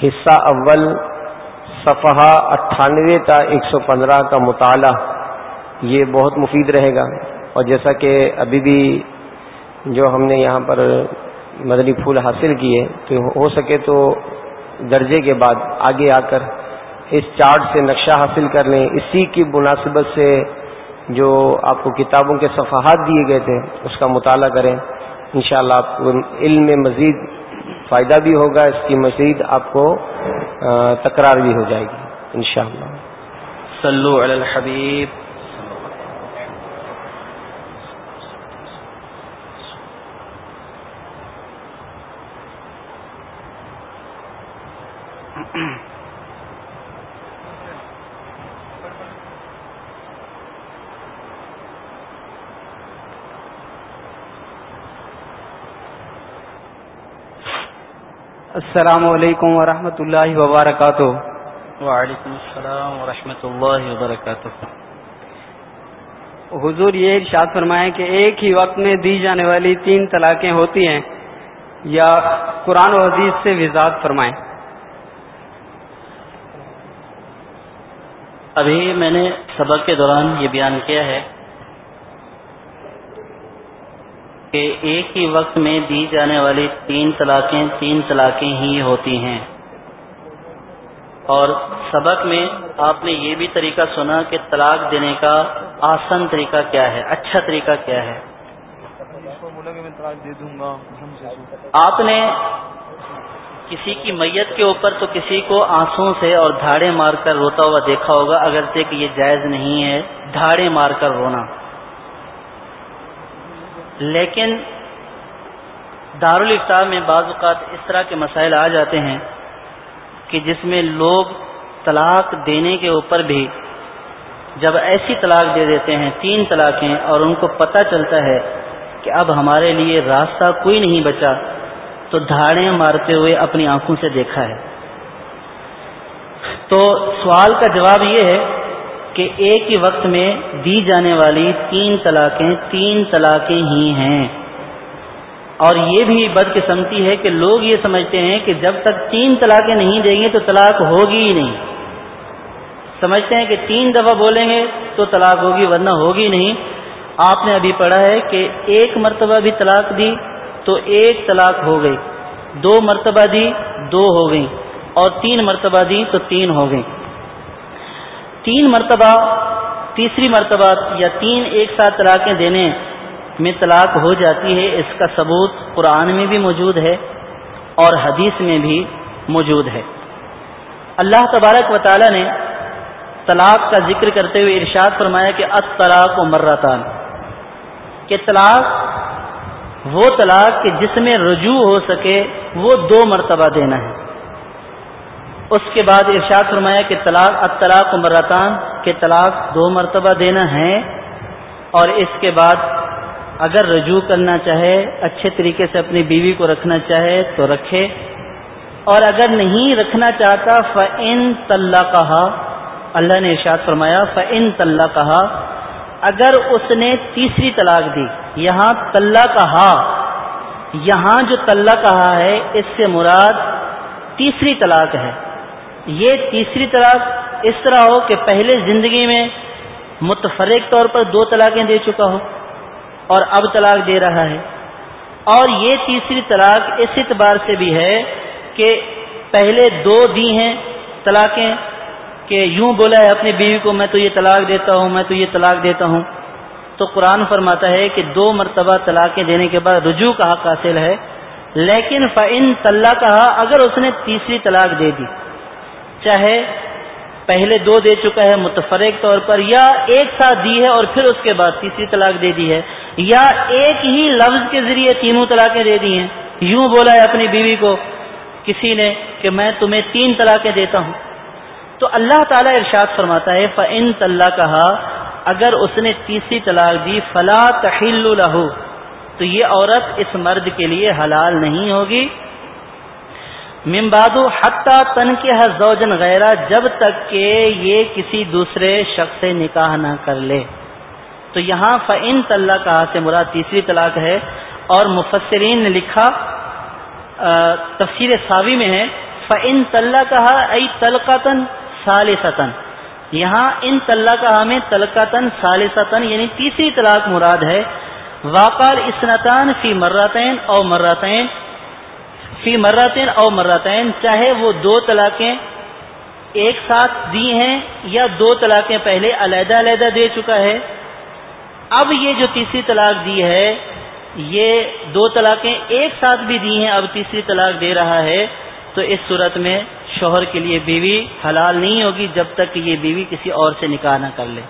حصہ اول صفحہ اٹھانوے تا ایک سو پندرہ کا مطالعہ یہ بہت مفید رہے گا اور جیسا کہ ابھی بھی جو ہم نے یہاں پر مدنی پھول حاصل کیے تو ہو سکے تو درجے کے بعد آگے آ کر اس چارٹ سے نقشہ حاصل کر لیں۔ اسی کی مناسبت سے جو آپ کو کتابوں کے صفحات دیے گئے تھے، اس کا مطالعہ کریں۔ انشاءاللہ شاء آپ کو علم میں مزید فائدہ بھی ہوگا۔ اس کی مزید آپ کو تکرار بھی ہو جائے گی انشاءاللہ۔ صلو علی الحبیب۔ السلام علیکم ورحمۃ اللہ وبرکاتہ۔ وعلیکم السلام ورحمۃ اللہ وبرکاتہ۔ حضور یہ ارشاد فرمائے کہ ایک ہی وقت میں دی جانے والی تین طلاقیں ہوتی ہیں یا قرآن و حدیث سے وضاحت فرمائیں ابھی میں نے سبق کے دوران یہ بیان کیا ہے کہ ایک ہی وقت میں دی جانے والی تین طلاقیں تین طلاقیں ہی ہوتی ہیں۔ اور سبق میں آپ نے یہ بھی طریقہ سنا کہ طلاق دینے کا آسان طریقہ کیا ہے اچھا طریقہ کیا ہے۔ آپ نے کسی کی میت کے اوپر تو کسی کو آنسو سے اور دھاڑے مار کر روتا ہوا دیکھا ہوگا، اگرچہ کہ یہ جائز نہیں ہے، دھاڑے مار کر رونا۔ لیکن دارالفتار میں بعض اوقات اس طرح کے مسائل آ جاتے ہیں کہ جس میں لوگ طلاق دینے کے اوپر بھی جب ایسی طلاق دے دیتے ہیں، تین طلاقیں، اور ان کو پتہ چلتا ہے کہ اب ہمارے لیے راستہ کوئی نہیں بچا، تو دھاڑے مارتے ہوئے اپنی آنکھوں سے دیکھا ہے۔ تو سوال کا جواب یہ ہے کہ ایک ہی وقت میں دی جانے والی تین طلاقیں تین طلاقیں ہی ہیں۔ اور یہ بھی بدقسمتی ہے کہ لوگ یہ سمجھتے ہیں کہ جب تک تین طلاقیں نہیں دیں گے تو طلاق ہوگی ہی نہیں۔ سمجھتے ہیں کہ تین دفعہ بولیں گے تو طلاق ہوگی ورنہ ہوگی نہیں۔ آپ نے ابھی پڑھا ہے کہ ایک مرتبہ بھی طلاق دی تو ایک طلاق ہو گئی، دو مرتبہ دی، دو ہو گئی اور تین مرتبہ دی تو تین ہو گئی تین مرتبہ، تیسری مرتبہ یا تین ایک ساتھ طلاقیں دینے میں طلاق ہو جاتی ہے، اس کا ثبوت قرآن میں بھی موجود ہے اور حدیث میں بھی موجود ہے۔ اللہ تبارک و تعالی نے طلاق کا ذکر کرتے ہوئے ارشاد فرمایا کہ ات طلاق و مرتان۔ کہ طلاق، وہ طلاق کہ جس میں رجوع ہو سکے، وہ دو مرتبہ دینا ہے۔ اس کے بعد ارشاد فرمایا کہ طلاق اطلاق مرتان کے طلاق دو مرتبہ دینا ہے اور اس کے بعد اگر رجوع کرنا چاہے، اچھے طریقے سے اپنی بیوی کو رکھنا چاہے تو رکھے۔ اور اگر نہیں رکھنا چاہتا فن طلّہ کہا اللہ نے ارشاد فرمایا فن طلّہ کہا اگر اس نے تیسری طلاق دی، یہاں طلّہ کہا یہاں جو طلّہ کہا ہے، اس سے مراد تیسری طلاق ہے۔ یہ تیسری طلاق اس طرح ہو کہ پہلے زندگی میں متفرق طور پر دو طلاقیں دے چکا ہو اور اب طلاق دے رہا ہے۔ اور یہ تیسری طلاق اس اعتبار سے بھی ہے کہ پہلے دو دی ہیں طلاقیں کہ یوں بولا ہے اپنی بیوی کو، میں تو یہ طلاق دیتا ہوں، میں تو یہ طلاق دیتا ہوں۔ تو قرآن فرماتا ہے کہ دو مرتبہ طلاقیں دینے کے بعد رجوع کا حق حاصل ہے، لیکن فعن طلّہ کہا اگر اس نے تیسری طلاق دے دی۔ چاہے پہلے دو دے چکا ہے متفرق طور پر، یا ایک ساتھ دی ہے اور پھر اس کے بعد تیسری طلاق دے دی ہے، یا ایک ہی لفظ کے ذریعے تینوں طلاقیں دے دی ہیں۔ یوں بولا ہے اپنی بیوی کو کسی نے کہ میں تمہیں تین طلاقیں دیتا ہوں۔ تو اللہ تعالیٰ ارشاد فرماتا ہے فن طلّہ کہا اگر اس نے تیسری طلاق دی، فلا تحل لہو تو یہ عورت اس مرد کے لیے حلال نہیں ہوگی۔ ممبادو حتہ تن کے زوجن غیرہ، جب تک کہ یہ کسی دوسرے شخص سے نکاح نہ کر لے۔ تو یہاں فعن طلّہ کہا سے مراد تیسری طلاق ہے۔ اور مفسرین نے لکھا تفسیر ساوی میں ہے۔ فعن طلّہ کہا ائی تلقاتن ہاں، سالستن یہاں ان طلّہ کہا میں تلقاتن سالستن یعنی تیسری طلاق مراد ہے۔ واقع اسنتان فی مراتین اور مراتین فی مراتین او مراتین چاہے وہ دو طلاقیں ایک ساتھ دی ہیں یا دو طلاقیں پہلے علیحدہ علیحدہ دے چکا ہے۔ اب یہ جو تیسری طلاق دی ہے، یہ دو طلاقیں ایک ساتھ بھی دی ہیں، اب تیسری طلاق دے رہا ہے۔ تو اس صورت میں شوہر کے لیے بیوی حلال نہیں ہوگی جب تک کہ یہ بیوی کسی اور سے نکاح نہ کر لے۔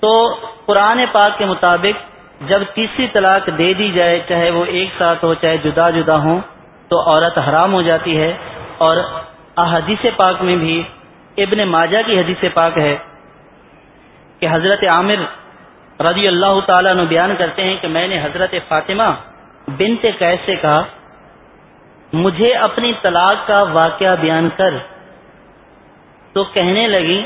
تو قرآن پاک کے مطابق جب تیسری طلاق دے دی جائے، چاہے وہ ایک ساتھ ہو، چاہے جدا جدا ہوں تو عورت حرام ہو جاتی ہے اور احادیث پاک میں بھی ابن ماجہ کی حدیث پاک ہے کہ حضرت عامر رضی اللہ تعالیٰ نے بیان کرتے ہیں کہ میں نے حضرت فاطمہ بنت کیسے کہا، مجھے اپنی طلاق کا واقعہ بیان کر۔ تو کہنے لگی،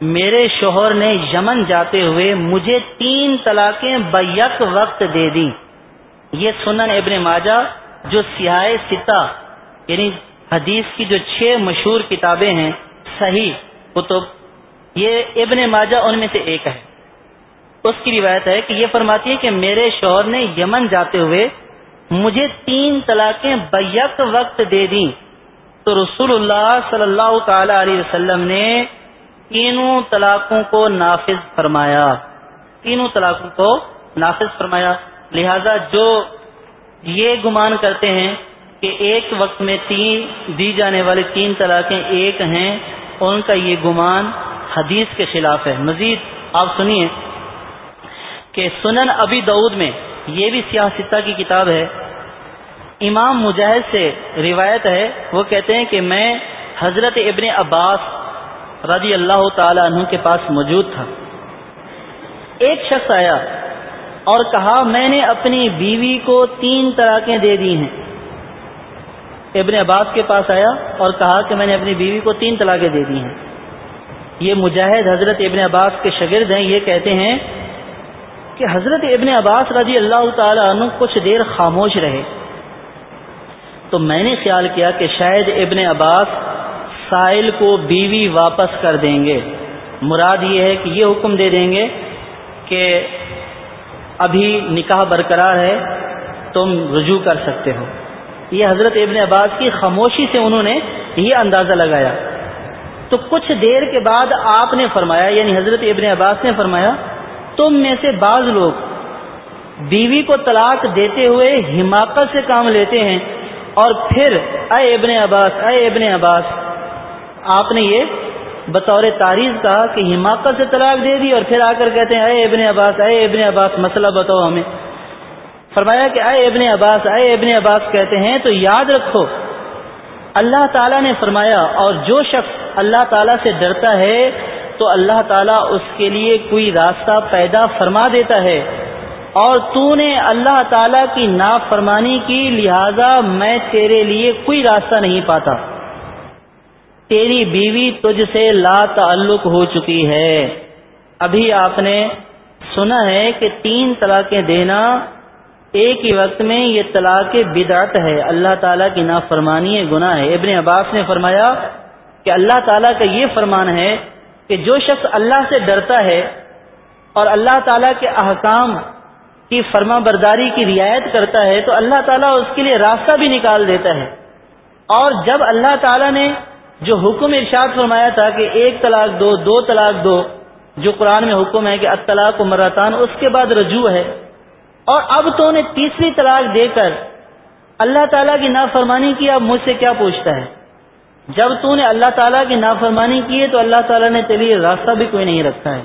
میرے شوہر نے یمن جاتے ہوئے مجھے تین طلاقیں بیک وقت دے دی یہ سنن ابن ماجہ جو سیاہ ستا یعنی حدیث کی جو چھ مشہور کتابیں ہیں، صحیح کتب، یہ ابن ماجہ ان میں سے ایک ہے۔ اس کی روایت ہے کہ یہ فرماتی ہے کہ میرے شوہر نے یمن جاتے ہوئے مجھے تین طلاقیں بیک وقت دے دیں۔ تو رسول اللہ صلی اللہ تعالی علیہ وسلم نے تینوں طلاقوں کو نافذ فرمایا۔ تینوں طلاقوں کو نافذ فرمایا۔ لہذا جو یہ گمان کرتے ہیں کہ ایک وقت میں تین دی جانے والی تین طلاقیں ایک ہیں، ان کا یہ گمان حدیث کے خلاف ہے۔ مزید آپ سنیے کہ سنن ابی دعود میں یہ بھی سیاستہ کی کتاب ہے۔ امام مجاہد سے روایت ہے، وہ کہتے ہیں کہ میں حضرت ابن عباس رضی اللہ تعالی عنہ کے پاس موجود تھا۔ ایک شخص آیا اور کہا، میں نے اپنی بیوی کو تین طلاقیں دے دی ہیں۔ ابن عباس کے پاس آیا اور کہا کہ میں نے اپنی بیوی کو تین طلاقیں دے دی ہیں۔ یہ مجاہد حضرت ابن عباس کے شگرد ہیں، یہ کہتے ہیں کہ حضرت ابن عباس رضی اللہ تعالی عنہ کچھ دیر خاموش رہے۔ تو میں نے خیال کیا کہ شاید ابن عباس سائل کو بیوی واپس کر دیں گے۔ مراد یہ ہے کہ یہ حکم دے دیں گے کہ ابھی نکاح برقرار ہے، تم رجوع کر سکتے ہو۔ یہ حضرت ابن عباس کی خاموشی سے انہوں نے یہ اندازہ لگایا۔ تو کچھ دیر کے بعد آپ نے فرمایا یعنی حضرت ابن عباس نے فرمایا، تم میں سے بعض لوگ بیوی کو طلاق دیتے ہوئے حماقت سے کام لیتے ہیں اور پھر، اے ابن عباس، اے ابن عباس، آپ نے یہ بطور تاریخ کہا کہ حماقت سے طلاق دے دی اور پھر آ کر کہتے ہیں، اے ابن عباس، اے ابن عباس، مسئلہ بتاؤ ہمیں۔ فرمایا کہ اے ابن عباس، اے ابن عباس کہتے ہیں، تو یاد رکھو، اللہ تعالیٰ نے فرمایا، اور جو شخص اللہ تعالیٰ سے ڈرتا ہے، تو اللہ تعالیٰ اس کے لیے کوئی راستہ پیدا فرما دیتا ہے۔ اور تو نے اللہ تعالیٰ کی نافرمانی کی، لہذا میں تیرے لیے کوئی راستہ نہیں پاتا۔ تیری بیوی تجھ سے لا تعلق ہو چکی ہے۔ ابھی آپ نے سنا ہے کہ تین طلاقیں دینا ایک ہی وقت میں یہ طلاق بدعت ہے۔ اللہ تعالیٰ کی نافرمانی گناہ ہے۔ ابن عباس نے فرمایا کہ اللہ تعالیٰ کا یہ فرمان ہے کہ جو شخص اللہ سے ڈرتا ہے اور اللہ تعالیٰ کے احکام کی فرما برداری کی رعایت کرتا ہے تو اللہ تعالیٰ اس کے لیے راستہ بھی نکال دیتا ہے۔ اور جب اللہ تعالیٰ نے جو حکم ارشاد فرمایا تھا کہ ایک طلاق دو دو طلاق دو، جو قرآن میں حکم ہے کہ اطلاق و مراتان اس کے بعد رجوع ہے۔ اور اب تو نے تیسری طلاق دے کر اللہ تعالیٰ کی نافرمانی کی، اب مجھ سے کیا پوچھتا ہے؟ جب تو نے اللہ تعالیٰ کی نافرمانی کی ہے تو اللہ تعالیٰ نے تیرے لیے راستہ بھی کوئی نہیں رکھا ہے۔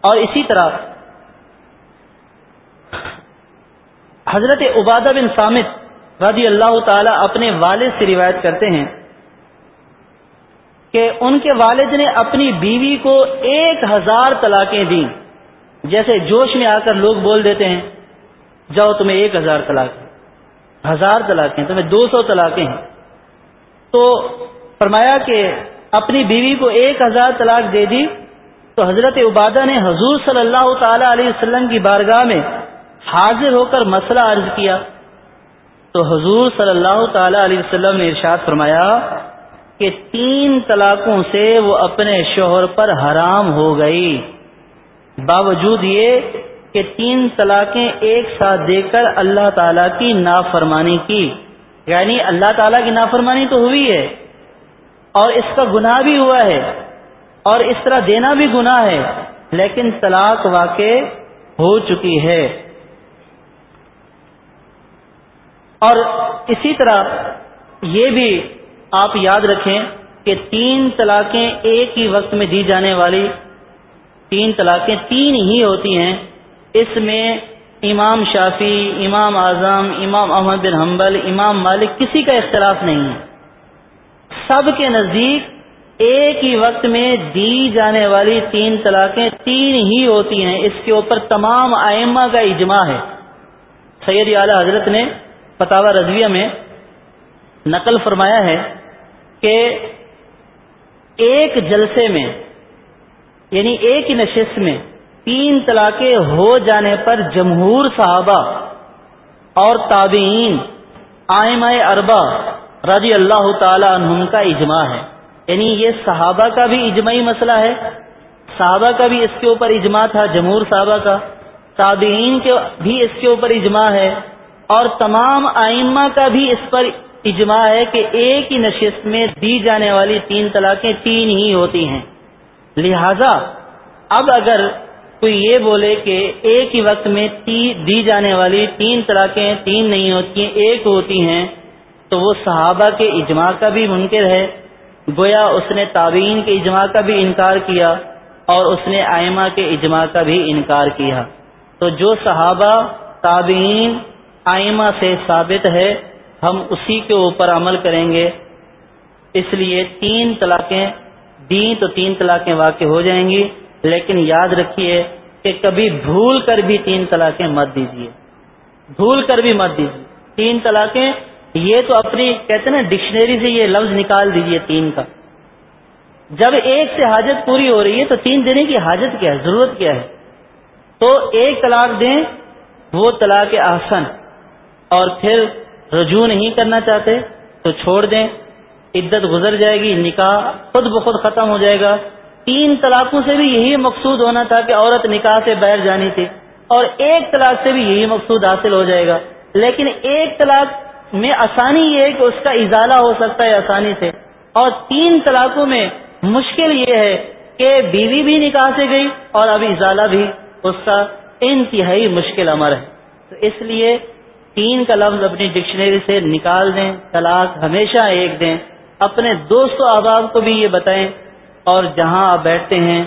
اور اسی طرح حضرت عبادہ بن سامت رضی اللہ تعالیٰ اپنے والد سے روایت کرتے ہیں۔ کہ ان کے والد نے اپنی بیوی کو ایک ہزار طلاقیں دیں۔ جیسے جوش میں آ کر لوگ بول دیتے ہیں، جاؤ تمہیں ایک ہزار طلاق ہزار طلاقیں، تمہیں دو سو طلاقیں ہیں۔ تو فرمایا کہ اپنی بیوی کو ایک ہزار طلاق دے دی۔ تو حضرت عبادہ نے حضور صلی اللہ تعالی علیہ وسلم کی بارگاہ میں حاضر ہو کر مسئلہ عرض کیا۔ تو حضور صلی اللہ تعالی علیہ وسلم نے ارشاد فرمایا کہ تین طلاقوں سے وہ اپنے شوہر پر حرام ہو گئی۔ باوجود یہ کہ تین طلاقیں ایک ساتھ دے کر اللہ تعالیٰ کی نافرمانی کی۔ یعنی اللہ تعالیٰ کی نافرمانی تو ہوئی ہے اور اس کا گناہ بھی ہوا ہے اور اس طرح دینا بھی گناہ ہے، لیکن طلاق واقع ہو چکی ہے۔ اور اسی طرح یہ بھی آپ یاد رکھیں کہ تین طلاقیں ایک ہی وقت میں دی جانے والی تین طلاقیں تین ہی ہوتی ہیں۔ اس میں امام شافی امام اعظم، امام احمد بن حنبل، امام مالک کسی کا اختلاف نہیں ہے۔ سب کے نزدیک ایک ہی وقت میں دی جانے والی تین طلاقیں تین ہی ہوتی ہیں۔ اس کے اوپر تمام آئمہ کا اجماع ہے۔ سید اعلی حضرت نے فتح رضویہ میں نقل فرمایا ہے کہ ایک جلسے میں یعنی ایک ہی نشست میں تین طلاقیں ہو جانے پر جمہور صحابہ اور تابعین آئمہ اربا رضی اللہ تعالی عنہم کا اجماع ہے۔ یعنی یہ صحابہ کا بھی اجماعی مسئلہ ہے، صحابہ کا بھی اس کے اوپر اجماع تھا، جمہور صحابہ کا۔ تابعین کے بھی اس کے اوپر اجماع ہے اور تمام آئمہ کا بھی اس پر اجماع ہے کہ ایک ہی نشست میں دی جانے والی تین طلاقیں تین ہی ہوتی ہیں۔ لہذا اب اگر کوئی یہ بولے کہ ایک ہی وقت میں دی جانے والی تین طلاقیں تین نہیں ہوتی ہیں، ایک ہوتی ہیں، تو وہ صحابہ کے اجماع کا بھی منکر ہے۔ گویا اس نے تعبین کے اجماع کا بھی انکار کیا اور اس نے آئمہ کے اجماع کا بھی انکار کیا۔ تو جو صحابہ، تابعین، آئمہ سے ثابت ہے ہم اسی کے اوپر عمل کریں گے۔ اس لیے تین طلاقیں دیں تو تین طلاقیں واقع ہو جائیں گی، لیکن یاد رکھیے کہ کبھی بھول کر بھی تین طلاقیں مت دیجیے بھول کر بھی مت دیجیے تین طلاقیں، یہ تو اپنی کہتے ہیں نا، ڈکشنری سے یہ لفظ نکال دیجیے تین کا۔ جب ایک سے حاجت پوری ہو رہی ہے تو تین دینے کی حاجت کیا ہے؟ ضرورت کیا ہے؟ تو ایک طلاق دیں، وہ طلاق احسن۔ اور پھر رجوع نہیں کرنا چاہتے تو چھوڑ دیں۔ عدت گزر جائے گی، نکاح خود بخود ختم ہو جائے گا۔ تین طلاقوں سے بھی یہی مقصود ہونا تھا کہ عورت نکاح سے بیٹھ جانی تھی اور ایک طلاق سے بھی یہی مقصود حاصل ہو جائے گا۔ لیکن ایک طلاق میں آسانی یہ ہے کہ اس کا ازالہ ہو سکتا ہے آسانی سے۔ اور تین طلاقوں میں مشکل یہ ہے کہ بیوی بھی نکاح سے گئی اور اب ازالہ بھی، اس کا انتہائی مشکل امر ہے۔ تو اس لیے تین کا لفظ اپنی ڈکشنری سے نکال دیں، طلاق ہمیشہ ایک دیں۔ اپنے دوست و احباب کو بھی یہ بتائیں۔ اور جہاں آپ بیٹھتے ہیں،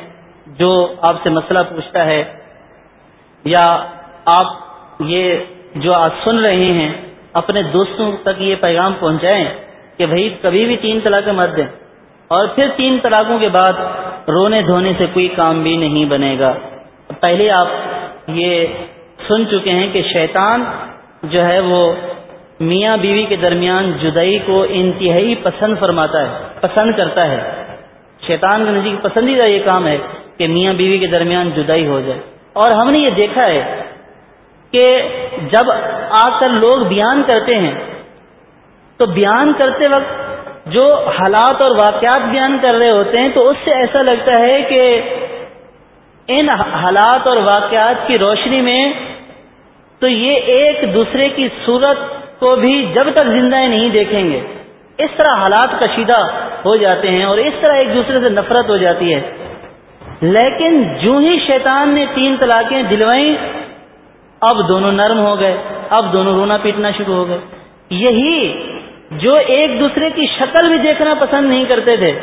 جو آپ سے مسئلہ پوچھتا ہے، یا آپ یہ جو آپ سن رہے ہیں، اپنے دوستوں تک یہ پیغام پہنچائیں کہ بھائی، کبھی بھی تین طلاق مت دیں۔ اور پھر تین طلاقوں کے بعد رونے دھونے سے کوئی کام بھی نہیں بنے گا۔ پہلے آپ یہ سن چکے ہیں کہ شیطان جو ہے وہ میاں بیوی کے درمیان جدائی کو انتہائی پسند فرماتا ہے، پسند کرتا ہے۔ شیطان کے نزدیک پسندیدہ یہ کام ہے کہ میاں بیوی کے درمیان جدائی ہو جائے۔ اور ہم نے یہ دیکھا ہے کہ جب آ کر لوگ بیان کرتے ہیں، تو بیان کرتے وقت جو حالات اور واقعات بیان کر رہے ہوتے ہیں، تو اس سے ایسا لگتا ہے کہ ان حالات اور واقعات کی روشنی میں تو یہ ایک دوسرے کی صورت کو بھی جب تک زندہ نہیں دیکھیں گے۔ اس طرح حالات کشیدہ ہو جاتے ہیں اور اس طرح ایک دوسرے سے نفرت ہو جاتی ہے۔ لیکن جو ہی شیطان نے تین طلاقیں دلوائیں، اب دونوں نرم ہو گئے، اب دونوں رونا پیٹنا شروع ہو گئے۔ یہی جو ایک دوسرے کی شکل بھی دیکھنا پسند نہیں کرتے تھے۔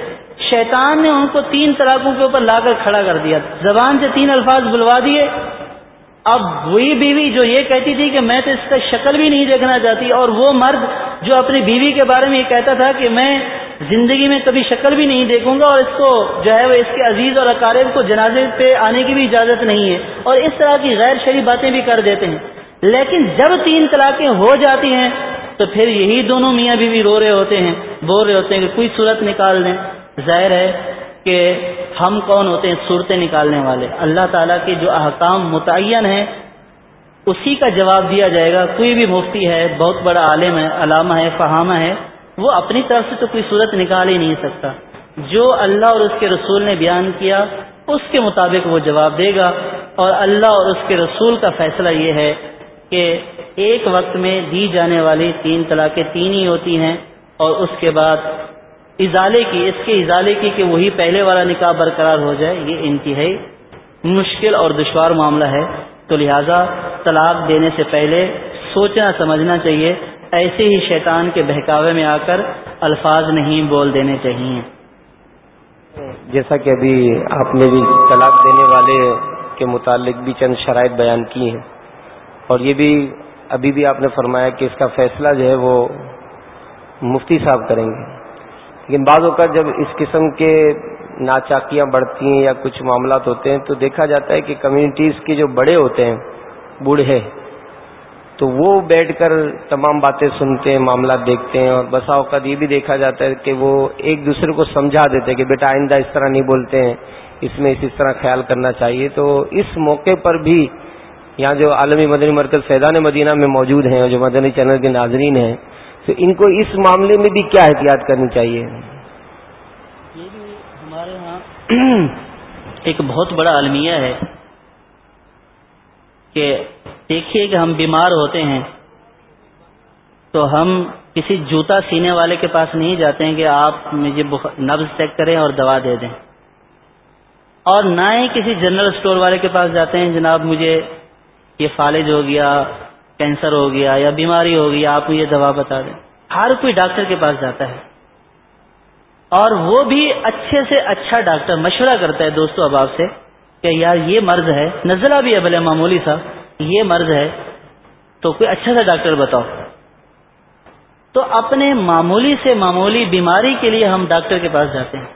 شیطان نے ان کو تین طلاقوں کے اوپر لا کر کھڑا کر دیا۔ زبان سے تین الفاظ بلوا دیے۔ اب وہی بیوی جو یہ کہتی تھی کہ میں تو اس کا شکل بھی نہیں دیکھنا چاہتی، اور وہ مرد جو اپنی بیوی کے بارے میں یہ کہتا تھا کہ میں زندگی میں کبھی شکل بھی نہیں دیکھوں گا اور اس کو جو ہے وہ اس کے عزیز اور اقارب کو جنازے پہ آنے کی بھی اجازت نہیں ہے، اور اس طرح کی غیر شری باتیں بھی کر دیتے ہیں۔ لیکن جب تین طلاقیں ہو جاتی ہیں تو پھر یہی دونوں میاں بیوی رو رہے ہوتے ہیں، بول رہے ہوتے ہیں کہ کوئی صورت نکال دیں۔ ظاہر ہے کہ ہم کون ہوتے ہیں؟ صورتیں نکالنے والے۔ اللہ تعالیٰ کے جو احکام متعین ہیں، اسی کا جواب دیا جائے گا۔ کوئی بھی مفتی ہے، بہت بڑا عالم ہے، علامہ ہے، فہامہ ہے، وہ اپنی طرف سے تو کوئی صورت نکال ہی نہیں سکتا۔ جو اللہ اور اس کے رسول نے بیان کیا، اس کے مطابق وہ جواب دے گا۔ اور اللہ اور اس کے رسول کا فیصلہ یہ ہے کہ ایک وقت میں دی جانے والی تین طلاقیں تین ہی ہوتی ہیں اور اس کے بعد ازالے کی، اس کے ازالے کی کہ وہی پہلے والا نکاح برقرار ہو جائے، یہ انتہائی مشکل اور دشوار معاملہ ہے۔ تو لہذا طلاق دینے سے پہلے سوچنا، سمجھنا چاہیے، ایسے ہی شیطان کے بہکاوے میں آ کر الفاظ نہیں بول دینے چاہیے۔ جیسا کہ ابھی آپ نے بھی طلاق دینے والے کے متعلق بھی چند شرائط بیان کی ہیں۔ اور یہ بھی ابھی بھی آپ نے فرمایا کہ اس کا فیصلہ جو ہے وہ مفتی صاحب کریں گے۔ لیکن بعض اوقات جب اس قسم کے ناچاکیاں بڑھتی ہیں یا کچھ معاملات ہوتے ہیں تو دیکھا جاتا ہے کہ کمیونٹیز کے جو بڑے ہوتے ہیں، بوڑھے، تو وہ بیٹھ کر تمام باتیں سنتے ہیں، معاملات دیکھتے ہیں اور بسا اوقات یہ بھی دیکھا جاتا ہے کہ وہ ایک دوسرے کو سمجھا دیتے ہیں کہ بیٹا آئندہ اس طرح نہیں بولتے ہیں، اس میں اس طرح خیال کرنا چاہیے۔ تو اس موقع پر بھی یہاں جو عالمی مدنی مرکز فیضان مدینہ میں موجود ہیں اور جو مدنی چینل کے ناظرین ہیں تو ان کو اس معاملے میں بھی کیا احتیاط کرنی چاہیے؟ یہ بھی ہمارے ہاں ایک بہت بڑا المیہ ہے کہ دیکھیے کہ ہم بیمار ہوتے ہیں تو ہم کسی جوتا سینے والے کے پاس نہیں جاتے ہیں کہ آپ مجھے نبز چیک کریں اور دوا دے دیں۔ اور نہ ہی کسی جنرل اسٹور والے کے پاس جاتے ہیں، جناب مجھے یہ فالج ہو گیا کینسر ہو گیا یا بیماری ہو گئی، آپ مجھے دوا بتا دیں۔ ہر کوئی ڈاکٹر کے پاس جاتا ہے۔ اور وہ بھی اچھے سے اچھا ڈاکٹر مشورہ کرتا ہے دوستو اب آپ سے کہ یار یہ مرض ہے، نزلہ بھی ہے بھلے معمولی سا، یہ مرض ہے، تو کوئی اچھا سا ڈاکٹر بتاؤ۔ تو اپنے معمولی سے معمولی بیماری کے لیے ہم ڈاکٹر کے پاس جاتے ہیں۔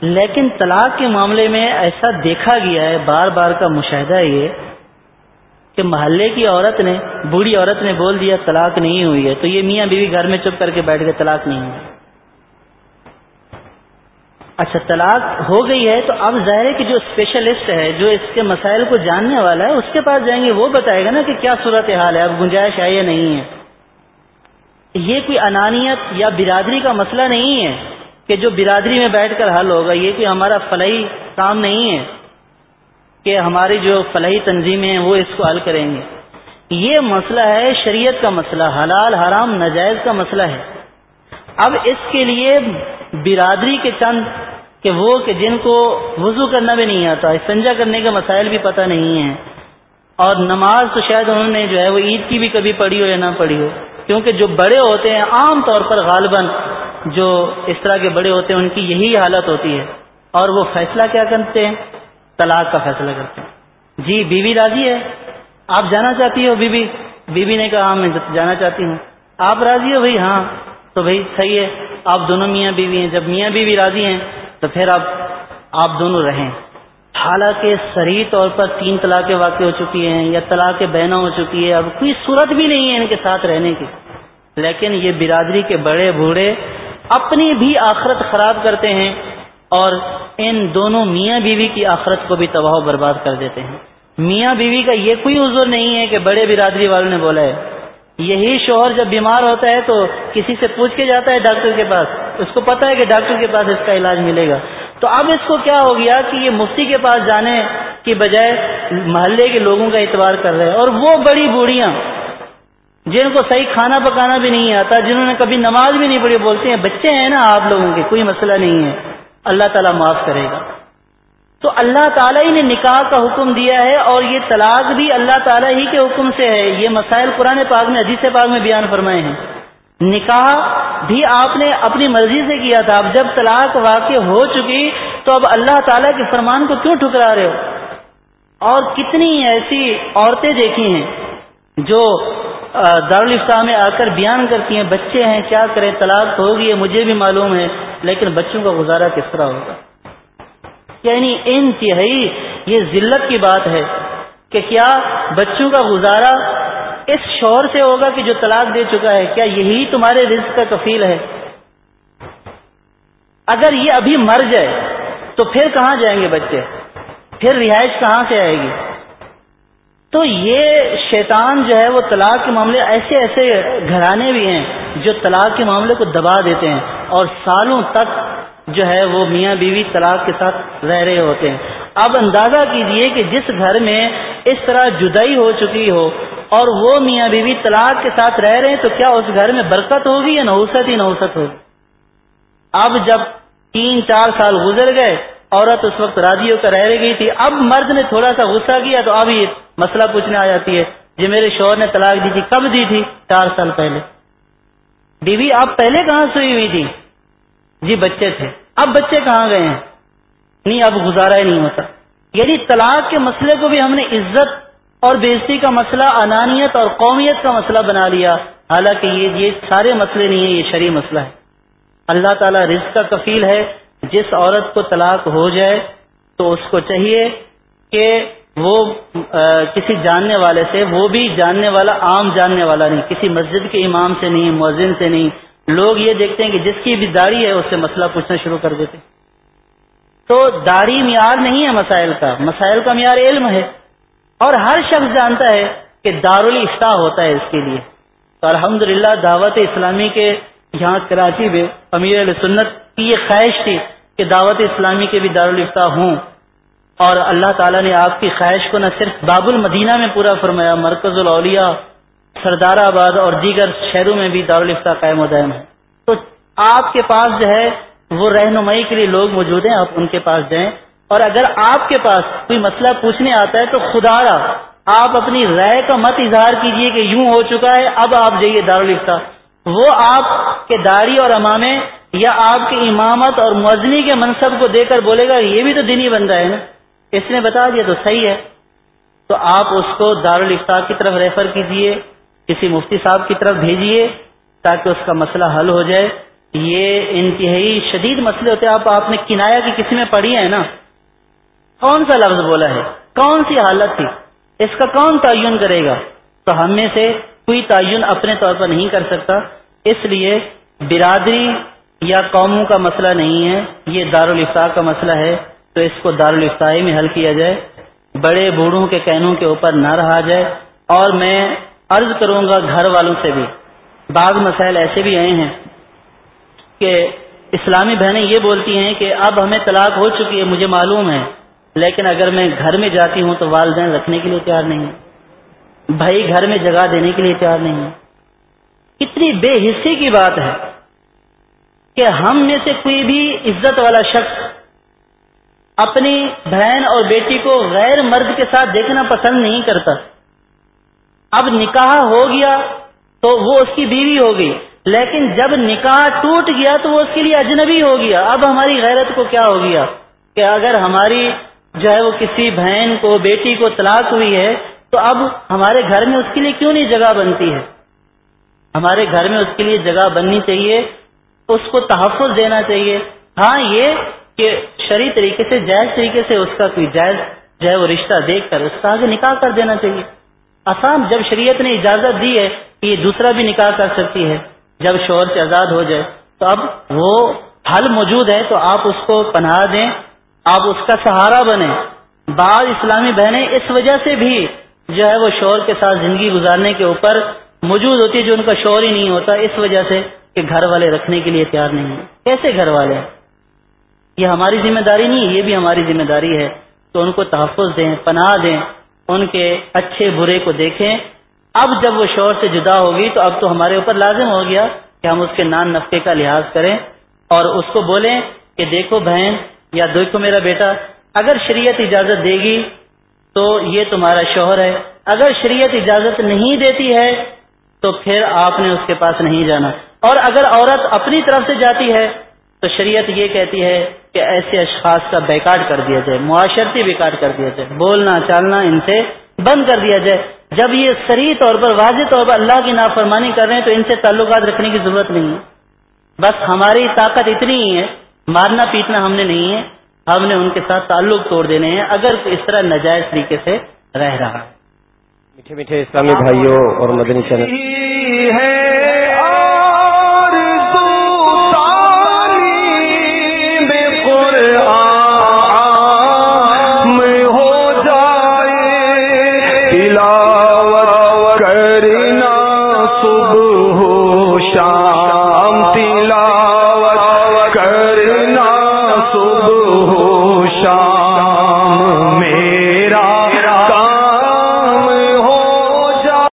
لیکن طلاق کے معاملے میں ایسا دیکھا گیا ہے، بار بار کا مشاہدہ یہ کہ محلے کی عورت نے، بوڑھی عورت نے بول دیا، طلاق نہیں ہوئی ہے۔ تو یہ میاں بیوی گھر میں چپ کر کے بیٹھ گئے، طلاق نہیں ہوئی۔ اچھا طلاق ہو گئی ہے تو اب ظاہر ہے کہ جو اسپیشلسٹ ہے، جو اس کے مسائل کو جاننے والا ہے، اس کے پاس جائیں گے، وہ بتائے گا نا کہ کیا صورت حال ہے، اب گنجائش ہے یا نہیں ہے۔ یہ کوئی انانیت یا برادری کا مسئلہ نہیں ہے کہ جو برادری میں بیٹھ کر حل ہوگا، یہ کوئی ہمارا فلاحی کام نہیں ہے۔ کہ ہماری جو فلاحی تنظیمیں ہیں وہ اس کو حل کریں گے۔ یہ مسئلہ ہے شریعت کا مسئلہ، حلال، حرام، نجائز کا مسئلہ ہے۔ اب اس کے لیے برادری کے چند کہ وہ کہ جن کو وضو کرنا بھی نہیں آتا، سنجا کرنے کے مسائل بھی پتہ نہیں ہیں۔ اور نماز تو شاید انہوں نے جو ہے وہ عید کی بھی کبھی پڑھی ہو یا نہ پڑھی ہو، کیونکہ جو بڑے ہوتے ہیں عام طور پر غالباً جو اس طرح کے بڑے ہوتے ہیں ان کی یہی حالت ہوتی ہے۔ اور وہ فیصلہ کیا کرتے ہیں؟ طلاق کا فیصلہ کرتے ہیں۔ جی بیوی راضی ہے؟ آپ جانا چاہتی ہو بیوی؟ بیوی نے کہا ہاں میں جانا چاہتی ہوں۔ آپ راضی ہو؟ بھائی ہاں تو بھائی، صحیح ہے۔ آپ دونوں میاں بیوی ہیں۔ جب میاں بیوی راضی ہیں، تو پھر آپ آپ دونوں رہیں۔ حالانکہ سری طور پر تین طلاقیں واقع ہو چکی ہیں یا طلاق بہنا ہو چکی ہے اب کوئی صورت بھی نہیں ہے ان کے ساتھ رہنے کی۔ لیکن یہ برادری کے بڑے بوڑھے اپنی بھی آخرت خراب کرتے ہیں۔ اور ان دونوں میاں بیوی کی آخرت کو بھی تباہ و برباد کر دیتے ہیں۔ میاں بیوی کا یہ کوئی عذر نہیں ہے کہ بڑے برادری والوں نے بولا ہے۔ یہی شوہر جب بیمار ہوتا ہے تو کسی سے پوچھ کے جاتا ہے ڈاکٹر کے پاس۔ اس کو پتا ہے کہ ڈاکٹر کے پاس اس کا علاج ملے گا۔ تو اب اس کو کیا ہو گیا کہ یہ مفتی کے پاس جانے کی بجائے محلے کے لوگوں کا اعتبار کر رہے ہیں۔ اور وہ بڑی بوڑھیاں جن کو صحیح کھانا پکانا بھی نہیں آتا، جنہوں نے کبھی نماز بھی نہیں پڑھی بولتے ہیں، بچے ہیں نا آپ لوگوں کے، کوئی مسئلہ نہیں ہے۔ اللہ تعالیٰ معاف کرے گا۔ تو اللہ تعالیٰ ہی نے نکاح کا حکم دیا ہے اور یہ طلاق بھی اللہ تعالیٰ ہی کے حکم سے ہے۔ یہ مسائل قرآن پاک میں، حدیث پاک میں بیان فرمائے ہیں۔ نکاح بھی آپ نے اپنی مرضی سے کیا تھا۔ اب جب طلاق واقع ہو چکی تو اب اللہ تعالیٰ کے فرمان کو کیوں ٹھکرا رہے ہو؟ اور کتنی ایسی عورتیں دیکھی ہیں جو دارالفتہ میں آ کر بیان کرتی ہیں، بچے ہیں، کیا کریں؟ طلاق ہوگی مجھے بھی معلوم ہے۔ لیکن بچوں کا گزارا کس طرح ہوگا؟ یعنی انتہائی یہ ذلت کی بات ہے کہ کیا بچوں کا گزارا اس شور سے ہوگا کہ جو طلاق دے چکا ہے، کیا یہی تمہارے رزق کا کفیل ہے؟ اگر یہ ابھی مر جائے تو پھر کہاں جائیں گے بچے؟ پھر رہائش کہاں سے آئے گی؟ تو یہ شیطان جو ہے وہ طلاق کے معاملے ایسے ایسے گھرانے بھی ہیں جو طلاق کے معاملے کو دبا دیتے ہیں اور سالوں تک جو ہے وہ میاں بیوی طلاق کے ساتھ رہ رہے ہوتے ہیں۔ اب اندازہ کیجیے کہ جس گھر میں اس طرح جدائی ہو چکی ہو اور وہ میاں بیوی طلاق کے ساتھ رہ رہے ہیں تو کیا اس گھر میں برکت ہوگی یا نوسط ہی نوسط ہوگی؟ اب جب تین چار سال گزر گئے عورت اس وقت راضی ہو کر رہ گئی تھی، اب مرد نے تھوڑا سا غصہ کیا تو اب یہ مسئلہ پوچھنے آ جاتی ہے۔ جو میرے شوہر نے طلاق دی تھی، کب دی تھی؟ چار سال پہلے۔ بیوی، آپ پہلے کہاں سوئی ہوئی تھی؟ جی بچے تھے۔ اب بچے کہاں گئے ہیں؟ نہیں، اب گزارا ہی نہیں ہوتا۔ یعنی طلاق کے مسئلے کو بھی ہم نے عزت اور بےزتی کا مسئلہ، انانیت اور قومیت کا مسئلہ بنا لیا۔ حالانکہ یہ یہ سارے مسئلے نہیں ہیں، یہ شرعی مسئلہ ہے۔ اللہ تعالیٰ رزق کا کفیل ہے۔ جس عورت کو طلاق ہو جائے تو اس کو چاہیے کہ وہ کسی جاننے والے سے، وہ بھی جاننے والا، عام جاننے والا نہیں، کسی مسجد کے امام سے نہیں، مؤذن سے نہیں۔ لوگ یہ دیکھتے ہیں کہ جس کی بھی داڑھی ہے، اس سے مسئلہ پوچھنا شروع کر دیتے تو داڑھی معیار نہیں ہے مسائل کا مسائل کا معیار علم ہے۔ اور ہر شخص جانتا ہے کہ دارالفتہ ہوتا ہے اس کے لیے۔ تو الحمد دعوت اسلامی کے یہاں کراچی میں امیر علیہ سنت کی یہ خواہش تھی کہ دعوت اسلامی کے بھی دارالفتہ ہوں۔ اور اللہ تعالیٰ نے آپ کی خواہش کو نہ صرف باب المدینہ میں پورا فرمایا، مرکز الاولیاء، سردار آباد اور دیگر شہروں میں بھی دارالفتہ قائم و دائم ہے۔ تو آپ کے پاس جو ہے، وہ رہنمائی کے لیے لوگ موجود ہیں، آپ ان کے پاس جائیں۔ اور اگر آپ کے پاس کوئی مسئلہ پوچھنے آتا ہے تو خدا آپ اپنی رائے کا مت اظہار کیجیے کہ یوں ہو چکا ہے، اب آپ جائیے دارالفتہ وہ آپ کے داڑھی اور امامے یا آپ کی امامت اور مزنی کے منصب کو دے کر بولے گا یہ بھی تو دینی بندہ ہے نا؟ اس نے بتا دیا تو صحیح ہے۔ تو آپ اس کو دارالفتہ کی طرف ریفر کیجیے، کسی مفتی صاحب کی طرف بھیجیے تاکہ اس کا مسئلہ حل ہو جائے۔ یہ انتہائی شدید مسئلے ہوتے ہیں۔ آپ آپ نے کنایا کی کسی میں پڑھی ہے نا؟ کون سا لفظ بولا ہے؟ کون سی حالت تھی؟ اس کا کون تعین کرے گا؟ تو ہم میں سے کوئی تعین اپنے طور پر نہیں کر سکتا، اس لیے برادری یا قوموں کا مسئلہ نہیں ہے، یہ دارالفتا کا مسئلہ ہے، تو اس کو دارالفتائی میں حل کیا جائے۔ بڑے بوڑھوں کے کہنوں کے اوپر نہ رہا جائے۔ اور میں عرض کروں گا گھر والوں سے بھی، بعض مسائل ایسے بھی آئے ہیں کہ اسلامی بہنیں یہ بولتی ہیں کہ اب ہمیں طلاق ہو چکی ہے، مجھے معلوم ہے، لیکن اگر میں گھر میں جاتی ہوں تو والدین رکھنے کے لیے تیار نہیں ہیں۔ بھائی گھر میں جگہ دینے کے لیے تیار نہیں ہے کتنی بے حصی کی بات ہے کہ ہم میں سے کوئی بھی عزت والا شخص اپنی بہن اور بیٹی کو غیر مرد کے ساتھ دیکھنا پسند نہیں کرتا۔ اب نکاح ہو گیا تو وہ اس کی بیوی ہو گئی، لیکن جب نکاح ٹوٹ گیا تو وہ اس کے لیے اجنبی ہو گیا۔ اب ہماری غیرت کو کیا ہو گیا؟ کہ اگر ہماری جو ہے وہ کسی بہن کو، بیٹی کو طلاق ہوئی ہے تو اب ہمارے گھر میں اس کے لیے کیوں نہیں جگہ بنتی ہے؟ ہمارے گھر میں اس کے لیے جگہ بننی چاہیے، اس کو تحفظ دینا چاہیے۔ ہاں یہ کہ شری طریقے سے، جائز طریقے سے اس کا کوئی جائز، جو ہے وہ رشتہ دیکھ کر اس کا آگے نکاح کر دینا چاہیے۔ آسان، جب شریعت نے اجازت دی ہے کہ یہ دوسرا بھی نکاح کر سکتی ہے، جب شوہر سے آزاد ہو جائے، تو اب وہ حل موجود ہے، تو آپ اس کو پناہ دیں، آپ اس کا سہارا بنیں۔ بعض اسلامی بہنیں اس وجہ سے بھی جو ہے وہ شوہر کے ساتھ زندگی گزارنے کے اوپر موجود ہوتی ہے جو ان کا شوہر ہی نہیں ہوتا، اس وجہ سے کہ گھر والے رکھنے کے لیے تیار نہیں ہیں۔ کیسے گھر والے؟ یہ ہماری ذمہ داری نہیں ہے، یہ بھی ہماری ذمہ داری ہے۔ تو ان کو تحفظ دیں، پناہ دیں، ان کے اچھے برے کو دیکھیں۔ اب جب وہ شوہر سے جدا ہوگی تو اب تو ہمارے اوپر لازم ہو گیا کہ ہم اس کے نان نفقے کا لحاظ کریں اور اس کو بولیں کہ دیکھو بہن یا دیکھو میرا بیٹا، اگر شریعت اجازت دے گی تو یہ تمہارا شوہر ہے۔ اگر شریعت اجازت نہیں دیتی ہے، تو پھر آپ نے اس کے پاس نہیں جانا۔ اور اگر عورت اپنی طرف سے جاتی ہے، تو شریعت یہ کہتی ہے کہ ایسے اشخاص کا بیکاٹ کر دیا جائے، معاشرتی بیکاٹ کر دیا جائے۔ بولنا چالنا ان سے بند کر دیا جائے۔ جب یہ سری طور پر، واضح طور پر اللہ کی نافرمانی کر رہے ہیں، تو ان سے تعلقات رکھنے کی ضرورت نہیں ہے۔ بس ہماری طاقت اتنی ہی ہے، مارنا پیٹنا ہم نے نہیں ہے۔ ہم نے ان کے ساتھ تعلق توڑ دینے ہیں اگر اس طرح نجائز طریقے سے رہ رہا۔ ہے میٹھے میٹھے اسلامی بھائیوں اور مدنی چینل۔